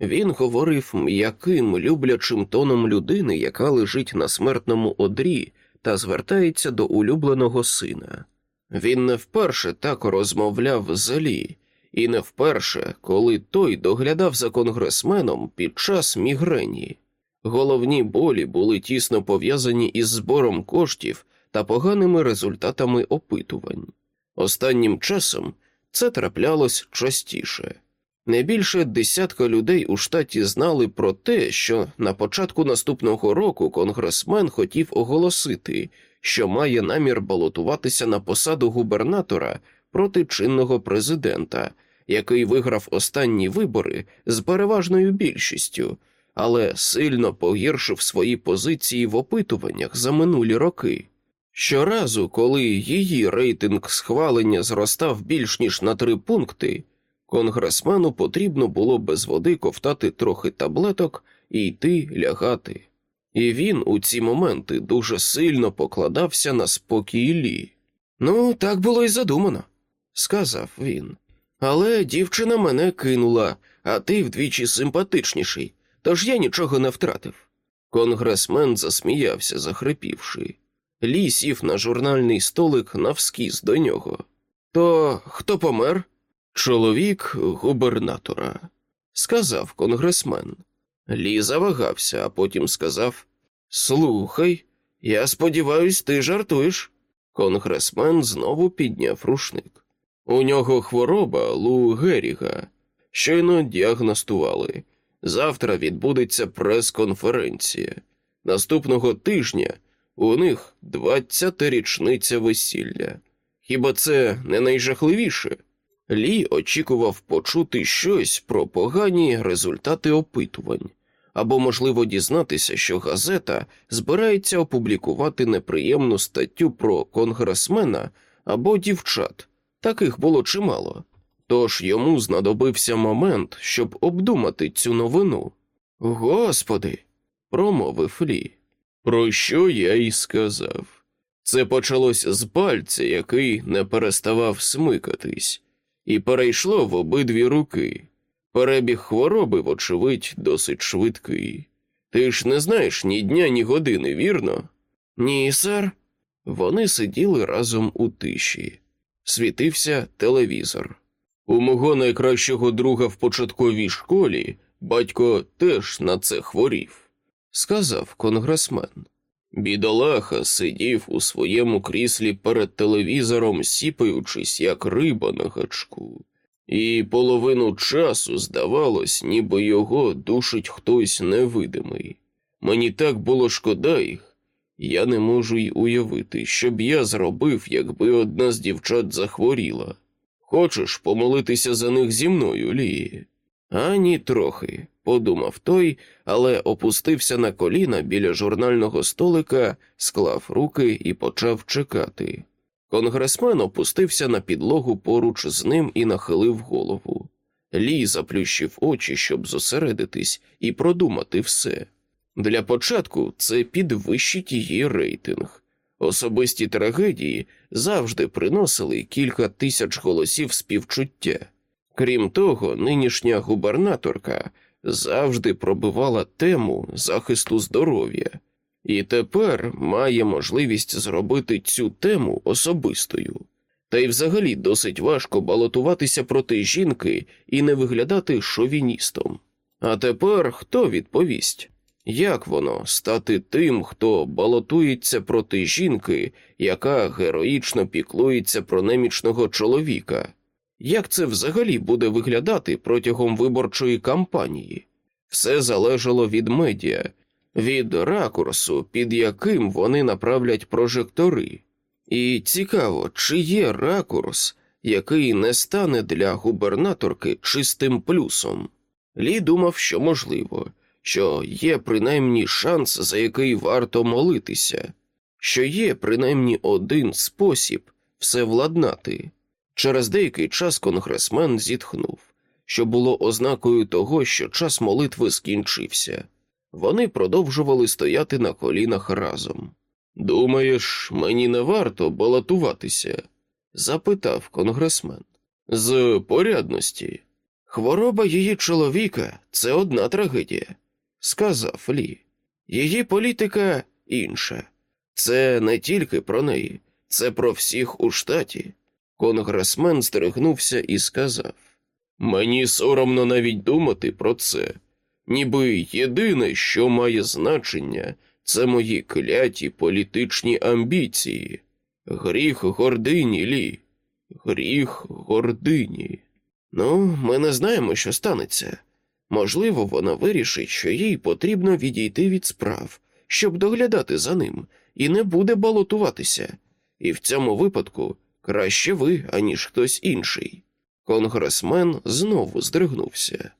Він говорив м'яким, люблячим тоном людини, яка лежить на смертному одрі та звертається до улюбленого сина. Він не вперше так розмовляв з Лі, і не вперше, коли той доглядав за конгресменом під час мігрені. Головні болі були тісно пов'язані із збором коштів та поганими результатами опитувань. Останнім часом це траплялось частіше. Не більше десятка людей у штаті знали про те, що на початку наступного року конгресмен хотів оголосити, що має намір балотуватися на посаду губернатора проти чинного президента який виграв останні вибори з переважною більшістю, але сильно погіршив свої позиції в опитуваннях за минулі роки. Щоразу, коли її рейтинг схвалення зростав більш ніж на три пункти, конгресмену потрібно було без води ковтати трохи таблеток і йти лягати. І він у ці моменти дуже сильно покладався на спокій Лі. Ну, так було й задумано, сказав він. Але дівчина мене кинула, а ти вдвічі симпатичніший, тож я нічого не втратив. Конгресмен засміявся, захрипівши. Лі сів на журнальний столик навскіз до нього. То хто помер? Чоловік губернатора, сказав конгресмен. Лі завагався, а потім сказав: Слухай, я сподіваюсь, ти жартуєш. Конгресмен знову підняв рушник. У нього хвороба Лу Геріга. Щойно діагностували. Завтра відбудеться прес-конференція. Наступного тижня у них двадцята річниця весілля. Хіба це не найжахливіше? Лі очікував почути щось про погані результати опитувань, або, можливо, дізнатися, що газета збирається опублікувати неприємну статтю про конгресмена або дівчат. Таких було чимало. Тож йому знадобився момент, щоб обдумати цю новину. Господи, промовив Лі. Про що я й сказав? Це почалось з пальця, який не переставав смикатись, і перейшло в обидві руки. Перебіг хвороби, вочевидь, досить швидкий. Ти ж не знаєш ні дня, ні години, вірно? Ні, сер. Вони сиділи разом у тиші. Світився телевізор. У мого найкращого друга в початковій школі батько теж на це хворів, сказав конгресмен. Бідолаха сидів у своєму кріслі перед телевізором, сіпаючись, як риба на гачку, і половину часу здавалось, ніби його душить хтось невидимий. Мені так було шкода їх, я не можу й уявити, що б я зробив, якби одна з дівчат захворіла. Хочеш помолитися за них зі мною, Лії? Ані трохи, подумав той, але опустився на коліна біля журнального столика, склав руки і почав чекати. Конгресмен опустився на підлогу поруч з ним і нахилив голову. Лі заплющив очі, щоб зосередитись і продумати все. Для початку це підвищить її рейтинг. Особисті трагедії завжди приносили кілька тисяч голосів співчуття. Крім того, нинішня губернаторка завжди пробивала тему захисту здоров'я, і тепер має можливість зробити цю тему особистою. Та й взагалі досить важко балотуватися проти жінки і не виглядати шовіністом. А тепер хто відповість? Як воно стати тим, хто балотується проти жінки, яка героїчно піклується про немічного чоловіка? Як це взагалі буде виглядати протягом виборчої кампанії? Все залежало від медіа, від ракурсу, під яким вони направлять прожектори. І цікаво, чи є ракурс, який не стане для губернаторки чистим плюсом. Лі думав, що можливо що є принаймні шанс, за який варто молитися, що є принаймні один спосіб все владнати. Через деякий час конгресмен зітхнув, що було ознакою того, що час молитви скінчився. Вони продовжували стояти на колінах разом. Думаєш, мені не варто балотуватися? запитав конгресмен. З порядності. Хвороба її чоловіка це одна трагедія сказав Лі. Її політика інша. Це не тільки про неї, це про всіх у штаті. Конгресмен стригнувся і сказав: Мені соромно навіть думати про це, ніби єдине, що має значення, це мої кляті політичні амбіції. Гріх гордині, Лі, гріх гордині. Ну, ми не знаємо, що станеться. Можливо, вона вирішить, що їй потрібно відійти від справ, щоб доглядати за ним, і не буде балотуватися. І в цьому випадку краще ви, аніж хтось інший. Конгресмен знову здригнувся.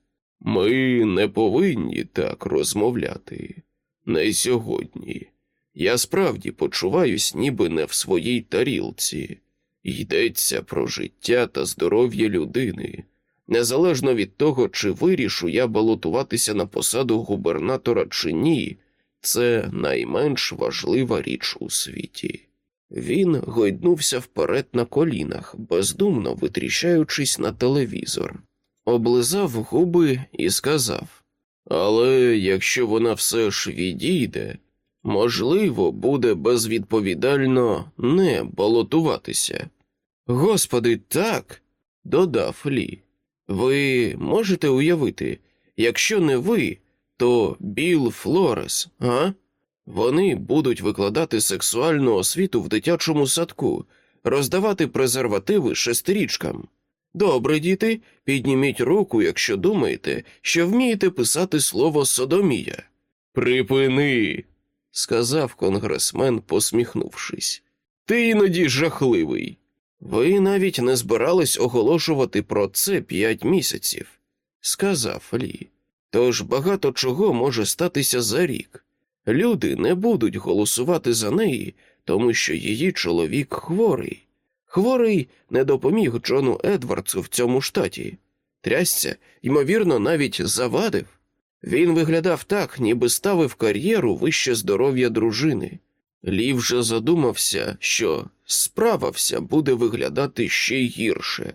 Ми не повинні так розмовляти. Не сьогодні. Я справді почуваюсь, ніби не в своїй тарілці. Йдеться про життя та здоров'я людини, незалежно від того, чи вирішу я балотуватися на посаду губернатора чи ні, це найменш важлива річ у світі. Він гойднувся вперед на колінах, бездумно витріщаючись на телевізор, облизав губи і сказав: Але якщо вона все ж відійде, можливо, буде безвідповідально не балотуватися. Господи, так, додав Лі. Ви можете уявити, якщо не ви, то Біл Флорес, а? Вони будуть викладати сексуальну освіту в дитячому садку, роздавати презервативи шестирічкам. Добре, діти, підніміть руку, якщо думаєте, що вмієте писати слово содомія. Припини, сказав конгресмен, посміхнувшись. Ти іноді жахливий. Ви навіть не збирались оголошувати про це п'ять місяців, сказав Лі. Тож багато чого може статися за рік. Люди не будуть голосувати за неї, тому що її чоловік хворий. Хворий не допоміг Джону Едвардсу в цьому штаті. Трясця, ймовірно, навіть завадив. Він виглядав так, ніби ставив кар'єру вище здоров'я дружини. Лі вже задумався, що справа вся буде виглядати ще гірше.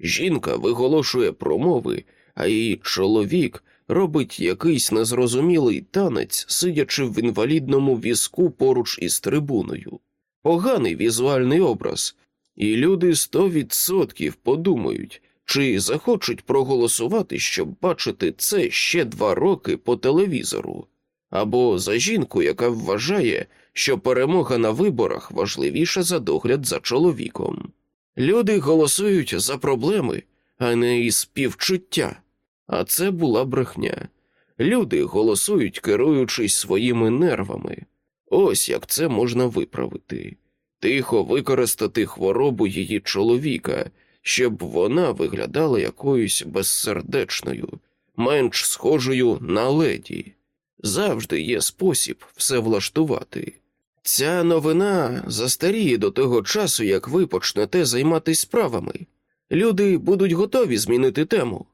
Жінка виголошує промови, а її чоловік робить якийсь незрозумілий танець, сидячи в інвалідному візку поруч із трибуною. Поганий візуальний образ, і люди сто відсотків подумають, чи захочуть проголосувати, щоб бачити це ще два роки по телевізору, або за жінку, яка вважає, що перемога на виборах важливіша за догляд за чоловіком. Люди голосують за проблеми, а не із співчуття. А це була брехня. Люди голосують, керуючись своїми нервами. Ось як це можна виправити. Тихо використати хворобу її чоловіка, щоб вона виглядала якоюсь безсердечною, менш схожою на леді. Завжди є спосіб все влаштувати. Ця новина застаріє до того часу, як ви почнете займатися справами. Люди будуть готові змінити тему.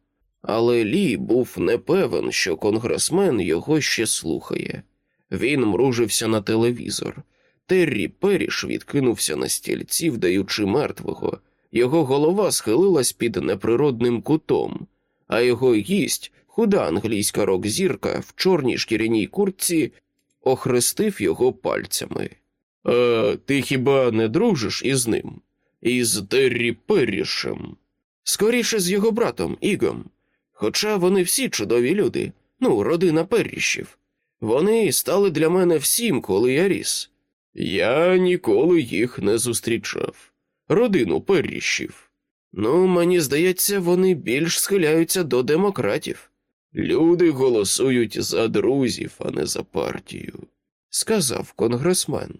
Але Лі був непевен, що конгресмен його ще слухає. Він мружився на телевізор. Террі Періш відкинувся на стільці, вдаючи мертвого. Його голова схилилась під неприродним кутом, а його гість, худа англійська рок-зірка в чорній шкіряній куртці, охрестив його пальцями. «А ти хіба не дружиш із ним? Із Террі Перішем? Скоріше з його братом Ігом. Хоча вони всі чудові люди, ну, родина Перрішів. Вони стали для мене всім, коли я ріс. Я ніколи їх не зустрічав. Родину Перрішів. Ну, мені здається, вони більш схиляються до демократів. Люди голосують за друзів, а не за партію, сказав конгресмен.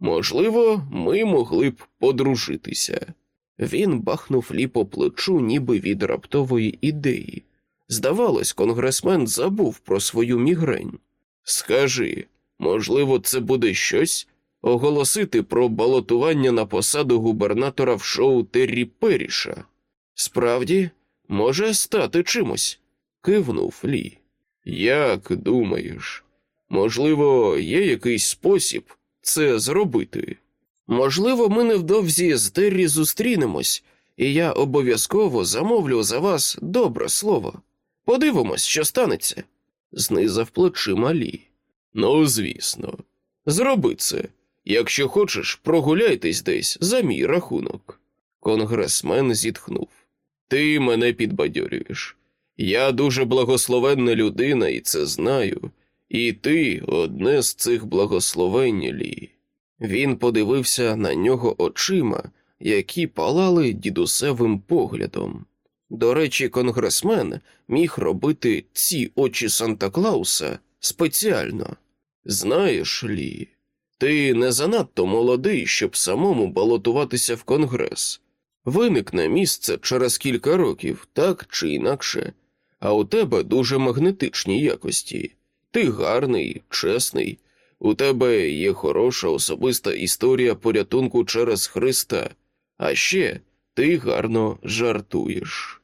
Можливо, ми могли б подружитися. Він бахнув лі по плечу, ніби від раптової ідеї. Здавалось, конгресмен забув про свою мігрень. Скажи, можливо, це буде щось? Оголосити про балотування на посаду губернатора в шоу Террі Періша. Справді, може стати чимось, кивнув Лі. Як думаєш, можливо, є якийсь спосіб це зробити? Можливо, ми невдовзі з Террі зустрінемось, і я обов'язково замовлю за вас добре слово. Подивимось, що станеться, знизав плечима Лі. Ну, звісно, зроби це. Якщо хочеш, прогуляйтесь десь за мій рахунок. Конгресмен зітхнув. Ти мене підбадьорюєш. Я дуже благословенна людина і це знаю, і ти одне з цих благословень Лі. Він подивився на нього очима, які палали дідусевим поглядом. До речі, конгресмен міг робити ці очі Санта Клауса спеціально. Знаєш, Лі, ти не занадто молодий, щоб самому балотуватися в конгрес. Виникне місце через кілька років, так чи інакше, а у тебе дуже магнетичні якості. Ти гарний, чесний. У тебе є хороша особиста історія порятунку через Христа, а ще ти гарно жартуєш.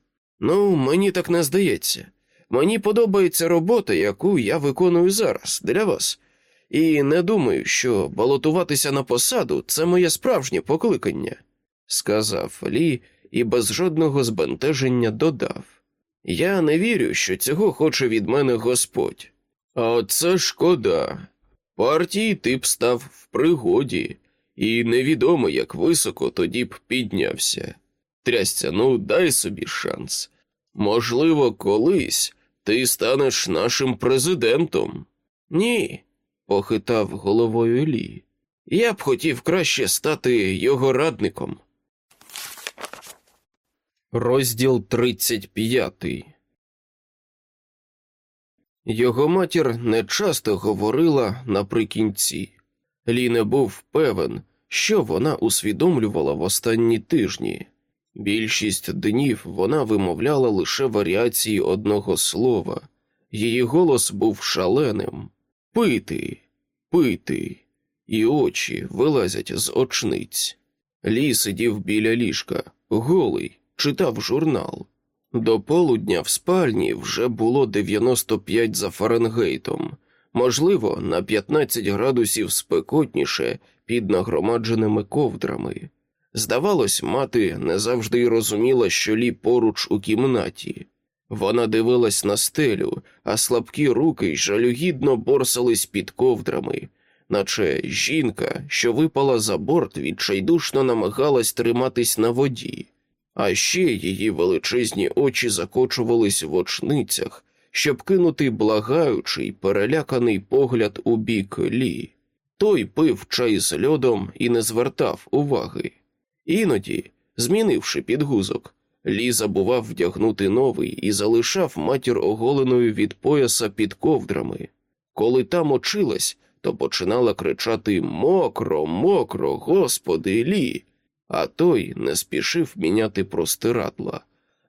Ну, мені так не здається. Мені подобається робота, яку я виконую зараз для вас, і не думаю, що балотуватися на посаду це моє справжнє покликання, сказав Лі і без жодного збентеження додав. Я не вірю, що цього хоче від мене Господь. А це шкода. Партії ти б став в пригоді, і невідомо, як високо тоді б піднявся. Трясця, ну дай собі шанс. Можливо, колись ти станеш нашим президентом. Ні, похитав головою Лі. Я б хотів краще стати його радником. Розділ 35 Його матір не часто говорила наприкінці. Лі не був певен, що вона усвідомлювала в останні тижні. Більшість днів вона вимовляла лише варіації одного слова. Її голос був шаленим пити, пити, і очі вилазять з очниць. Лі сидів біля ліжка, голий, читав журнал. До полудня в спальні вже було 95 за Фаренгейтом, можливо, на 15 градусів спекотніше під нагромадженими ковдрами. Здавалось, мати не завжди й розуміла, що лі поруч у кімнаті. Вона дивилась на стелю, а слабкі руки жалюгідно борсались під ковдрами, наче жінка, що випала за борт, відчайдушно намагалась триматись на воді, а ще її величезні очі закочувались в очницях, щоб кинути благаючий, переляканий погляд у бік лі. Той пив чай з льодом і не звертав уваги. Іноді, змінивши підгузок, Лі забував вдягнути новий і залишав матір оголеною від пояса під ковдрами. Коли та мочилась, то починала кричати Мокро, мокро, господи, лі. А той не спішив міняти простирадла,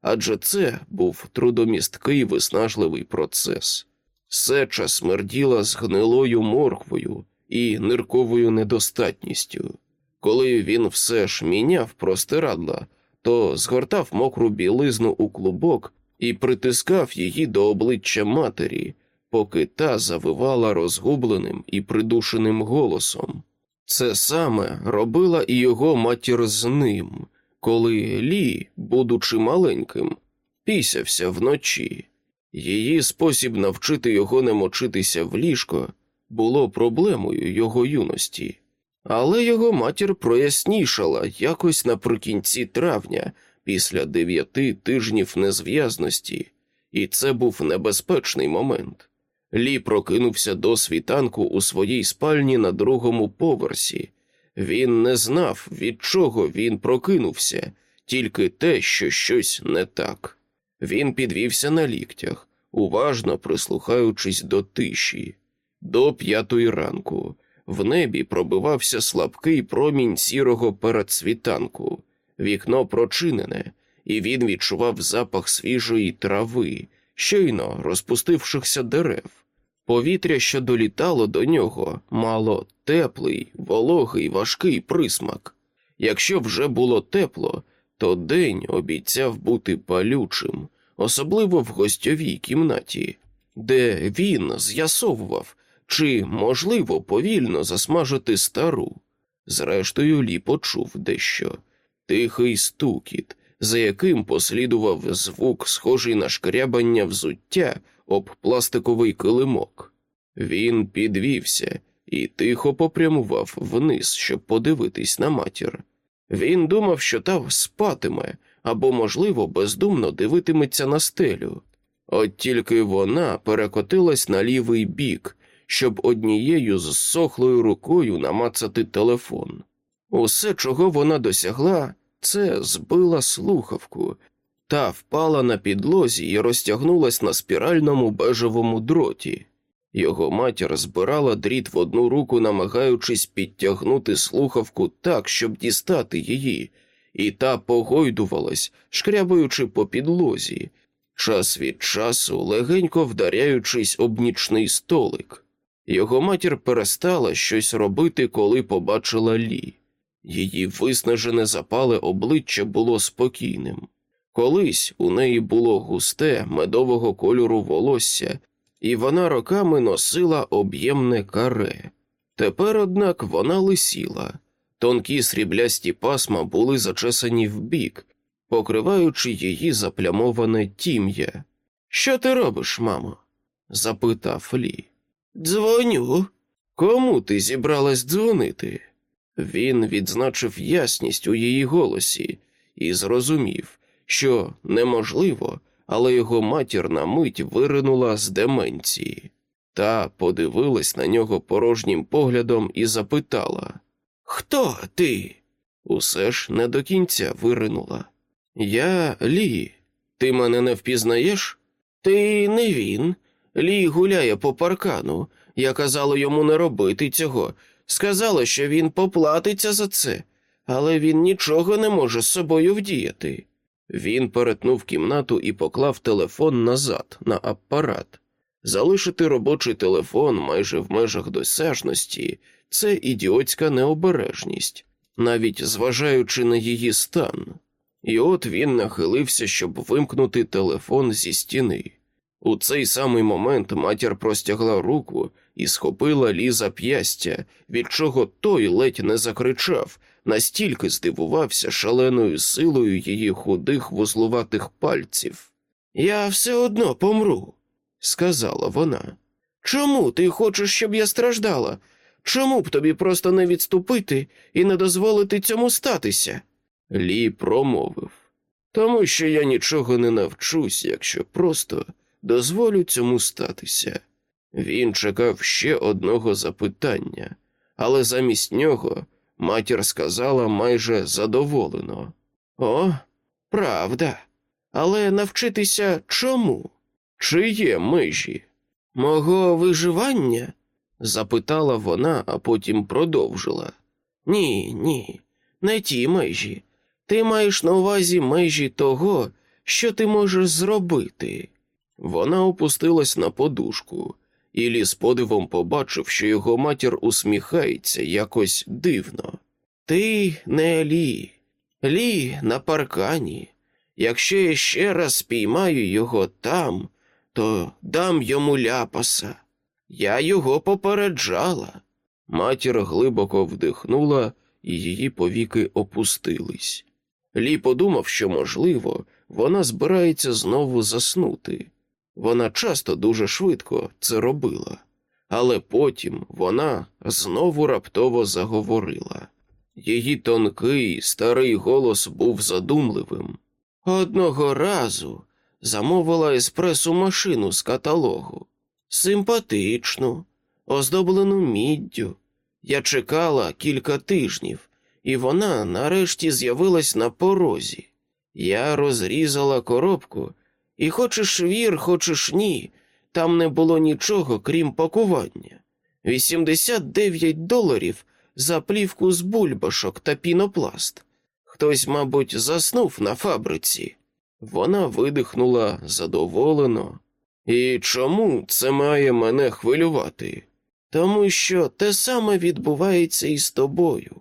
адже це був трудомісткий виснажливий процес. Сеча смерділа з гнилою морквою і нирковою недостатністю. Коли він все ж міняв простирадла, то згортав мокру білизну у клубок і притискав її до обличчя матері, поки та завивала розгубленим і придушеним голосом. Це саме робила і його матір з ним, коли Лі, будучи маленьким, пісявся вночі. Її спосіб навчити його не мочитися в ліжко було проблемою його юності. Але його матір прояснішала якось наприкінці травня, після дев'яти тижнів незв'язності, і це був небезпечний момент. Лі прокинувся до світанку у своїй спальні на другому поверсі. Він не знав, від чого він прокинувся, тільки те, що щось не так. Він підвівся на ліктях, уважно прислухаючись до тиші, до п'ятої ранку. В небі пробивався слабкий промінь сірого передсвітанку, вікно прочинене, і він відчував запах свіжої трави, щойно розпустившихся дерев. Повітря, що долітало до нього, мало теплий, вологий, важкий присмак. Якщо вже було тепло, то день обіцяв бути палючим, особливо в гостьовій кімнаті, де він з'ясовував, чи можливо повільно засмажити стару. Зрештою, Лі почув дещо тихий стукіт, за яким послідував звук, схожий на шкрябання взуття об пластиковий килимок. Він підвівся і тихо попрямував вниз, щоб подивитись на матір. Він думав, що та спатиме або, можливо, бездумно дивитиметься на стелю. От тільки вона перекотилась на лівий бік, щоб однією з сохлою рукою намацати телефон. Усе, чого вона досягла, це збила слухавку, та впала на підлозі і розтягнулась на спіральному бежевому дроті. Його матір збирала дріт в одну руку, намагаючись підтягнути слухавку так, щоб дістати її, і та погойдувалась, шкрябаючи по підлозі, час від часу легенько вдаряючись об нічний столик. Його матір перестала щось робити, коли побачила Лі. Її виснажене запале обличчя було спокійним. Колись у неї було густе медового кольору волосся, і вона роками носила об'ємне каре. Тепер, однак, вона лисіла. Тонкі сріблясті пасма були зачесані вбік, покриваючи її заплямоване тім'я. Що ти робиш, мамо? запитав Лі. Дзвоню. Кому ти зібралась дзвонити? Він відзначив ясність у її голосі і зрозумів, що неможливо, але його матір на мить виринула з деменції, та подивилась на нього порожнім поглядом і запитала Хто ти? Усе ж не до кінця виринула. Я Лі. Ти мене не впізнаєш? Ти не він. Лі гуляє по паркану. Я казала йому не робити цього. Сказала, що він поплатиться за це, але він нічого не може з собою вдіяти. Він перетнув кімнату і поклав телефон назад на апарат. Залишити робочий телефон майже в межах досяжності це ідіотська необережність, навіть зважаючи на її стан. І от він нахилився, щоб вимкнути телефон зі стіни. У цей самий момент матір простягла руку і схопила Лі за п'ястя, від чого той ледь не закричав, настільки здивувався шаленою силою її худих вузлуватих пальців. Я все одно помру, сказала вона. Чому ти хочеш, щоб я страждала? Чому б тобі просто не відступити і не дозволити цьому статися? Лі промовив. Тому що я нічого не навчусь, якщо просто дозволю цьому статися. Він чекав ще одного запитання, але замість нього матір сказала майже задоволено: О, правда, але навчитися чому? Чи є межі? Мого виживання? запитала вона, а потім продовжила. Ні, ні, не ті межі. Ти маєш на увазі межі того, що ти можеш зробити. Вона опустилась на подушку, і Лі з подивом побачив, що його матір усміхається якось дивно. Ти не Лі, Лі на паркані. Якщо я ще раз спіймаю його там, то дам йому ляпаса. Я його попереджала. Матір глибоко вдихнула, і її повіки опустились. Лі подумав, що, можливо, вона збирається знову заснути. Вона часто дуже швидко це робила, але потім вона знову раптово заговорила. Її тонкий старий голос був задумливим. Одного разу замовила еспресу машину з каталогу, симпатичну, оздоблену міддю. Я чекала кілька тижнів, і вона нарешті з'явилась на порозі. Я розрізала коробку, і хочеш вір, хочеш ні, там не було нічого, крім пакування. 89 доларів за плівку з бульбашок та пінопласт. Хтось, мабуть, заснув на фабриці. Вона видихнула задоволено. І чому це має мене хвилювати? Тому що те саме відбувається і з тобою,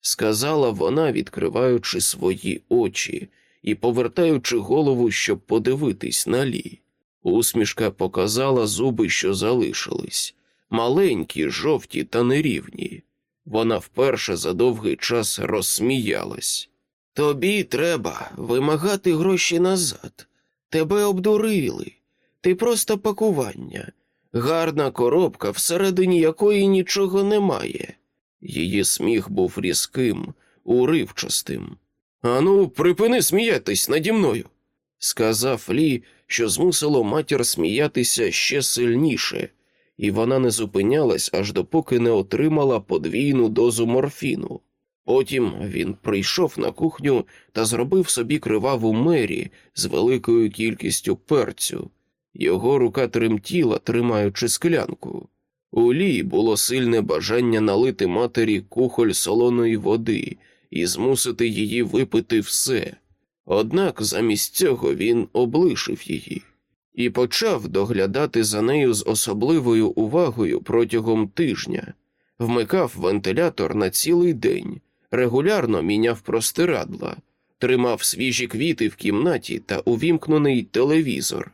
сказала вона, відкриваючи свої очі і повертаючи голову, щоб подивитись на лі. Усмішка показала зуби, що залишились, маленькі, жовті та нерівні. Вона вперше за довгий час розсміялась. Тобі треба вимагати гроші назад. Тебе обдурили. Ти просто пакування, гарна коробка, всередині якої нічого немає. Її сміх був різким, уривчастим. Ану, припини сміятись наді мною, сказав Лі, що змусило матір сміятися ще сильніше, і вона не зупинялась, аж допоки не отримала подвійну дозу морфіну. Потім він прийшов на кухню та зробив собі криваву мері з великою кількістю перцю. Його рука тремтіла, тримаючи склянку. У Лі було сильне бажання налити матері кухоль солоної води і змусити її випити все. Однак замість цього він облишив її. і почав доглядати за нею з особливою увагою протягом тижня, вмикав вентилятор на цілий день, регулярно міняв простирадла, тримав свіжі квіти в кімнаті та увімкнений телевізор.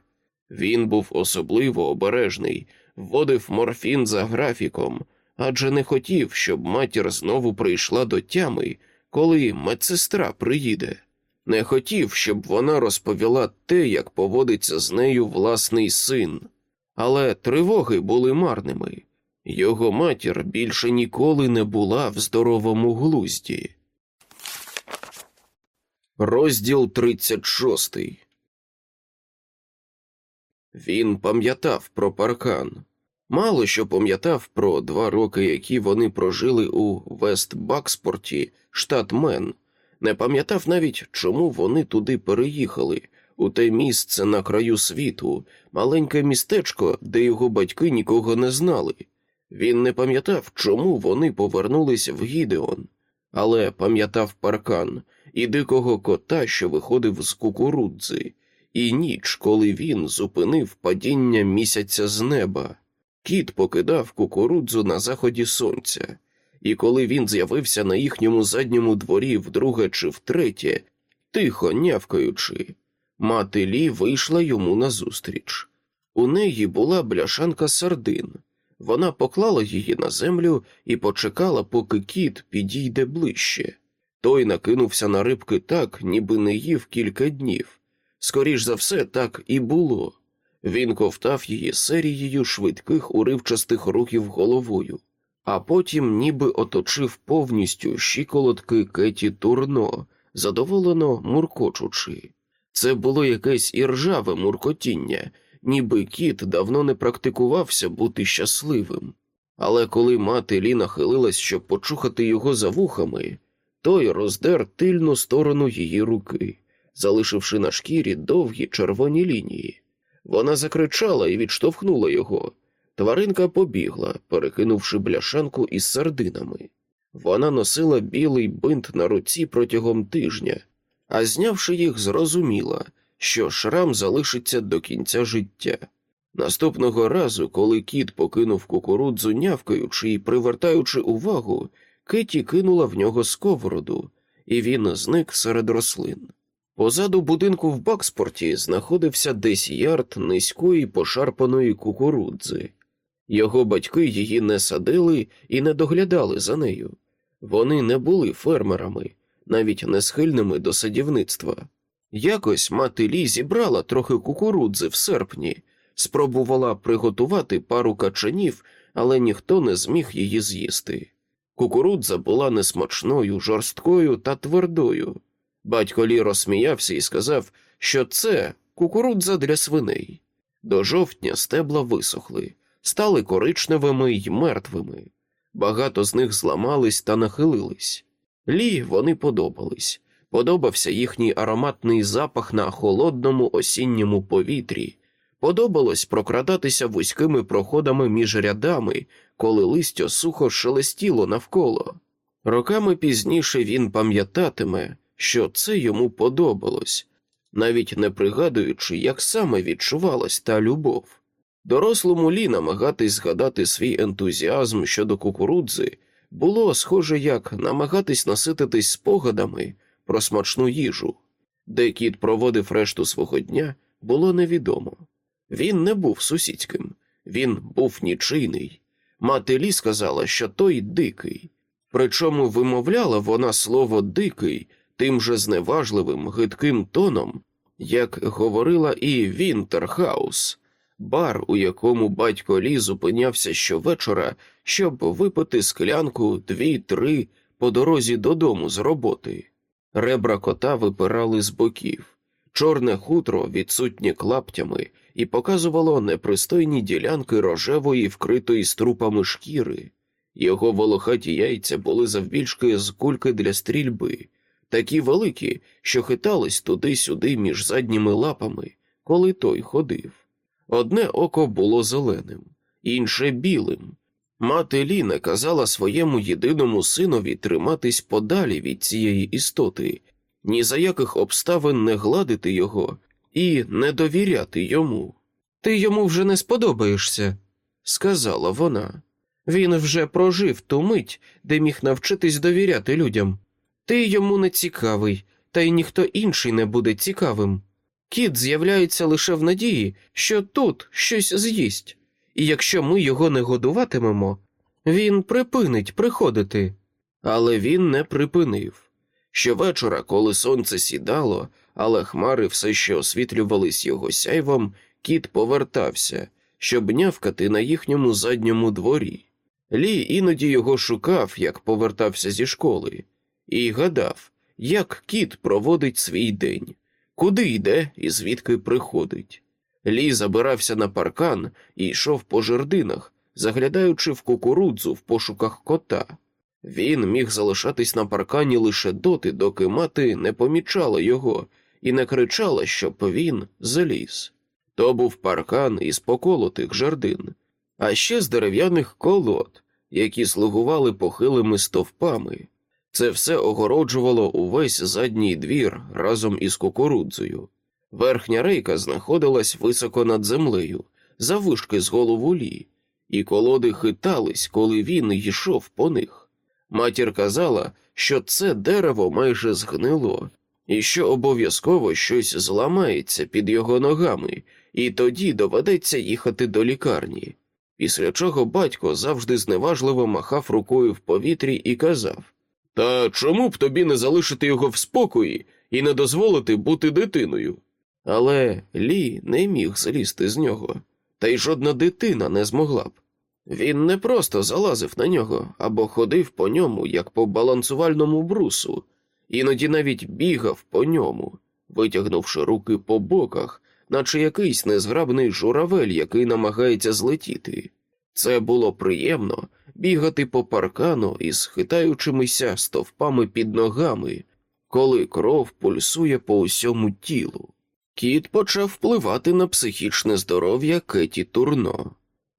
Він був особливо обережний, вводив морфін за графіком, адже не хотів, щоб матір знову прийшла до тями, коли медсестра приїде. Не хотів, щоб вона розповіла те, як поводиться з нею власний син. Але тривоги були марними. Його матір більше ніколи не була в здоровому глузді. Розділ 36 Він пам'ятав про паркан. Мало що пам'ятав про два роки, які вони прожили у Вест-Бакспорті, штат Мен. Не пам'ятав навіть, чому вони туди переїхали, у те місце на краю світу, маленьке містечко, де його батьки нікого не знали. Він не пам'ятав, чому вони повернулись в Гідеон, але пам'ятав паркан і дикого кота, що виходив з кукурудзи, і ніч, коли він зупинив падіння місяця з неба. Кіт покидав кукурудзу на заході сонця, і коли він з'явився на їхньому задньому дворі вдруге чи втретє, тихо нявкаючи, мати Лі вийшла йому назустріч. У неї була бляшанка сардин. Вона поклала її на землю і почекала, поки кіт підійде ближче. Той накинувся на рибки так, ніби не їв кілька днів. Скоріш за все, так і було. Він ковтав її серією швидких уривчастих рухів головою, а потім ніби оточив повністю щиколотки Кеті Турно, задоволено муркочучи. Це було якесь іржаве муркотіння, ніби кіт давно не практикувався бути щасливим. Але коли мати Лі нахилилась, щоб почухати його за вухами, той роздер тильну сторону її руки, залишивши на шкірі довгі червоні лінії. Вона закричала і відштовхнула його. Тваринка побігла, перекинувши бляшанку із сардинами. Вона носила білий бинт на руці протягом тижня, а знявши їх, зрозуміла, що шрам залишиться до кінця життя. Наступного разу, коли кіт покинув кукурудзу, нявкаючи і привертаючи увагу, Кеті кинула в нього сковороду, і він зник серед рослин. Позаду будинку в Бакспорті знаходився десь ярд низької пошарпаної кукурудзи. Його батьки її не садили і не доглядали за нею. Вони не були фермерами, навіть не схильними до садівництва. Якось мати Лі зібрала трохи кукурудзи в серпні, спробувала приготувати пару качанів, але ніхто не зміг її з'їсти. Кукурудза була несмачною, жорсткою та твердою. Батько Лі розсміявся і сказав, що це кукурудза для свиней. До жовтня стебла висохли, стали коричневими й мертвими. Багато з них зламались та нахилились. Лі вони подобались. Подобався їхній ароматний запах на холодному осінньому повітрі. Подобалось прокрадатися вузькими проходами між рядами, коли листя сухо шелестіло навколо. Роками пізніше він пам'ятатиме, що це йому подобалось, навіть не пригадуючи, як саме відчувалась та любов. Дорослому Лі намагатись згадати свій ентузіазм щодо кукурудзи було схоже, як намагатись насититись спогадами про смачну їжу, де кіт проводив решту свого дня, було невідомо. Він не був сусідським, він був нічийний. Мати Лі сказала, що той дикий. Причому вимовляла вона слово дикий тим же зневажливим гидким тоном, як говорила і Вінтерхаус, бар, у якому батько Лі зупинявся щовечора, щоб випити склянку дві-три по дорозі додому з роботи. Ребра кота випирали з боків, чорне хутро відсутнє клаптями і показувало непристойні ділянки рожевої, вкритої струпами шкіри. Його волохаті яйця були завбільшки з кульки для стрільби, такі великі, що хитались туди-сюди між задніми лапами, коли той ходив. Одне око було зеленим, інше білим. Мати Ліна казала своєму єдиному синові триматись подалі від цієї істоти, ні за яких обставин не гладити його і не довіряти йому. Ти йому вже не сподобаєшся, сказала вона. Він вже прожив ту мить, де міг навчитись довіряти людям. Ти йому не цікавий, та й ніхто інший не буде цікавим. Кіт з'являється лише в надії, що тут щось з'їсть, і якщо ми його не годуватимемо, він припинить приходити. Але він не припинив. Щовечора, коли сонце сідало, але хмари все ще освітлювались його сяйвом, кіт повертався, щоб нявкати на їхньому задньому дворі. Лі іноді його шукав, як повертався зі школи, і гадав, як кіт проводить свій день, куди йде і звідки приходить. Лі забирався на паркан і йшов по жердинах, заглядаючи в кукурудзу в пошуках кота. Він міг залишатись на паркані лише доти, доки мати не помічала його і не кричала, щоб він заліз. То був паркан із поколотих жердин, а ще з дерев'яних колод, які слугували похилими стовпами. Це все огороджувало увесь задній двір разом із кукурудзою. Верхня рейка знаходилась високо над землею, завишки з голову лі, і колоди хитались, коли він йшов по них. Матір казала, що це дерево майже згнило, і що обов'язково щось зламається під його ногами, і тоді доведеться їхати до лікарні. Після чого батько завжди зневажливо махав рукою в повітрі і казав Та чому б тобі не залишити його в спокої і не дозволити бути дитиною? Але Лі не міг злізти з нього, та й жодна дитина не змогла б. Він не просто залазив на нього або ходив по ньому, як по балансувальному брусу, іноді навіть бігав по ньому, витягнувши руки по боках, наче якийсь незграбний журавель, який намагається злетіти. Це було приємно бігати по паркану із хитаючимися стовпами під ногами, коли кров пульсує по усьому тілу. Кіт почав впливати на психічне здоров'я Кеті Турно.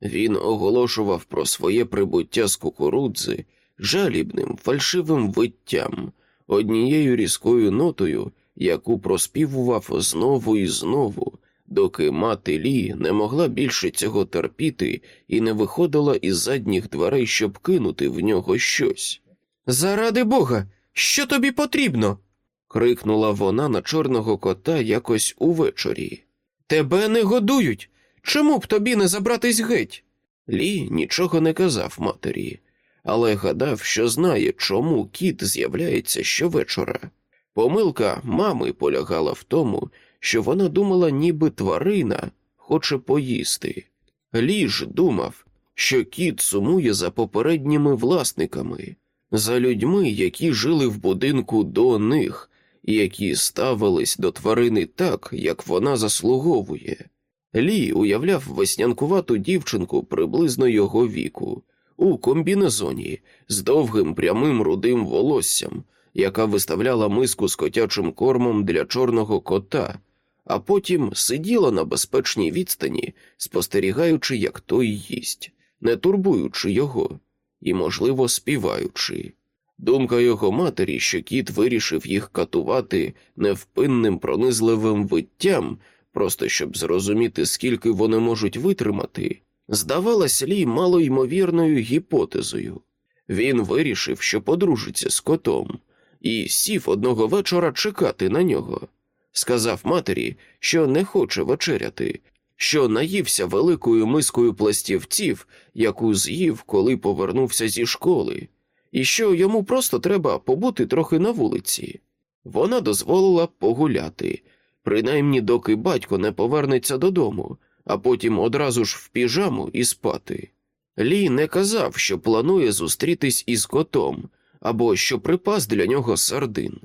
Він оголошував про своє прибуття з кукурудзи жалібним фальшивим виттям, однією різкою нотою, яку проспівував знову і знову, доки мати Лі не могла більше цього терпіти і не виходила із задніх дверей, щоб кинути в нього щось. Заради бога, що тобі потрібно? крикнула вона на чорного кота якось увечері. Тебе не годують. Чому б тобі не забратись геть? Лі нічого не казав матері, але гадав, що знає, чому кіт з'являється щовечора. Помилка мами полягала в тому, що вона думала, ніби тварина хоче поїсти. Лі ж думав, що кіт сумує за попередніми власниками, за людьми, які жили в будинку до них, і які ставились до тварини так, як вона заслуговує. Лі уявляв веснянкувату дівчинку приблизно його віку, у комбінезоні з довгим прямим рудим волоссям, яка виставляла миску з котячим кормом для чорного кота, а потім сиділа на безпечній відстані, спостерігаючи, як той їсть, не турбуючи його і, можливо, співаючи. Думка його матері, що кіт вирішив їх катувати невпинним пронизливим виттям, просто щоб зрозуміти, скільки вони можуть витримати, здавалась Лі малоймовірною гіпотезою. Він вирішив, що подружиться з котом, і сів одного вечора чекати на нього. Сказав матері, що не хоче вечеряти, що наївся великою мискою пластівців, яку з'їв, коли повернувся зі школи, і що йому просто треба побути трохи на вулиці. Вона дозволила погуляти, принаймні доки батько не повернеться додому, а потім одразу ж в піжаму і спати. Лі не казав, що планує зустрітись із котом або що припас для нього сардин.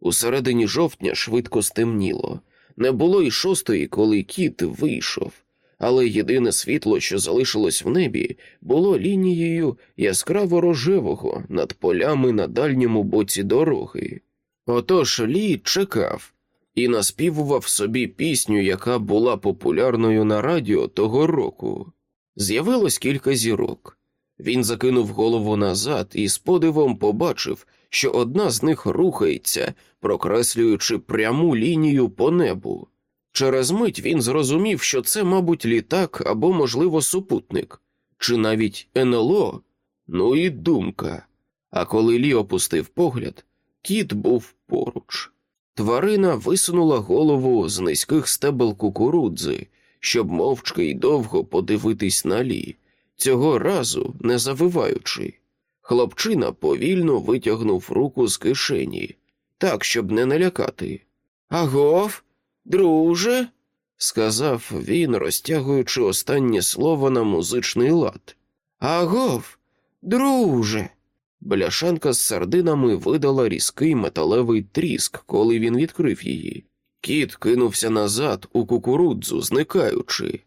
У середині жовтня швидко стемніло. Не було й шостої, коли кіт вийшов, але єдине світло, що залишилось в небі, було лінією яскраво рожевого над полями на дальньому боці дороги. Отож Лі чекав і наспівував собі пісню, яка була популярною на радіо того року. З'явилось кілька зірок. Він закинув голову назад і з подивом побачив, що одна з них рухається, прокреслюючи пряму лінію по небу. Через мить він зрозумів, що це, мабуть, літак або, можливо, супутник, чи навіть НЛО. Ну і думка. А коли Лі опустив погляд, кіт був поруч. Тварина висунула голову з низьких стебел кукурудзи, щоб мовчки й довго подивитись на Лі, цього разу не завиваючи. Хлопчина повільно витягнув руку з кишені, так, щоб не налякати. Агов, друже, сказав він, розтягуючи останнє слово на музичний лад. Агов, друже. Бляшанка з сардинами видала різкий металевий тріск, коли він відкрив її. Кіт кинувся назад у кукурудзу, зникаючи.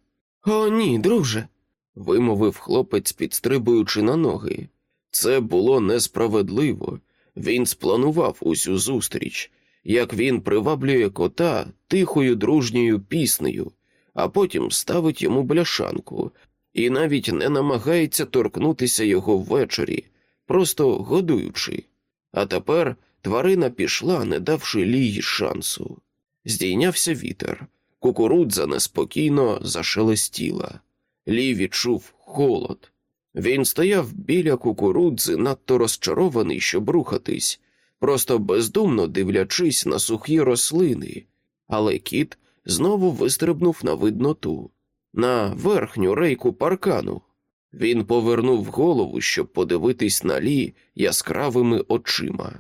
О, ні, друже, вимовив хлопець, підстрибуючи на ноги. Це було несправедливо. Він спланував усю зустріч, як він приваблює кота тихою дружньою піснею, а потім ставить йому бляшанку і навіть не намагається торкнутися його ввечері, просто годуючи. А тепер тварина пішла, не давши лії шансу. Здійнявся вітер, кукурудза неспокійно зашелестіла. Лі відчув холод. Він стояв біля кукурудзи, надто розчарований, щоб рухатись, просто бездумно дивлячись на сухі рослини, але кіт знову вистрибнув на видноту, на верхню рейку паркану. Він повернув голову, щоб подивитись на лі яскравими очима.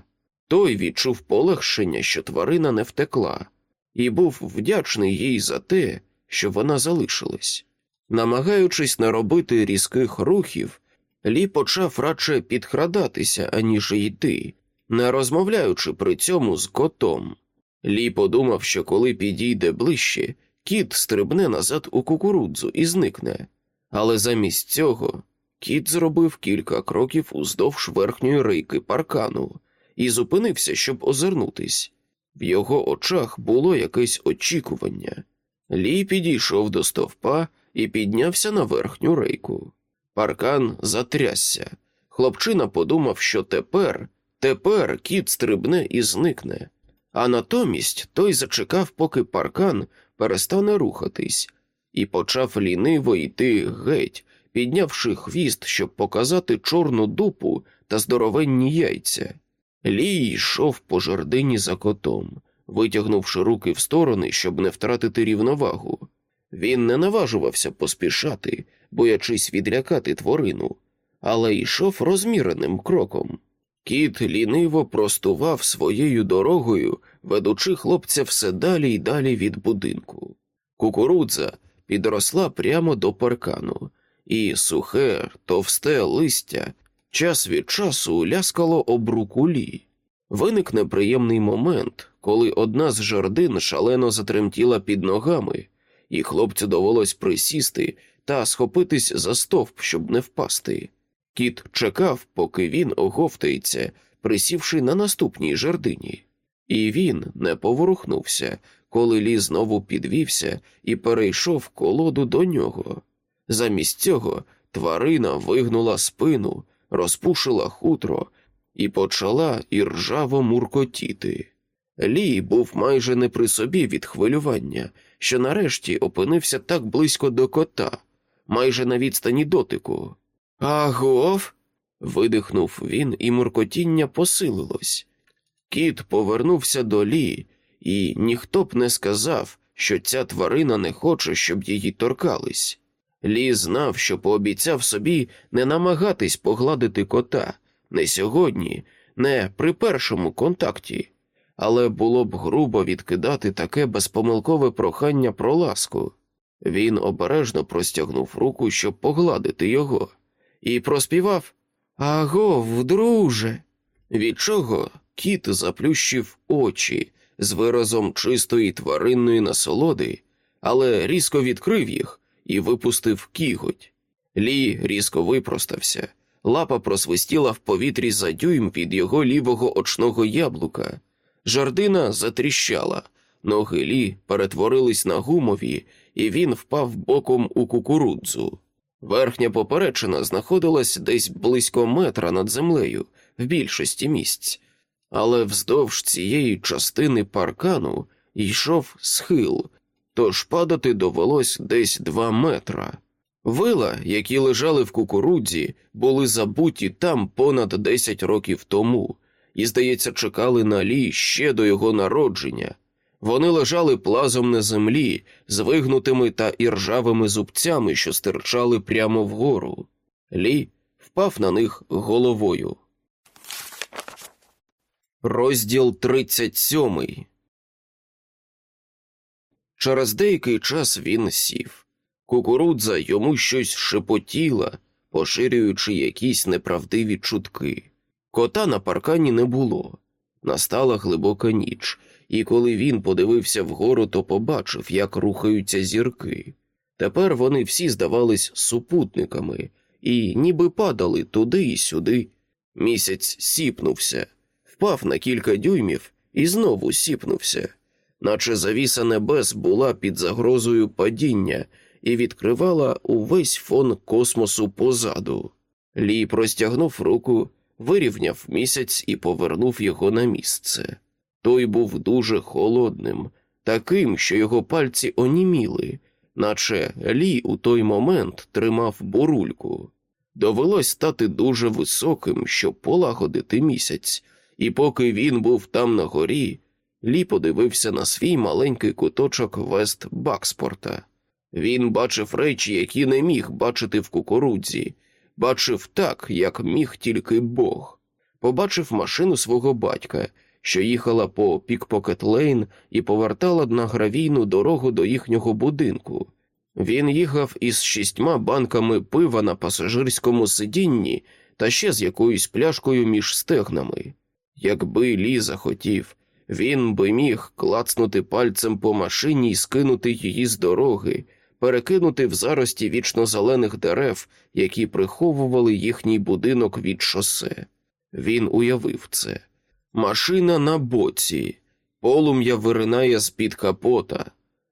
Той відчув полегшення, що тварина не втекла, і був вдячний їй за те, що вона залишилась. Намагаючись не робити різких рухів, Лі почав радше підкрадатися, аніж йти, не розмовляючи при цьому з котом. Лі подумав, що коли підійде ближче, кіт стрибне назад у кукурудзу і зникне, але замість цього кіт зробив кілька кроків уздовж верхньої рейки паркану і зупинився, щоб озирнутись. В його очах було якесь очікування. Лі підійшов до стовпа і піднявся на верхню рейку. Паркан затрясся. Хлопчина подумав, що тепер, тепер кіт стрибне і зникне, а натомість той зачекав, поки паркан перестане рухатись, і почав ліниво йти геть, піднявши хвіст, щоб показати чорну дупу та здоровенні яйця. Лій йшов по жердині за котом, витягнувши руки в сторони, щоб не втратити рівновагу. Він не наважувався поспішати, боячись відлякати тварину, але йшов розміреним кроком. Кіт ліниво простував своєю дорогою, ведучи хлопця все далі й далі від будинку. Кукурудза підросла прямо до паркану, і сухе, товсте листя час від часу ляскало об руку лі. Виник неприємний момент, коли одна з жердин шалено затремтіла під ногами, і хлопцю довелось присісти та схопитись за стовп, щоб не впасти. Кіт чекав, поки він оговтається, присівши на наступній жердині, і він не поворухнувся, коли лі знову підвівся і перейшов колоду до нього. Замість цього тварина вигнула спину, розпушила хутро і почала іржаво муркотіти. Лі був майже не при собі від хвилювання, що нарешті опинився так близько до кота, майже на відстані дотику. Агов. видихнув він, і муркотіння посилилось. Кіт повернувся до Лі, і ніхто б не сказав, що ця тварина не хоче, щоб її торкались. Лі знав, що пообіцяв собі не намагатись погладити кота не сьогодні, не при першому контакті, але було б грубо відкидати таке безпомилкове прохання про ласку. Він обережно простягнув руку, щоб погладити його, і проспівав Агов, друже. Від чого кіт заплющив очі з виразом чистої тваринної насолоди, але різко відкрив їх і випустив кіготь. Лі різко випростався, лапа просвистіла в повітрі за дюйм від його лівого очного яблука. Жардина затріщала, ноги Лі перетворились на гумові, і він впав боком у кукурудзу. Верхня поперечина знаходилась десь близько метра над землею, в більшості місць, але вздовж цієї частини паркану йшов схил, тож падати довелось десь два метра. Вила, які лежали в кукурудзі, були забуті там понад десять років тому, і, здається, чекали на лі ще до його народження. Вони лежали плазом на землі, з вигнутими та іржавими зубцями, що стирчали прямо вгору. Лі впав на них головою. Розділ 37 Через деякий час він сів. Кукурудза йому щось шепотіла, поширюючи якісь неправдиві чутки. Кота на паркані не було. Настала глибока ніч, і коли він подивився вгору, то побачив, як рухаються зірки. Тепер вони всі здавались супутниками і ніби падали туди і сюди. Місяць сіпнувся, впав на кілька дюймів і знову сіпнувся, наче завіса небес була під загрозою падіння і відкривала увесь фон космосу позаду. Лі простягнув руку, вирівняв місяць і повернув його на місце. Той був дуже холодним, таким, що його пальці оніміли, наче Лі у той момент тримав бурульку. Довелось стати дуже високим, щоб полагодити місяць, і поки він був там на горі, Лі подивився на свій маленький куточок Вест Бакспорта. Він бачив речі, які не міг бачити в кукурудзі, бачив так, як міг тільки Бог. Побачив машину свого батька, що їхала по Пікпокет Лейн і повертала на гравійну дорогу до їхнього будинку. Він їхав із шістьма банками пива на пасажирському сидінні та ще з якоюсь пляшкою між стегнами. Якби Лі захотів, він би міг клацнути пальцем по машині і скинути її з дороги, перекинути в зарості вічно зелених дерев, які приховували їхній будинок від шосе. Він уявив це. Машина на боці, полум'я виринає з-під капота.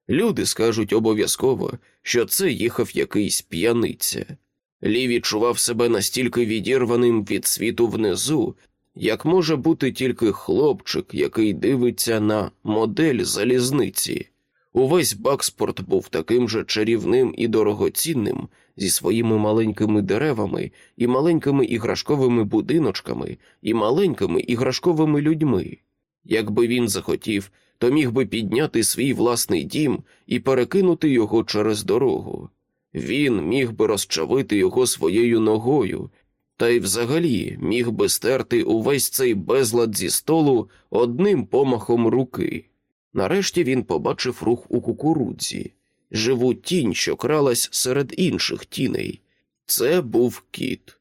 Люди скажуть обов'язково, що це їхав якийсь п'яниця. Лі відчував себе настільки відірваним від світу внизу, як може бути тільки хлопчик, який дивиться на модель залізниці. Увесь Бакспорт був таким же чарівним і дорогоцінним, зі своїми маленькими деревами і маленькими іграшковими будиночками і маленькими іграшковими людьми. Якби він захотів, то міг би підняти свій власний дім і перекинути його через дорогу. Він міг би розчавити його своєю ногою, та й взагалі міг би стерти увесь цей безлад зі столу одним помахом руки. Нарешті він побачив рух у кукурудзі, живу тінь, що кралась серед інших тіней. Це був кіт.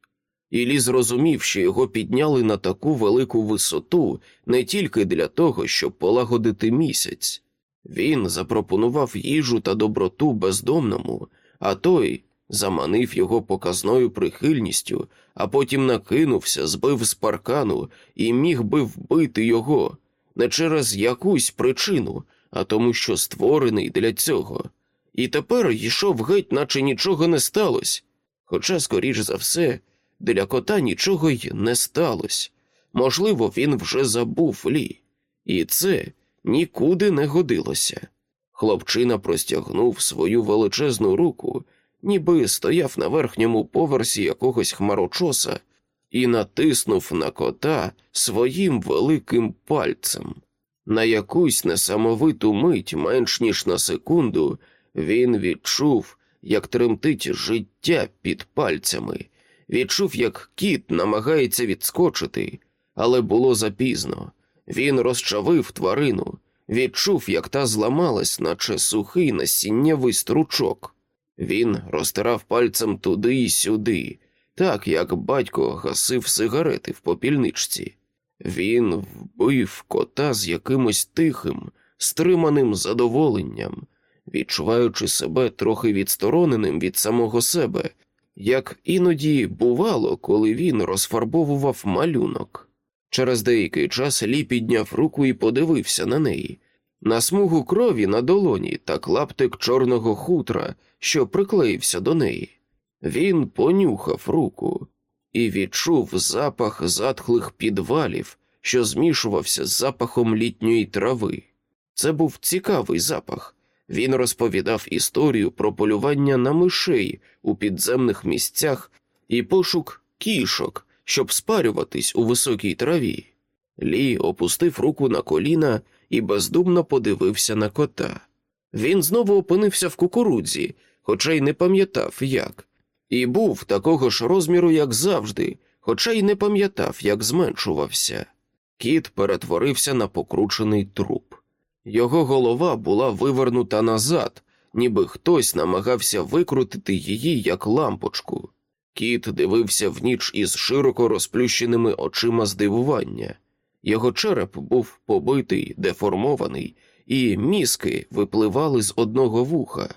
Ілі зрозумів, що його підняли на таку велику висоту не тільки для того, щоб полагодити місяць. Він запропонував їжу та доброту бездомному, а той заманив його показною прихильністю, а потім накинувся, збив з паркану і міг би вбити його не через якусь причину, а тому, що створений для цього. І тепер йшов геть, наче нічого не сталося. Хоча, скоріш за все, для кота нічого й не сталося. Можливо, він вже забув лі, і це нікуди не годилося. Хлопчина простягнув свою величезну руку, ніби стояв на верхньому поверсі якогось хмарочоса і натиснув на кота своїм великим пальцем. На якусь несамовиту мить, менш ніж на секунду, він відчув, як тремтить життя під пальцями, відчув, як кіт намагається відскочити, але було запізно. Він розчавив тварину, відчув, як та зламалась, наче сухий насіннєвий стручок. Він розтирав пальцем туди й сюди, так як батько гасив сигарети в попільничці. Він вбив кота з якимось тихим, стриманим задоволенням, відчуваючи себе трохи відстороненим від самого себе, як іноді бувало, коли він розфарбовував малюнок. Через деякий час Лі підняв руку і подивився на неї, на смугу крові на долоні та клаптик чорного хутра, що приклеївся до неї. Він понюхав руку і відчув запах затхлих підвалів, що змішувався з запахом літньої трави. Це був цікавий запах, Він розповідав історію про полювання на мишей у підземних місцях і пошук кішок, щоб спарюватись у високій траві. Лі опустив руку на коліна і бездумно подивився на кота. Він знову опинився в кукурудзі, хоча й не пам'ятав як, і був такого ж розміру, як завжди, хоча й не пам'ятав, як зменшувався. Кіт перетворився на покручений труп. Його голова була вивернута назад, ніби хтось намагався викрутити її як лампочку. Кіт дивився в ніч із широко розплющеними очима здивування. Його череп був побитий, деформований, і мізки випливали з одного вуха.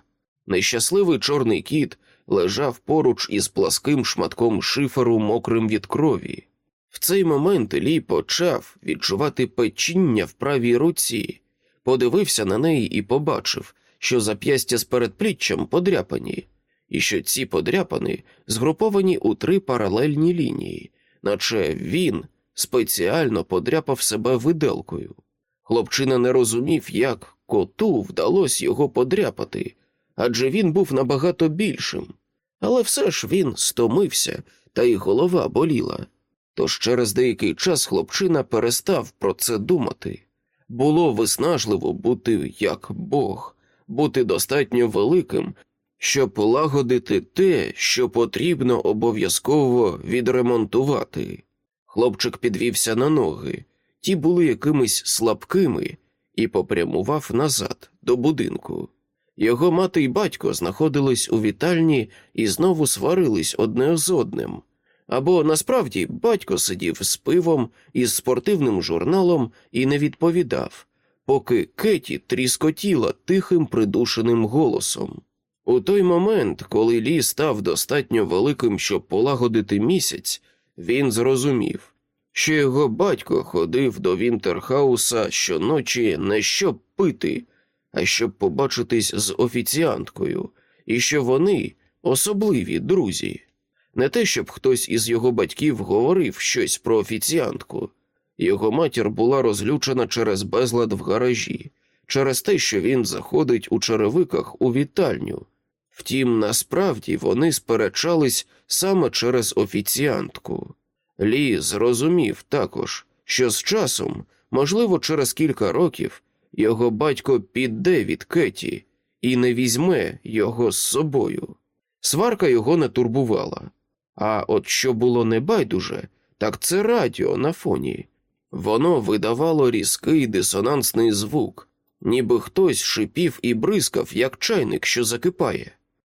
Нещасливий чорний кіт лежав поруч із пласким шматком шиферу, мокрим від крові. В цей момент Лі почав відчувати печіння в правій руці, подивився на неї і побачив, що зап'ястя з передпліччям подряпані, і що ці подряпини згруповані у три паралельні лінії, наче він спеціально подряпав себе виделкою. Хлопчина не розумів, як коту вдалося його подряпати, адже він був набагато більшим. Але все ж він стомився, та й голова боліла. Тож через деякий час хлопчина перестав про це думати. Було виснажливо бути як Бог, бути достатньо великим, щоб полагодити те, що потрібно обов'язково відремонтувати. Хлопчик підвівся на ноги, ті були якимись слабкими, і попрямував назад до будинку. Його мати й батько знаходились у вітальні і знову сварились одне з одним. Або насправді батько сидів з пивом із спортивним журналом і не відповідав, поки Кеті тріскотіла тихим придушеним голосом. У той момент, коли Лі став достатньо великим, щоб полагодити місяць, він зрозумів, що його батько ходив до Вінтерхауса щоночі не щоб пити, щоб побачитись з офіціанткою, і що вони особливі друзі. Не те, щоб хтось із його батьків говорив щось про офіціантку. Його матір була розлючена через безлад в гаражі, через те, що він заходить у черевиках у вітальню. Втім, насправді вони сперечались саме через офіціантку. Лі зрозумів також, що з часом, можливо, через кілька років, його батько піде від Кеті і не візьме його з собою. Сварка його не турбувала. А от що було небайдуже, так це радіо на фоні. Воно видавало різкий дисонансний звук, ніби хтось шипів і бризкав, як чайник, що закипає.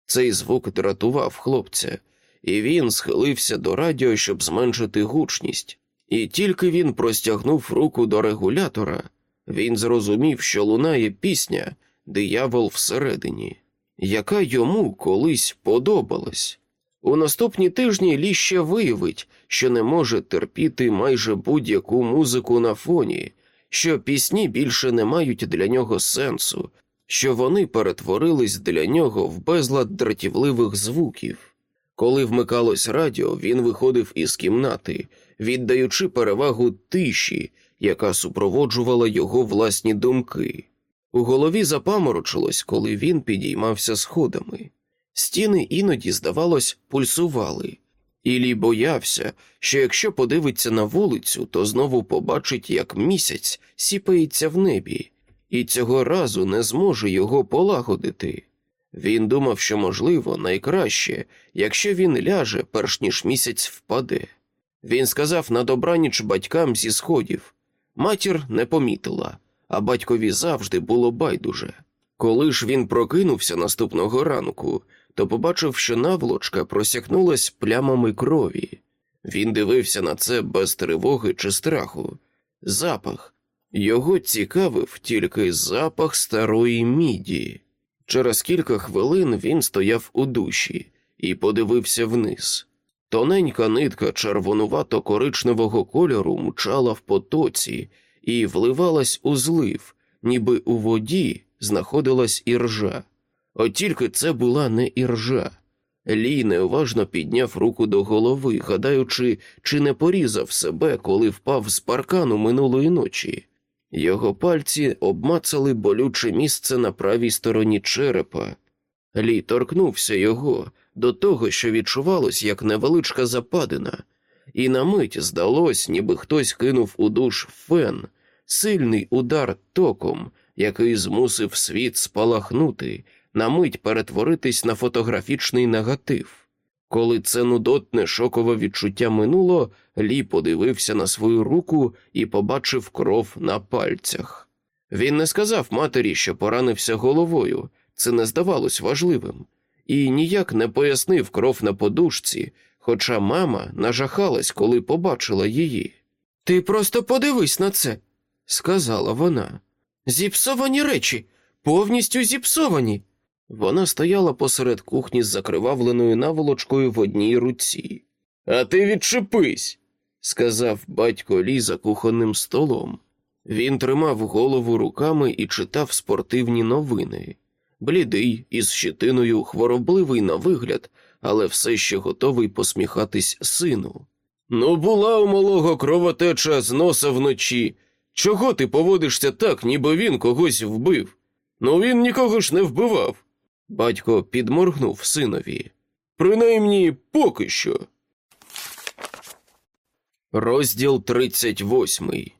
Цей звук дратував хлопця, і він схилився до радіо, щоб зменшити гучність. І тільки він простягнув руку до регулятора, він зрозумів, що лунає пісня Диявол всередині, яка йому колись подобалась. У наступні тижні Лі ще виявить, що не може терпіти майже будь-яку музику на фоні, що пісні більше не мають для нього сенсу, що вони перетворились для нього в безлад дратівливих звуків. Коли вмикалось радіо, він виходив із кімнати, віддаючи перевагу тиші, яка супроводжувала його власні думки. У голові запаморочилось, коли він підіймався сходами. Стіни іноді, здавалось, пульсували, Ілі боявся, що якщо подивиться на вулицю, то знову побачить, як місяць сіпається в небі, і цього разу не зможе його полагодити. Він думав, що, можливо, найкраще, якщо він ляже, перш ніж місяць впаде. Він сказав на добраніч батькам зі сходів. Матір не помітила, а батькові завжди було байдуже. Коли ж він прокинувся наступного ранку, то побачив, що наволочка просякнулась плямами крові. Він дивився на це без тривоги чи страху. Запах. Його цікавив тільки запах старої міді. Через кілька хвилин він стояв у душі і подивився вниз. Тоненька нитка червонувато коричневого кольору мчала в потоці і вливалась у злив, ніби у воді знаходилась іржа. От тільки це була не іржа. Лій неуважно підняв руку до голови, гадаючи, чи не порізав себе, коли впав з паркану минулої ночі. Його пальці обмацали болюче місце на правій стороні черепа. Лі торкнувся його до того, що відчувалось як невеличка западина, і на мить здалось, ніби хтось кинув у душ фен, сильний удар током, який змусив світ спалахнути, на мить перетворитись на фотографічний негатив. Коли це нудотне шокове відчуття минуло, Лі подивився на свою руку і побачив кров на пальцях. Він не сказав матері, що поранився головою, це не здавалось важливим, і ніяк не пояснив кров на подушці, хоча мама нажахалась, коли побачила її. Ти просто подивись на це, сказала вона. Зіпсовані речі, повністю зіпсовані. Вона стояла посеред кухні з закривавленою наволочкою в одній руці. А ти відчепись, сказав батько Лі за кухонним столом. Він тримав голову руками і читав спортивні новини. Блідий, із щитиною, хворобливий на вигляд, але все ще готовий посміхатись сину. Ну, була у малого кровотеча з носа вночі. Чого ти поводишся так, ніби він когось вбив? Ну він нікого ж не вбивав. Батько підморгнув синові. Принаймні поки що. Розділ 38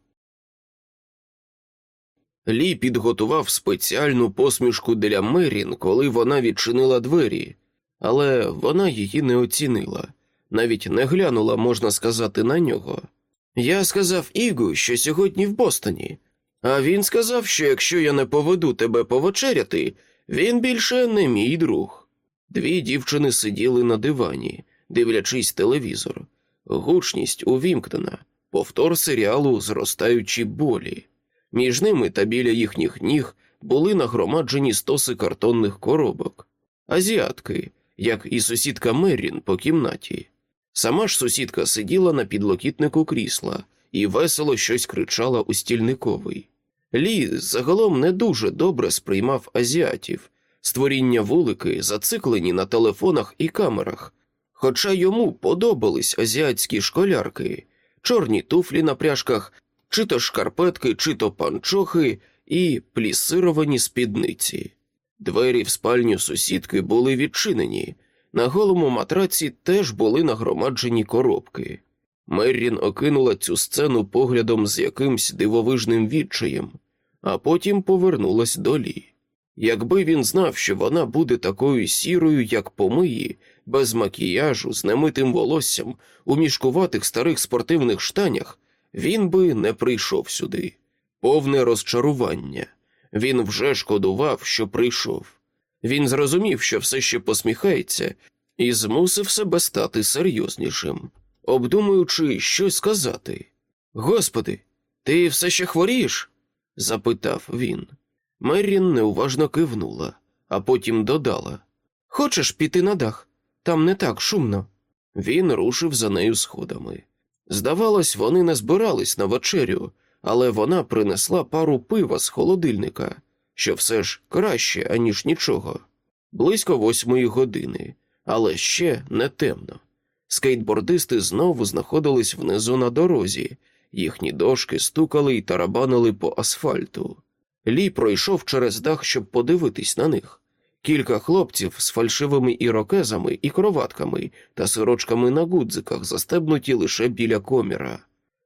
Лі підготував спеціальну посмішку для Мерін, коли вона відчинила двері, але вона її не оцінила, навіть не глянула, можна сказати, на нього. Я сказав Ігу, що сьогодні в Бостоні, а він сказав, що якщо я не поведу тебе повечеряти, він більше не мій друг. Дві дівчини сиділи на дивані, дивлячись телевізор. Гучність увімкнена, повтор серіалу Зростаючі болі. Між ними та біля їхніх ніг були нагромаджені стоси картонних коробок, азіатки, як і сусідка Меррін по кімнаті. Сама ж сусідка сиділа на підлокітнику крісла і весело щось кричала у стільниковий. Лі загалом не дуже добре сприймав азіатів, створіння вулики зациклені на телефонах і камерах, хоча йому подобались азіатські школярки, чорні туфлі на пряжках, чи то шкарпетки, чи то панчохи і плісировані спідниці. Двері в спальню сусідки були відчинені, на голому матраці теж були нагромаджені коробки. Меррін окинула цю сцену поглядом з якимсь дивовижним відчаєм, а потім повернулась до Лі. Якби він знав, що вона буде такою сірою, як помиї, без макіяжу, з немитим волоссям, у мішкуватих старих спортивних штанях, він би не прийшов сюди. Повне розчарування. Він вже шкодував, що прийшов. Він зрозумів, що все ще посміхається, і змусив себе стати серйознішим, обдумуючи, що сказати. Господи, ти все ще хворієш? запитав він. Меррін неуважно кивнула, а потім додала Хочеш піти на дах? Там не так шумно. Він рушив за нею сходами. Здавалось, вони не збирались на вечерю, але вона принесла пару пива з холодильника, що все ж краще, аніж нічого. Близько восьмої години, але ще не темно. Скейтбордисти знову знаходились внизу на дорозі, їхні дошки стукали й тарабанили по асфальту. Лі пройшов через дах, щоб подивитись на них. Кілька хлопців з фальшивими ірокезами і кроватками та сирочками на гудзиках застебнуті лише біля коміра.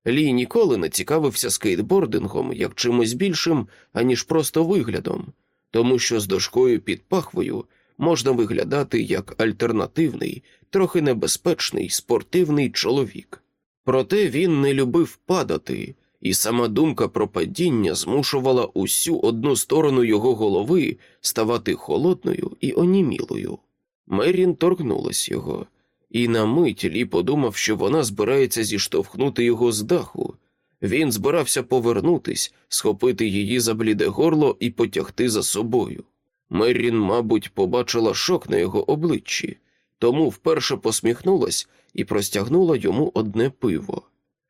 Лі ніколи не цікавився скейтбордингом як чимось більшим, аніж просто виглядом, тому що з дошкою під пахвою можна виглядати як альтернативний, трохи небезпечний спортивний чоловік. Проте він не любив падати, і сама думка про падіння змушувала усю одну сторону його голови ставати холодною і онімілою. Мерін торкнулась його, і на мить Лі подумав, що вона збирається зіштовхнути його з даху. Він збирався повернутись, схопити її за бліде горло і потягти за собою. Меррін, мабуть, побачила шок на його обличчі, тому вперше посміхнулась і простягнула йому одне пиво.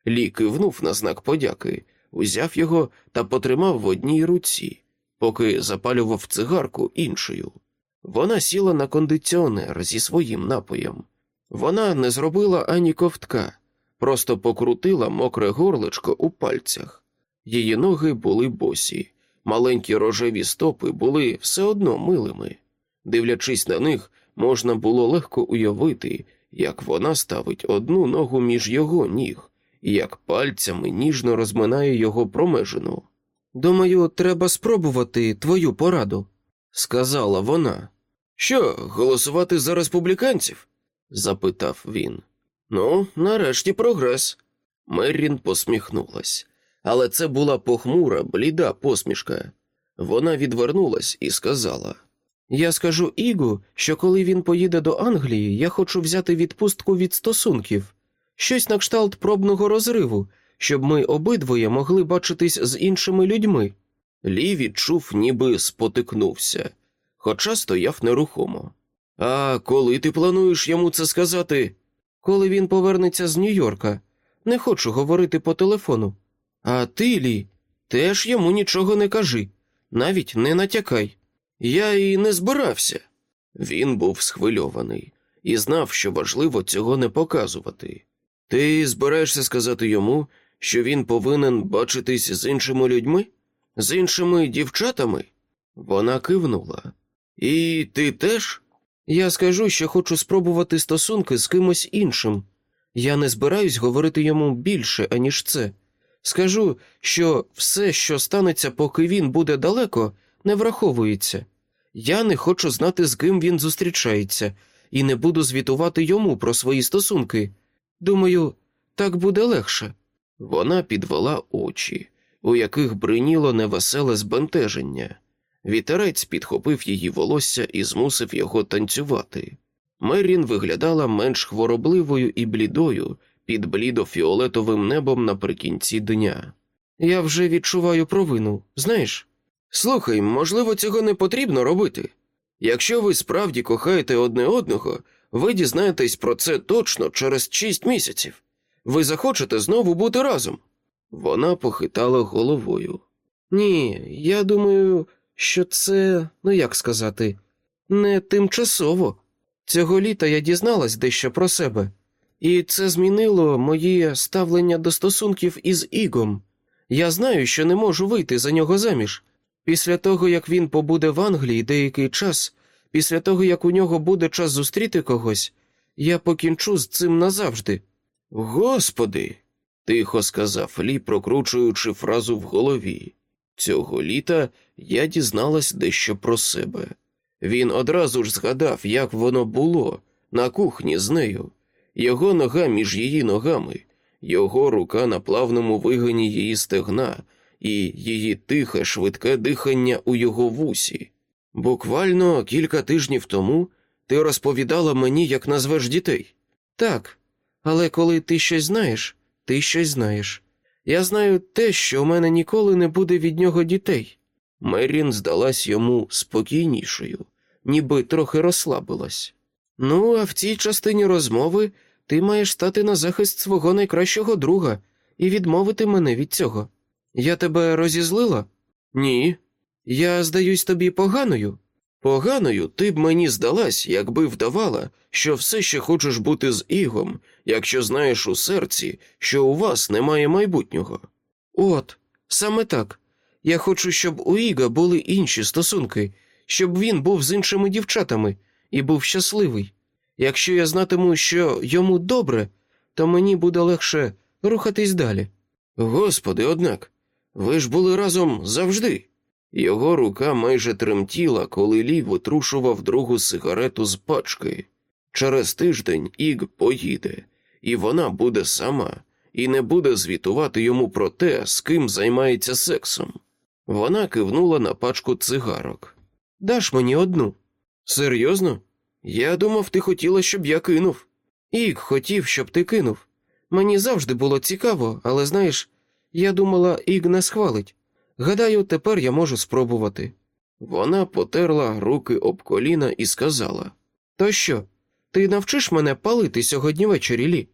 Лі кивнув на знак подяки, узяв його та потримав в одній руці, поки запалював цигарку іншою. Вона сіла на кондиціонер зі своїм напоєм. Вона не зробила ані ковтка, просто покрутила мокре горлечко у пальцях. Її ноги були босі, маленькі рожеві стопи були все одно милими. Дивлячись на них, можна було легко уявити, як вона ставить одну ногу між його ніг, як пальцями ніжно розминає його промежину. Думаю, треба спробувати твою пораду, сказала вона. Що, голосувати за республіканців? запитав він. Ну, нарешті прогрес. Меррін посміхнулась, але це була похмура, бліда посмішка. Вона відвернулась і сказала: Я скажу Ігу, що коли він поїде до Англії, я хочу взяти відпустку від стосунків, щось на кшталт пробного розриву, щоб ми обидвоє могли бачитись з іншими людьми. Лі відчув, ніби спотикнувся, хоча стояв нерухомо. А коли ти плануєш йому це сказати? Коли він повернеться з Нью-Йорка, не хочу говорити по телефону. А ти, Лі, теж йому нічого не кажи, навіть не натякай. Я і не збирався. Він був схвильований і знав, що важливо цього не показувати. Ти збираєшся сказати йому, що він повинен бачитись з іншими людьми, з іншими дівчатами? Вона кивнула. І ти теж? Я скажу, що хочу спробувати стосунки з кимось іншим. Я не збираюсь говорити йому більше, аніж це. Скажу, що все, що станеться, поки він буде далеко, не враховується. Я не хочу знати, з ким він зустрічається, і не буду звітувати йому про свої стосунки. Думаю, так буде легше. Вона підвела очі, у яких бриніло невеселе збентеження. Вітерець підхопив її волосся і змусив його танцювати. Меррін виглядала менш хворобливою і блідою під блідо-фіолетовим небом наприкінці дня. Я вже відчуваю провину, знаєш? Слухай, можливо, цього не потрібно робити. Якщо ви справді кохаєте одне одного, ви дізнаєтесь про це точно через шість місяців. Ви захочете знову бути разом. Вона похитала головою. Ні, я думаю, що це, ну як сказати, не тимчасово. Цього літа я дізналась дещо про себе, і це змінило моє ставлення до стосунків із Ігом. Я знаю, що не можу вийти за нього заміж. Після того, як він побуде в Англії деякий час, після того, як у нього буде час зустріти когось, я покінчу з цим назавжди. Господи, тихо сказав Лі, прокручуючи фразу в голові. Цього літа я дізналась дещо про себе. Він одразу ж згадав, як воно було на кухні з нею, його нога між її ногами, його рука на плавному вигині її стегна і її тихе, швидке дихання у його вусі. Буквально кілька тижнів тому ти розповідала мені, як назвеш дітей. Так, але коли ти щось знаєш, ти щось знаєш. Я знаю те, що у мене ніколи не буде від нього дітей. Мерін здалась йому спокійнішою, ніби трохи розслабилась. Ну, а в цій частині розмови ти маєш стати на захист свого найкращого друга і відмовити мене від цього. Я тебе розізлила? Ні. Я здаюсь тобі поганою. Поганою ти б мені здалась, якби вдавала, що все ще хочеш бути з Ігом, якщо знаєш у серці, що у вас немає майбутнього. От, саме так. Я хочу, щоб у Іга були інші стосунки, щоб він був з іншими дівчатами і був щасливий. Якщо я знатиму, що йому добре, то мені буде легше рухатись далі. Господи, однак, ви ж були разом завжди. Його рука майже тремтіла, коли Лі витрушував другу сигарету з пачки. Через тиждень Іг поїде, і вона буде сама, і не буде звітувати йому про те, з ким займається сексом. Вона кивнула на пачку цигарок. Даш мені одну. Серйозно? Я думав, ти хотіла, щоб я кинув. Іг хотів, щоб ти кинув. Мені завжди було цікаво, але знаєш, я думала, Іг не схвалить. Гадаю, тепер я можу спробувати. Вона потерла руки об коліна і сказала: То що, ти навчиш мене палити сьогодні ввечері лі?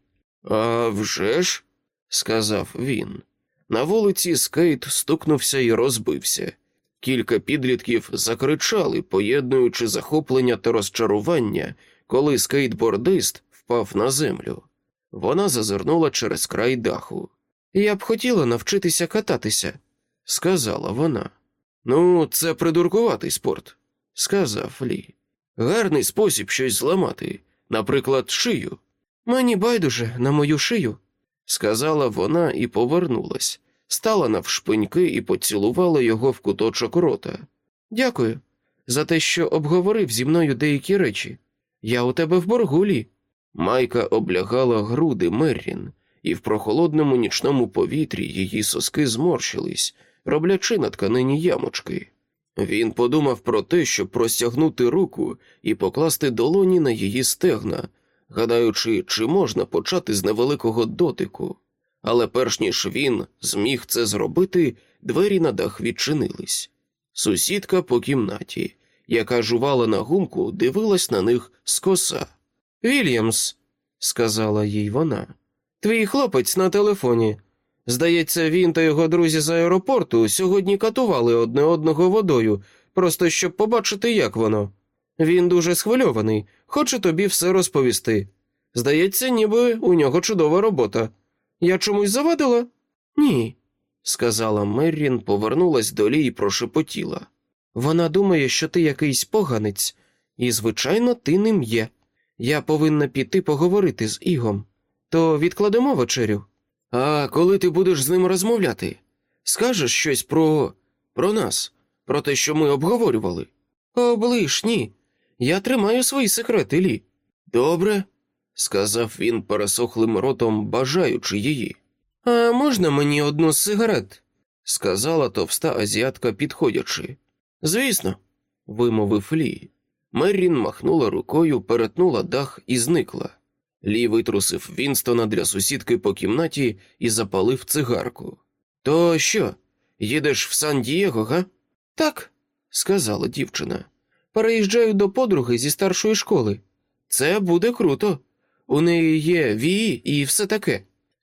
«А вже ж», – сказав він. На вулиці скейт стукнувся і розбився. Кілька підлітків закричали, поєднуючи захоплення та розчарування, коли скейтбордист впав на землю. Вона зазирнула через край даху. Я б хотіла навчитися кататися, сказала вона. Ну, це придуркуватий спорт, сказав Лі. Гарний спосіб щось зламати, наприклад, шию. Мені байдуже на мою шию, сказала вона і повернулась, стала навшпиньки і поцілувала його в куточок рота. Дякую за те, що обговорив зі мною деякі речі. Я у тебе в боргу, Лі. Майка облягала груди Меррін, і в прохолодному нічному повітрі її соски зморщились, роблячи на тканині ямочки. Він подумав про те, щоб простягнути руку і покласти долоні на її стегна, гадаючи, чи можна почати з невеликого дотику. Але перш ніж він зміг це зробити, двері на дах відчинились. Сусідка по кімнаті, яка жувала на гумку, дивилась на них скоса. Вільямс, сказала їй вона, твій хлопець на телефоні. Здається, він та його друзі з аеропорту сьогодні катували одне одного водою, просто щоб побачити, як воно. Він дуже схвильований, хоче тобі все розповісти. Здається, ніби у нього чудова робота. Я чомусь завадила? Ні, сказала Меррін, повернулась до Лі і прошепотіла. Вона думає, що ти якийсь поганець, і, звичайно, ти ним є. Я повинна піти поговорити з Ігом. То відкладемо вечерю. А коли ти будеш з ним розмовляти? Скажеш щось про про нас, про те, що ми обговорювали? Облиш, ні. Я тримаю свої секрети, Лі. Добре, сказав він пересохлим ротом, бажаючи її. А можна мені одну з сигарет? сказала товста азіатка, підходячи. Звісно, вимовив Лі. Меррін махнула рукою, перетнула дах і зникла. Лі витрусив Вінстона для сусідки по кімнаті і запалив цигарку. То що, їдеш в Сан Дієго, га? Так, сказала дівчина. Переїжджаю до подруги зі старшої школи. Це буде круто. У неї є вії і все таке.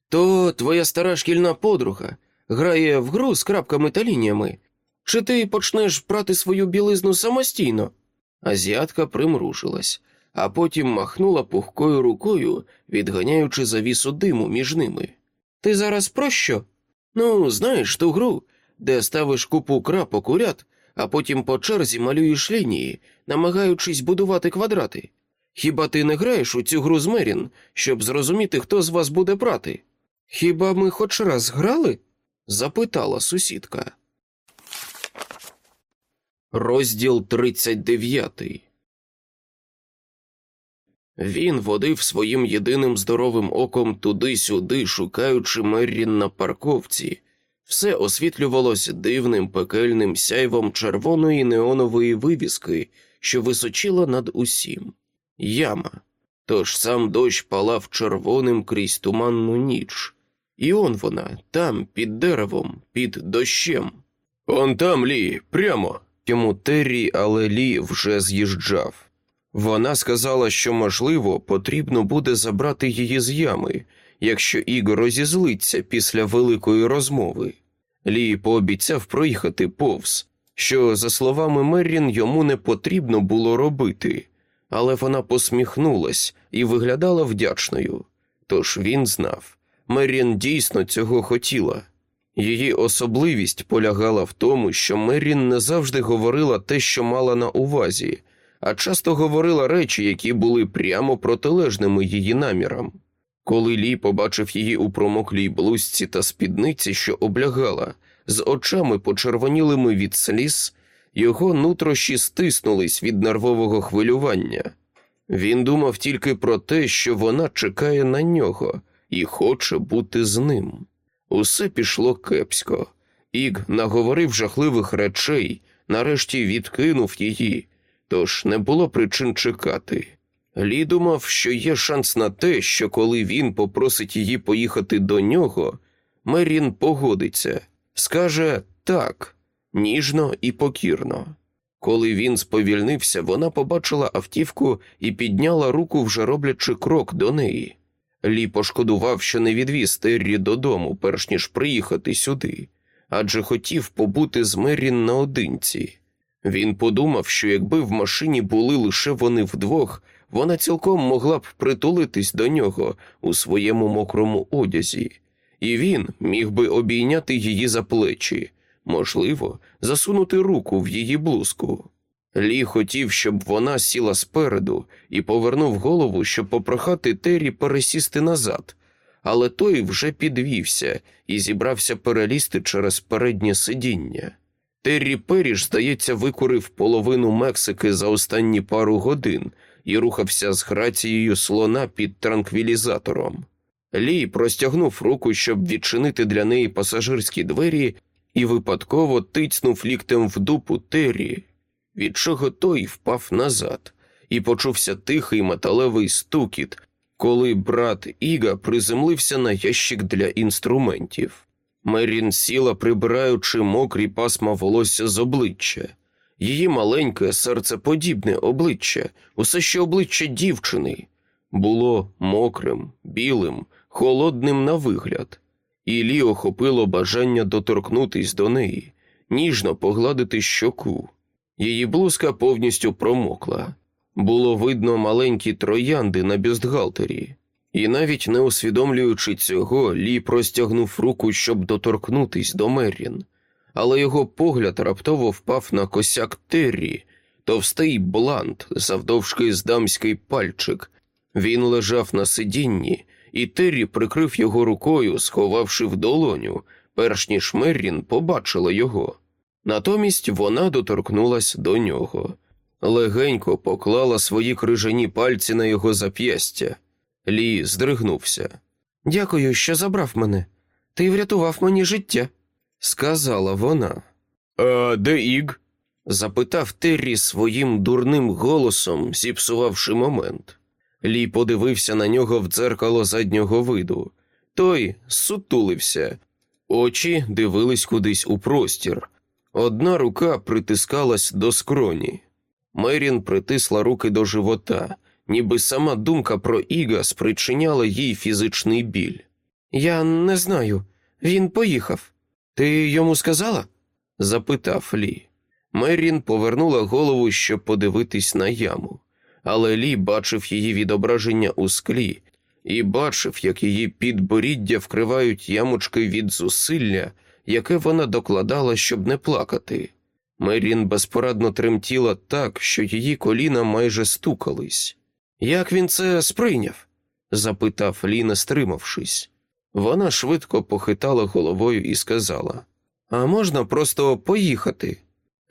То твоя стара шкільна подруга грає в гру з крапками та лініями. Чи ти почнеш прати свою білизну самостійно? Азіатка примружилась, а потім махнула пухкою рукою, відганяючи завісу диму між ними. Ти зараз про що? Ну, знаєш ту гру, де ставиш купу крапок у ряд, а потім по черзі малюєш лінії, намагаючись будувати квадрати. Хіба ти не граєш у цю гру з Мерін, щоб зрозуміти, хто з вас буде прати? Хіба ми хоч раз грали? запитала сусідка. Розділ 39 Він водив своїм єдиним здоровим оком туди-сюди, шукаючи Меррін на парковці. Все освітлювалося дивним пекельним сяйвом червоної неонової вивіски, що височила над усім. Яма. Тож сам дощ палав червоним крізь туманну ніч. І он вона, там, під деревом, під дощем. Он там, Лі, прямо. Йому Террі, але Лі вже з'їжджав. Вона сказала, що, можливо, потрібно буде забрати її з ями, якщо Ігор розізлиться після великої розмови. Лі пообіцяв проїхати повз, що, за словами Меррін, йому не потрібно було робити, але вона посміхнулась і виглядала вдячною. Тож він знав, Меррін дійсно цього хотіла. Її особливість полягала в тому, що Меррін не завжди говорила те, що мала на увазі, а часто говорила речі, які були прямо протилежними її намірам. Коли Лі побачив її у промоклій блузці та спідниці, що облягала, з очами почервонілими від сліз, його нутрощі стиснулись від нервового хвилювання. Він думав тільки про те, що вона чекає на нього і хоче бути з ним. Усе пішло кепсько. Іг наговорив жахливих речей, нарешті відкинув її, тож не було причин чекати. Лі думав, що є шанс на те, що коли він попросить її поїхати до нього, Мерін погодиться, скаже так, ніжно і покірно. Коли він сповільнився, вона побачила автівку і підняла руку, вже роблячи крок до неї. Лі пошкодував, що не відвіз Террі додому, перш ніж приїхати сюди, адже хотів побути з Мерін наодинці. Він подумав, що якби в машині були лише вони вдвох, вона цілком могла б притулитись до нього у своєму мокрому одязі, і він міг би обійняти її за плечі, можливо, засунути руку в її блузку. Лі хотів, щоб вона сіла спереду і повернув голову, щоб попрохати Террі пересісти назад, але той вже підвівся і зібрався перелізти через переднє сидіння. Террі Періш, здається, викурив половину Мексики за останні пару годин і рухався з грацією слона під транквілізатором. Лі простягнув руку, щоб відчинити для неї пасажирські двері, і випадково тицнув ліктем в дупу Террі, від чого той впав назад, і почувся тихий металевий стукіт, коли брат Іга приземлився на ящик для інструментів. Мерін сіла, прибираючи мокрі пасма волосся з обличчя. Її маленьке серцеподібне обличчя, усе ще обличчя дівчини, було мокрим, білим, холодним на вигляд, і Лі охопило бажання доторкнутись до неї, ніжно погладити щоку. Її блузка повністю промокла. Було видно маленькі троянди на бюстгалтері. І навіть не усвідомлюючи цього, Лі простягнув руку, щоб доторкнутись до Меррін, але його погляд раптово впав на косяк Террі, товстий блант, завдовжки з дамський пальчик. Він лежав на сидінні, і Террі прикрив його рукою, сховавши в долоню, перш ніж Меррін побачила його. Натомість вона доторкнулась до нього, легенько поклала свої крижані пальці на його зап'ястя. Лі здригнувся. Дякую, що забрав мене. Ти врятував мені життя, сказала вона. А де Іг? запитав Террі своїм дурним голосом, зіпсувавши момент. Лі подивився на нього в дзеркало заднього виду. Той сутулився, очі дивились кудись у простір. Одна рука притискалась до скроні. Мерін притисла руки до живота, ніби сама думка про Іга спричиняла їй фізичний біль. Я не знаю. Він поїхав. Ти йому сказала? запитав Лі. Мерін повернула голову, щоб подивитись на яму, але Лі бачив її відображення у склі і бачив, як її підборіддя вкривають ямочки від зусилля, яке вона докладала, щоб не плакати. Мерін безпорадно тремтіла так, що її коліна майже стукались. Як він це сприйняв? запитав Лі, не стримавшись. Вона швидко похитала головою і сказала: А можна просто поїхати?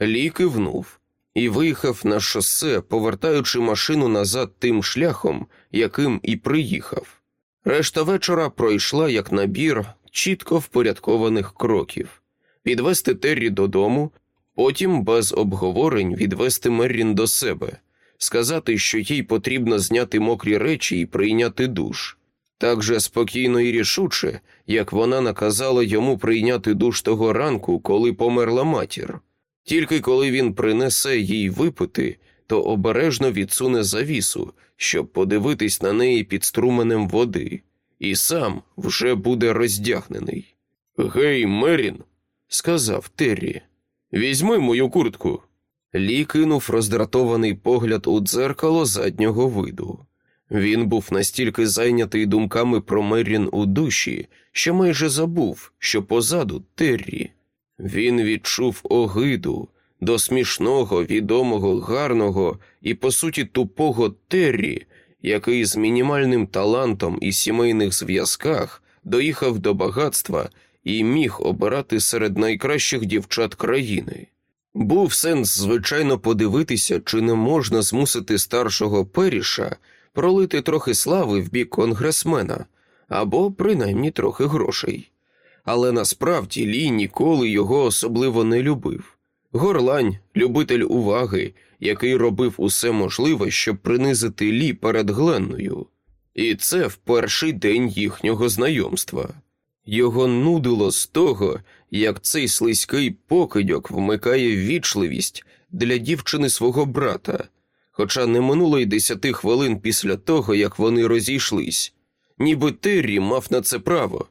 Лі кивнув і виїхав на шосе, повертаючи машину назад тим шляхом, яким і приїхав. Решта вечора пройшла як набір чітко впорядкованих кроків відвести Террі додому, потім без обговорень відвести Меррін до себе, сказати, що їй потрібно зняти мокрі речі і прийняти душ. Так же спокійно і рішуче, як вона наказала йому прийняти душ того ранку, коли померла матір. Тільки коли він принесе їй випити, то обережно відсуне завісу, щоб подивитись на неї під струменем води, і сам вже буде роздягнений. Гей, Мерін, сказав Террі, візьми мою куртку. Лі кинув роздратований погляд у дзеркало заднього виду. Він був настільки зайнятий думками про Мерін у душі, що майже забув, що позаду Террі. Він відчув огиду до смішного, відомого, гарного і, по суті, тупого Террі, який з мінімальним талантом і сімейних зв'язках доїхав до багатства і міг обирати серед найкращих дівчат країни. Був сенс, звичайно, подивитися, чи не можна змусити старшого Періша пролити трохи слави в бік конгресмена або принаймні трохи грошей. Але насправді Лі ніколи його особливо не любив. Горлань, любитель уваги, який робив усе можливе, щоб принизити Лі перед Гленною. І це в перший день їхнього знайомства. Його нудило з того, як цей слизький покидьок вмикає вічливість для дівчини свого брата, хоча не минуло й десяти хвилин після того, як вони розійшлись, ніби Террі мав на це право.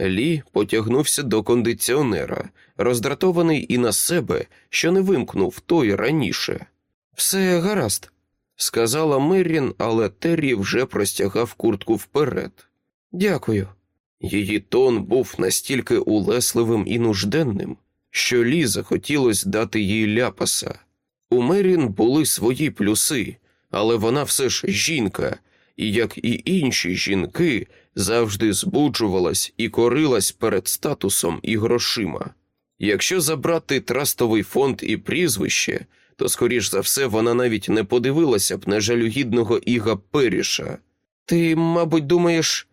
Лі потягнувся до кондиціонера, роздратований і на себе, що не вимкнув той раніше. Все гаразд, сказала Меррін, але Террі вже простягав куртку вперед. Дякую. Її тон був настільки улесливим і нужденним, що Лі захотілося дати їй ляпаса. У Мерін були свої плюси, але вона все ж жінка, і, як і інші жінки, завжди збуджувалась і корилась перед статусом і грошима. Якщо забрати трастовий фонд і прізвище, то, скоріш за все, вона навіть не подивилася б на жалюгідного Іга Періша. Ти, мабуть, думаєш,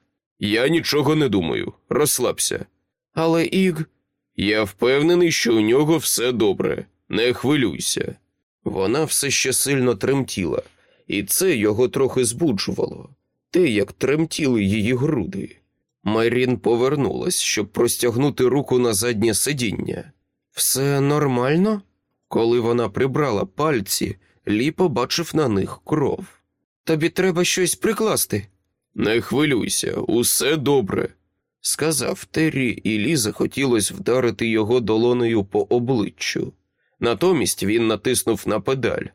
Я нічого не думаю, розслабся. але Іг. Я впевнений, що у нього все добре, не хвилюйся. Вона все ще сильно тремтіла, і це його трохи збуджувало, те, як тремтіли її груди. Майрін повернулась, щоб простягнути руку на заднє сидіння. Все нормально? Коли вона прибрала пальці, Лі побачив на них кров. Тобі треба щось прикласти. Не хвилюйся, усе добре, сказав Террі, і Лі захотілось вдарити його долонею по обличчю. Натомість він натиснув на педаль.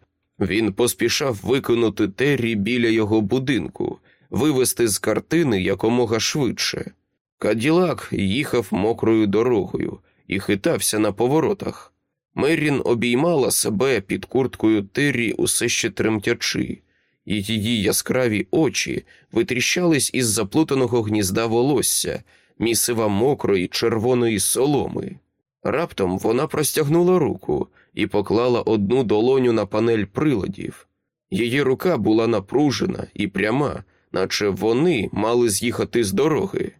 Він поспішав викинути Террі біля його будинку, вивести з картини якомога швидше. Каділак їхав мокрою дорогою і хитався на поворотах. Меррін обіймала себе під курткою Террі усе ще тремтячи, і її яскраві очі витріщались із заплутаного гнізда волосся, місива мокрої червоної соломи. Раптом вона простягнула руку і поклала одну долоню на панель приладів. Її рука була напружена і пряма, наче вони мали з'їхати з дороги.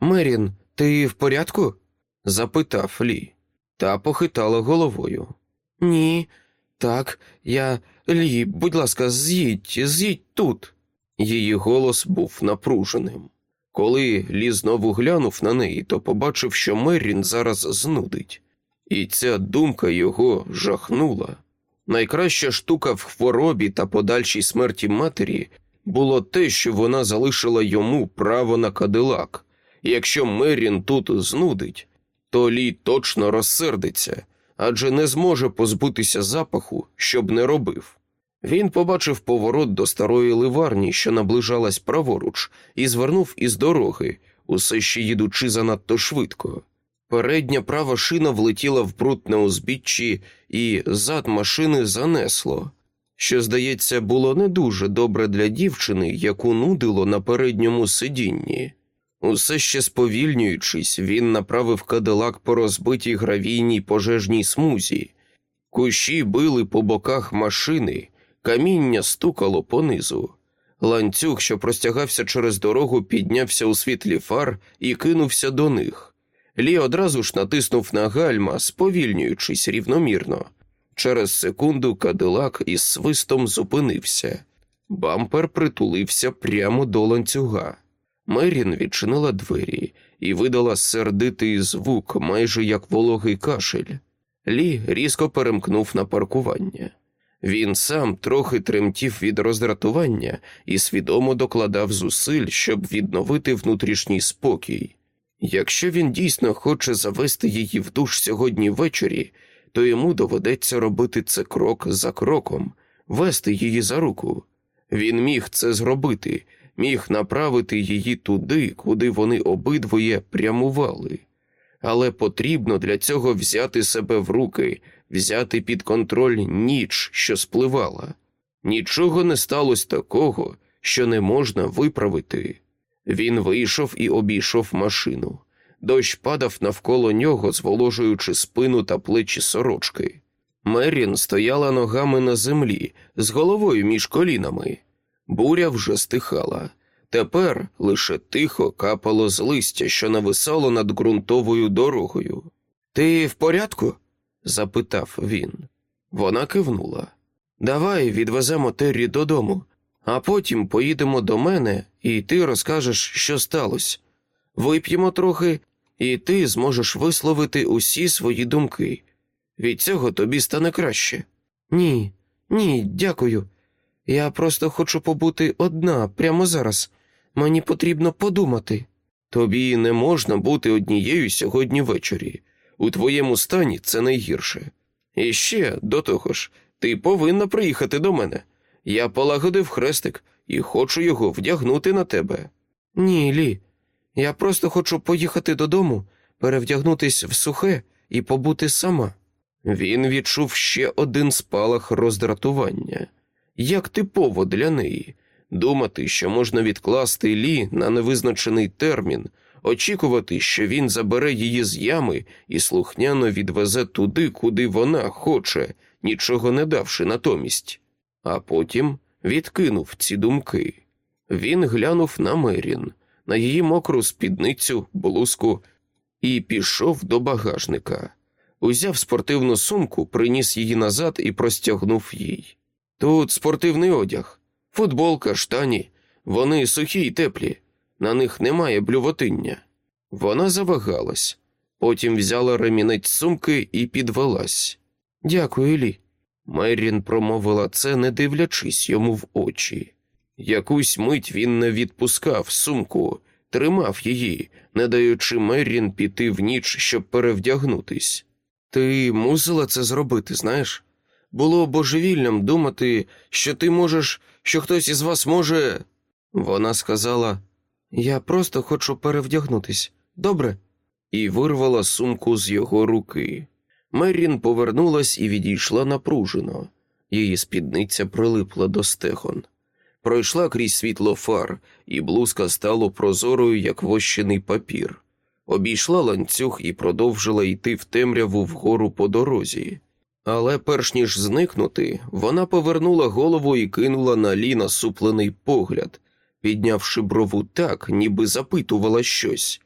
Мерін, ти в порядку? запитав Лі, та похитала головою. Ні. Так, я. Лі, будь ласка, з'їдь, з'їдь тут. Її голос був напруженим. Коли Лі знову глянув на неї, то побачив, що Меррін зараз знудить, і ця думка його жахнула. Найкраща штука в хворобі та подальшій смерті матері було те, що вона залишила йому право на кадилак. Якщо Меррін тут знудить, то Лі точно розсердиться, адже не зможе позбутися запаху, щоб не робив. Він побачив поворот до старої ливарні, що наближалась праворуч, і звернув із дороги, усе ще їдучи занадто швидко. Передня права шина влетіла в бруд на узбіччі, і зад машини занесло, що, здається, було не дуже добре для дівчини, яку нудило на передньому сидінні. Усе ще сповільнюючись, він направив кадилак по розбитій гравійній пожежній смузі. Кущі били по боках машини, каміння стукало понизу. Ланцюг, що простягався через дорогу, піднявся у світлі фар і кинувся до них. Лі одразу ж натиснув на гальма, сповільнюючись рівномірно. Через секунду кадилак із свистом зупинився. Бампер притулився прямо до ланцюга. Мерін відчинила двері і видала сердитий звук, майже як вологий кашель. Лі різко перемкнув на паркування. Він сам трохи тремтів від роздратування і свідомо докладав зусиль, щоб відновити внутрішній спокій. Якщо він дійсно хоче завести її в душ сьогодні ввечері, то йому доведеться робити це крок за кроком, вести її за руку. Він міг це зробити, міг направити її туди, куди вони обидвоє прямували. Але потрібно для цього взяти себе в руки, взяти під контроль ніч, що спливала. Нічого не сталося такого, що не можна виправити. Він вийшов і обійшов машину. Дощ падав навколо нього, зволожуючи спину та плечі сорочки. Мерін стояла ногами на землі, з головою між колінами. Буря вже стихала. Тепер лише тихо капало з листя, що нависало над ґрунтовою дорогою. Ти в порядку? запитав він. Вона кивнула. Давай відвеземо Террі додому, а потім поїдемо до мене, і ти розкажеш, що сталося. Вип'ємо трохи, і ти зможеш висловити усі свої думки. Від цього тобі стане краще. Ні, ні, дякую. Я просто хочу побути одна прямо зараз. Мені потрібно подумати. Тобі не можна бути однією сьогодні ввечері. У твоєму стані це найгірше. І ще, до того ж, ти повинна приїхати до мене. Я полагодив хрестик і хочу його вдягнути на тебе. Ні, Лі. Я просто хочу поїхати додому, перевдягнутись в сухе і побути сама. Він відчув ще один спалах роздратування, як типово для неї думати, що можна відкласти Лі на невизначений термін, очікувати, що він забере її з ями і слухняно відвезе туди, куди вона хоче, нічого не давши натомість. А потім відкинув ці думки. Він глянув на Мерін, на її мокру спідницю, блузку і пішов до багажника. Узяв спортивну сумку, приніс її назад і простягнув їй. Тут спортивний одяг, футболка, штані, вони сухі й теплі, на них немає блювотиння. Вона завагалась, потім взяла ремінець сумки і підвелась. Дякую, Лі. Меррін промовила це, не дивлячись йому в очі. Якусь мить він не відпускав сумку, тримав її, не даючи Меррін піти в ніч, щоб перевдягнутись. Ти мусила це зробити, знаєш? Було божевільним думати, що ти можеш, що хтось із вас може. Вона сказала: Я просто хочу перевдягнутись, добре? І вирвала сумку з його руки. Меррін повернулась і відійшла напружено. Її спідниця прилипла до стегон. Пройшла крізь світло фар, і блузка стала прозорою, як вощений папір. Обійшла ланцюг і продовжила йти в темряву вгору по дорозі. Але перш ніж зникнути, вона повернула голову і кинула на Лі насуплений погляд, піднявши брову так, ніби запитувала щось,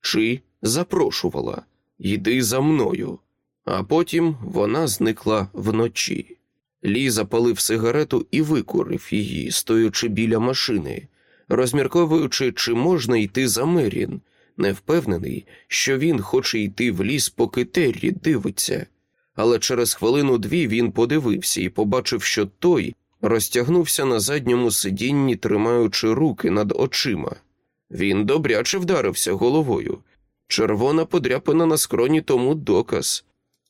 чи запрошувала Йди за мною. А потім вона зникла вночі. Лі запалив сигарету і викурив її, стоючи біля машини, розмірковуючи, чи можна йти за Мерін, не впевнений, що він хоче йти в ліс, поки Террі дивиться. Але через хвилину-дві він подивився і побачив, що той розтягнувся на задньому сидінні, тримаючи руки над очима. Він добряче вдарився головою. Червона подряпина на скроні тому доказ,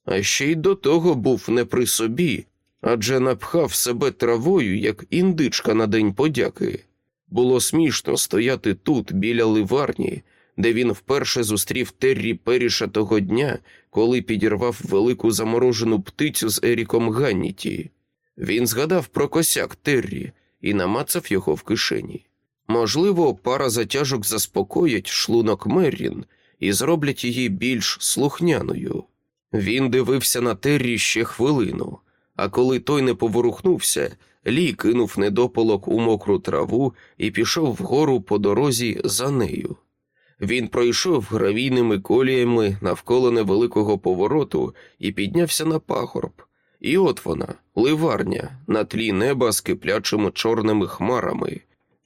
а ще й до того був не при собі, адже напхав себе травою, як індичка на день подяки. Було смішно стояти тут, біля ливарні, де він вперше зустрів Террі Періша того дня, коли підірвав велику заморожену птицю з Еріком Ганніті. Він згадав про косяк Террі і намацав його в кишені. Можливо, пара затяжок заспокоять шлунок Меррін і зроблять її більш слухняною. Він дивився на Террі ще хвилину, а коли той не поворухнувся, Лі кинув недополок у мокру траву і пішов вгору по дорозі за нею. Він пройшов гравійними коліями навколо невеликого повороту і піднявся на пагорб. І от вона, ливарня, на тлі неба з киплячими чорними хмарами.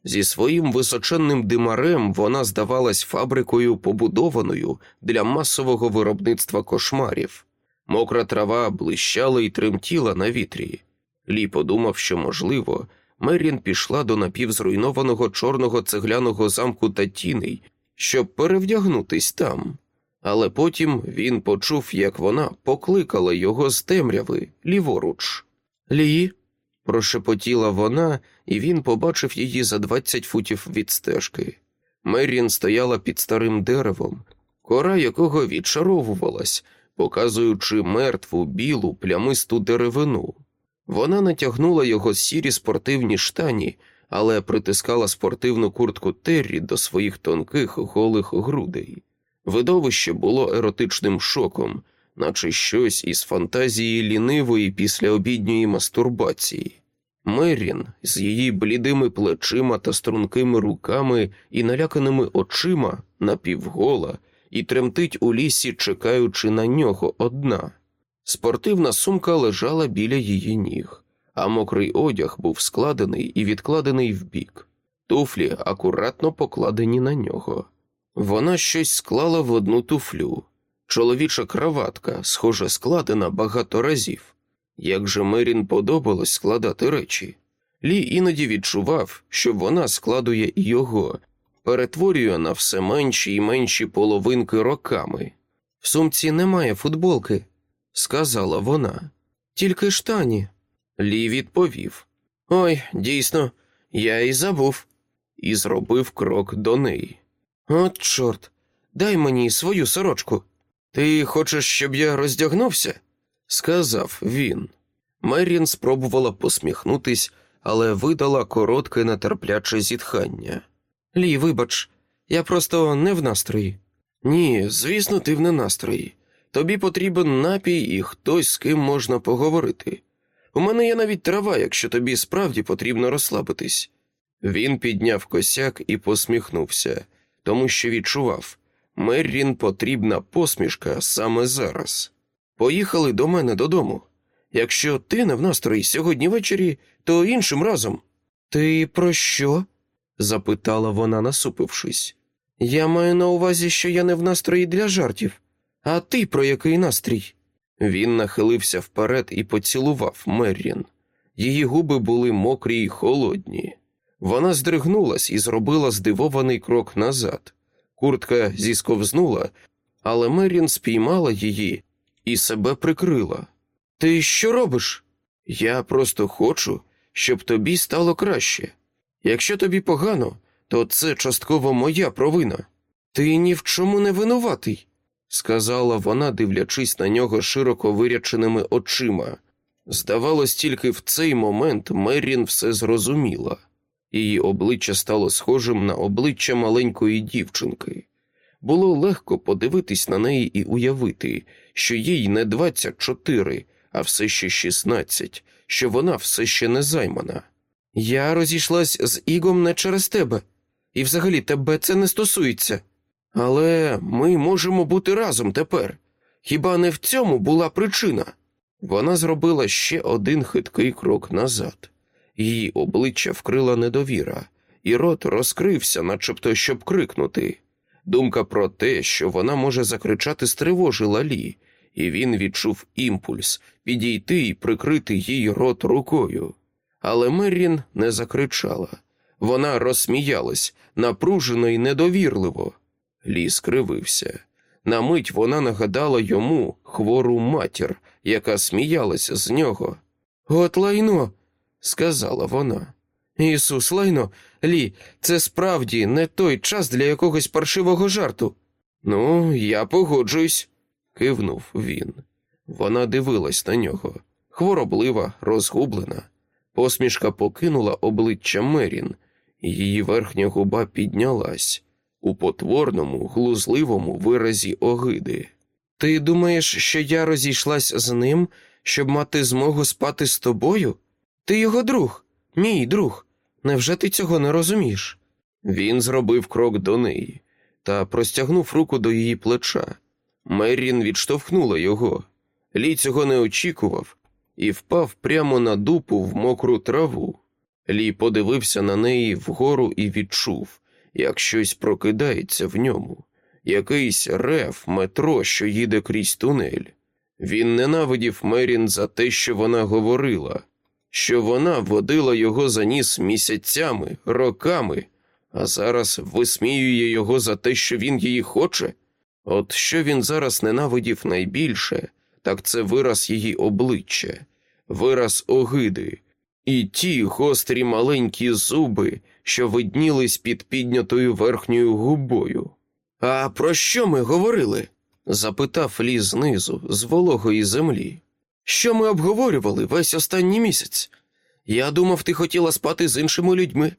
Зі своїм височенним димарем вона здавалась фабрикою, побудованою для масового виробництва кошмарів. Мокра трава блищала і тремтіла на вітрі. Лі подумав, що, можливо, Мерін пішла до напівзруйнованого чорного цегляного замку Татіней, щоб перевдягнутись там. Але потім він почув, як вона покликала його з темряви ліворуч. Лі, прошепотіла вона, і він побачив її за двадцять футів від стежки. Мерін стояла під старим деревом, кора якого відчаровувалась, показуючи мертву білу плямисту деревину. Вона натягнула його сірі спортивні штані, але притискала спортивну куртку Террі до своїх тонких голих грудей. Видовище було еротичним шоком, наче щось із фантазії лінивої післяобідньої мастурбації. Мерін з її блідими плечима та стрункими руками і наляканими очима напівгола і тремтить у лісі, чекаючи на нього одна. Спортивна сумка лежала біля її ніг, а мокрий одяг був складений і відкладений вбік. Туфлі акуратно покладені на нього. Вона щось склала в одну туфлю. Чоловіча краватка, схоже, складена багато разів. Як же Мерін подобалось складати речі. Лі іноді відчував, що вона складує його, перетворює на все менші і менші половинки роками. В сумці немає футболки, сказала вона. Тільки штані. Лі відповів: Ой, дійсно, я і забув, і зробив крок до неї. От, чорт, дай мені свою сорочку. Ти хочеш, щоб я роздягнувся? сказав він. Меррін спробувала посміхнутись, але видала коротке нетерпляче зітхання. Лі, вибач, я просто не в настрої. Ні, звісно, ти в ненастрої. Тобі потрібен напій і хтось, з ким можна поговорити. У мене є навіть трава, якщо тобі справді потрібно розслабитись. Він підняв косяк і посміхнувся, тому що відчував Меррін потрібна посмішка саме зараз. Поїхали до мене додому. Якщо ти не в настрої сьогодні ввечері, то іншим разом. Ти про що? запитала вона, насупившись. Я маю на увазі, що я не в настрої для жартів. А ти про який настрій? Він нахилився вперед і поцілував Меррін. Її губи були мокрі й холодні. Вона здригнулась і зробила здивований крок назад. Куртка зісковзнула, але Меррін спіймала її і себе прикрила. Ти що робиш? Я просто хочу, щоб тобі стало краще. Якщо тобі погано, то це частково моя провина. Ти ні в чому не винуватий, сказала вона, дивлячись на нього широко виряченими очима. Здавалось, тільки в цей момент Меррін все зрозуміла. Її обличчя стало схожим на обличчя маленької дівчинки. Було легко подивитись на неї і уявити, що їй не 24, а все ще 16, що вона все ще не займана. Я розійшлась з Ігом не через тебе, і взагалі тебе це не стосується. Але ми можемо бути разом тепер. Хіба не в цьому була причина? Вона зробила ще один хиткий крок назад. Її обличчя вкрила недовіра, і рот розкрився, начебто щоб крикнути. Думка про те, що вона може закричати, стривожила Лі, і він відчув імпульс підійти і прикрити їй рот рукою. Але Меррін не закричала. Вона розсміялась напружено і недовірливо. Лі скривився. На мить вона нагадала йому хвору матір, яка сміялася з нього. От лайно, сказала вона. Ісус, лайно, Лі, це справді не той час для якогось паршивого жарту. Ну, я погоджуюсь, кивнув він. Вона дивилась на нього, хвороблива, розгублена. Посмішка покинула обличчя Мерін, її верхня губа піднялась у потворному, глузливому виразі огиди. Ти думаєш, що я розійшлась з ним, щоб мати змогу спати з тобою? Ти його друг, мій друг. Невже ти цього не розумієш? Він зробив крок до неї та простягнув руку до її плеча. Меррін відштовхнула його. Лі цього не очікував і впав прямо на дупу в мокру траву. Лі подивився на неї вгору і відчув, як щось прокидається в ньому, якийсь рев метро, що їде крізь тунель. Він ненавидів Мерін за те, що вона говорила, що вона водила його за ніс місяцями, роками, а зараз висміює його за те, що він її хоче. От що він зараз ненавидів найбільше, так це вираз її обличчя, вираз огиди, і ті гострі маленькі зуби, що виднілись під піднятою верхньою губою. А про що ми говорили? запитав Лі знизу, з вологої землі. Що ми обговорювали весь останній місяць? Я думав, ти хотіла спати з іншими людьми.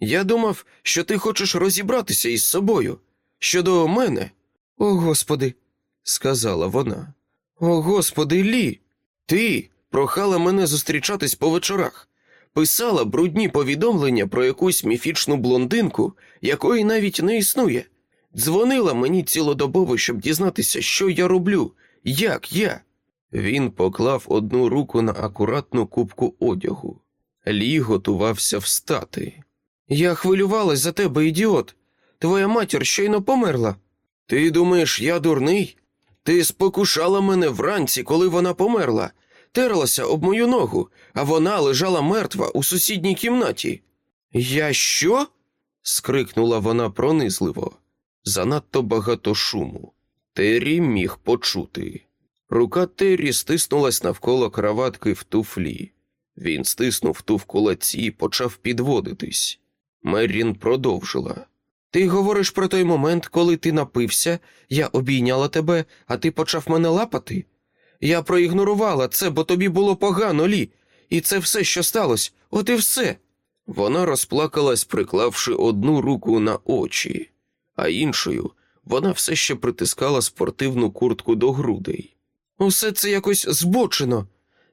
Я думав, що ти хочеш розібратися із собою. Щодо мене. О, Господи, сказала вона. О, Господи, Лі, ти прохала мене зустрічатись по вечорах, писала брудні повідомлення про якусь міфічну блондинку, якої навіть не існує. Дзвонила мені цілодобово, щоб дізнатися, що я роблю, як я. Він поклав одну руку на акуратну кубку одягу. Лі готувався встати. Я хвилювалась за тебе, ідіот. Твоя матір щойно померла. Ти думаєш, я дурний? Ти спокушала мене вранці, коли вона померла, терлася об мою ногу, а вона лежала мертва у сусідній кімнаті. Я що? скрикнула вона пронизливо. Занадто багато шуму. Террі міг почути. Рука Террі стиснулась навколо краватки в туфлі. Він стиснув ту в кулаці і почав підводитись. Меррін продовжила. Ти говориш про той момент, коли ти напився, я обійняла тебе, а ти почав мене лапати? Я проігнорувала це, бо тобі було погано, Лі, і це все, що сталося, от і все. Вона розплакалась, приклавши одну руку на очі, а іншою вона все ще притискала спортивну куртку до грудей. Усе це якось збочено.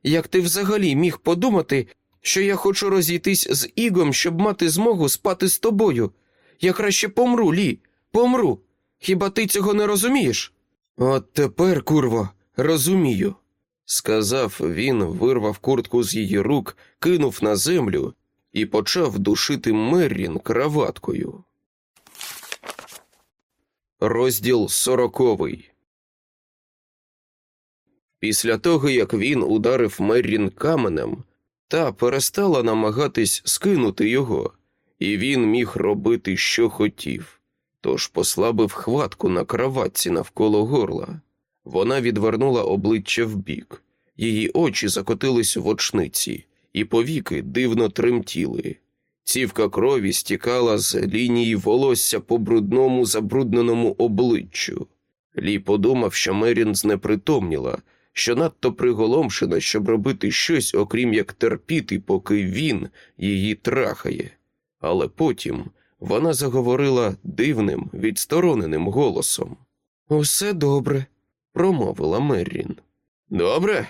Як ти взагалі міг подумати, що я хочу розійтись з Ігом, щоб мати змогу спати з тобою? Я краще помру, Лі, помру. Хіба ти цього не розумієш? От тепер, курво, розумію, сказав він, вирвав куртку з її рук, кинув на землю і почав душити Меррін краваткою. Розділ сороковий. Після того, як він ударив Меррін каменем, та перестала намагатись скинути його, і він міг робити, що хотів, тож послабив хватку на краватці навколо горла. Вона відвернула обличчя вбік, її очі закотились в очниці, і повіки дивно тремтіли. Цівка крові стікала з лінії волосся по брудному забрудненому обличчю. Лі подумав, що Мерін знепритомніла, що надто приголомшена, щоб робити щось, окрім як терпіти, поки він її трахає. Але потім вона заговорила дивним, відстороненим голосом. Усе добре, промовила Меррін. Добре?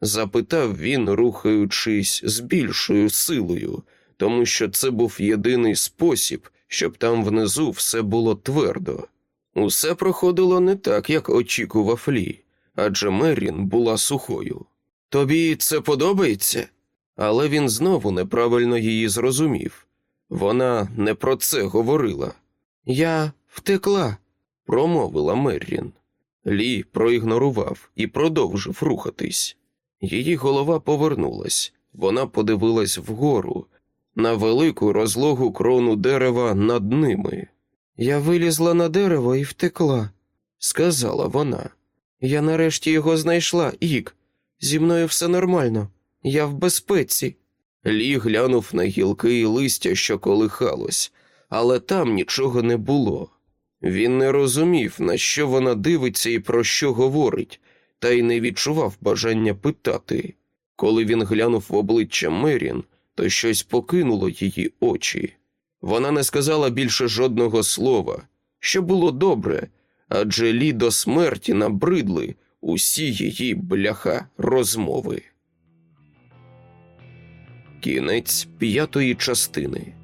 запитав він, рухаючись з більшою силою, тому що це був єдиний спосіб, щоб там внизу все було твердо. Усе проходило не так, як очікував Лі, адже Меррін була сухою. Тобі це подобається? Але він знову неправильно її зрозумів. Вона не про це говорила. Я втекла, промовила Меррін. Лі проігнорував і продовжив рухатись. Її голова повернулась, вона подивилась вгору, на велику розлогу крону дерева над ними. Я вилізла на дерево і втекла, сказала вона. Я нарешті його знайшла, Ік. Зі мною все нормально, я в безпеці. Лі глянув на гілки і листя, що колихалось, але там нічого не було. Він не розумів, на що вона дивиться і про що говорить, та й не відчував бажання питати. Коли він глянув в обличчя Мерін, то щось покинуло її очі. Вона не сказала більше жодного слова, що було добре, адже лі до смерті набридли усі її бляха розмови. Кінець п'ятої частини.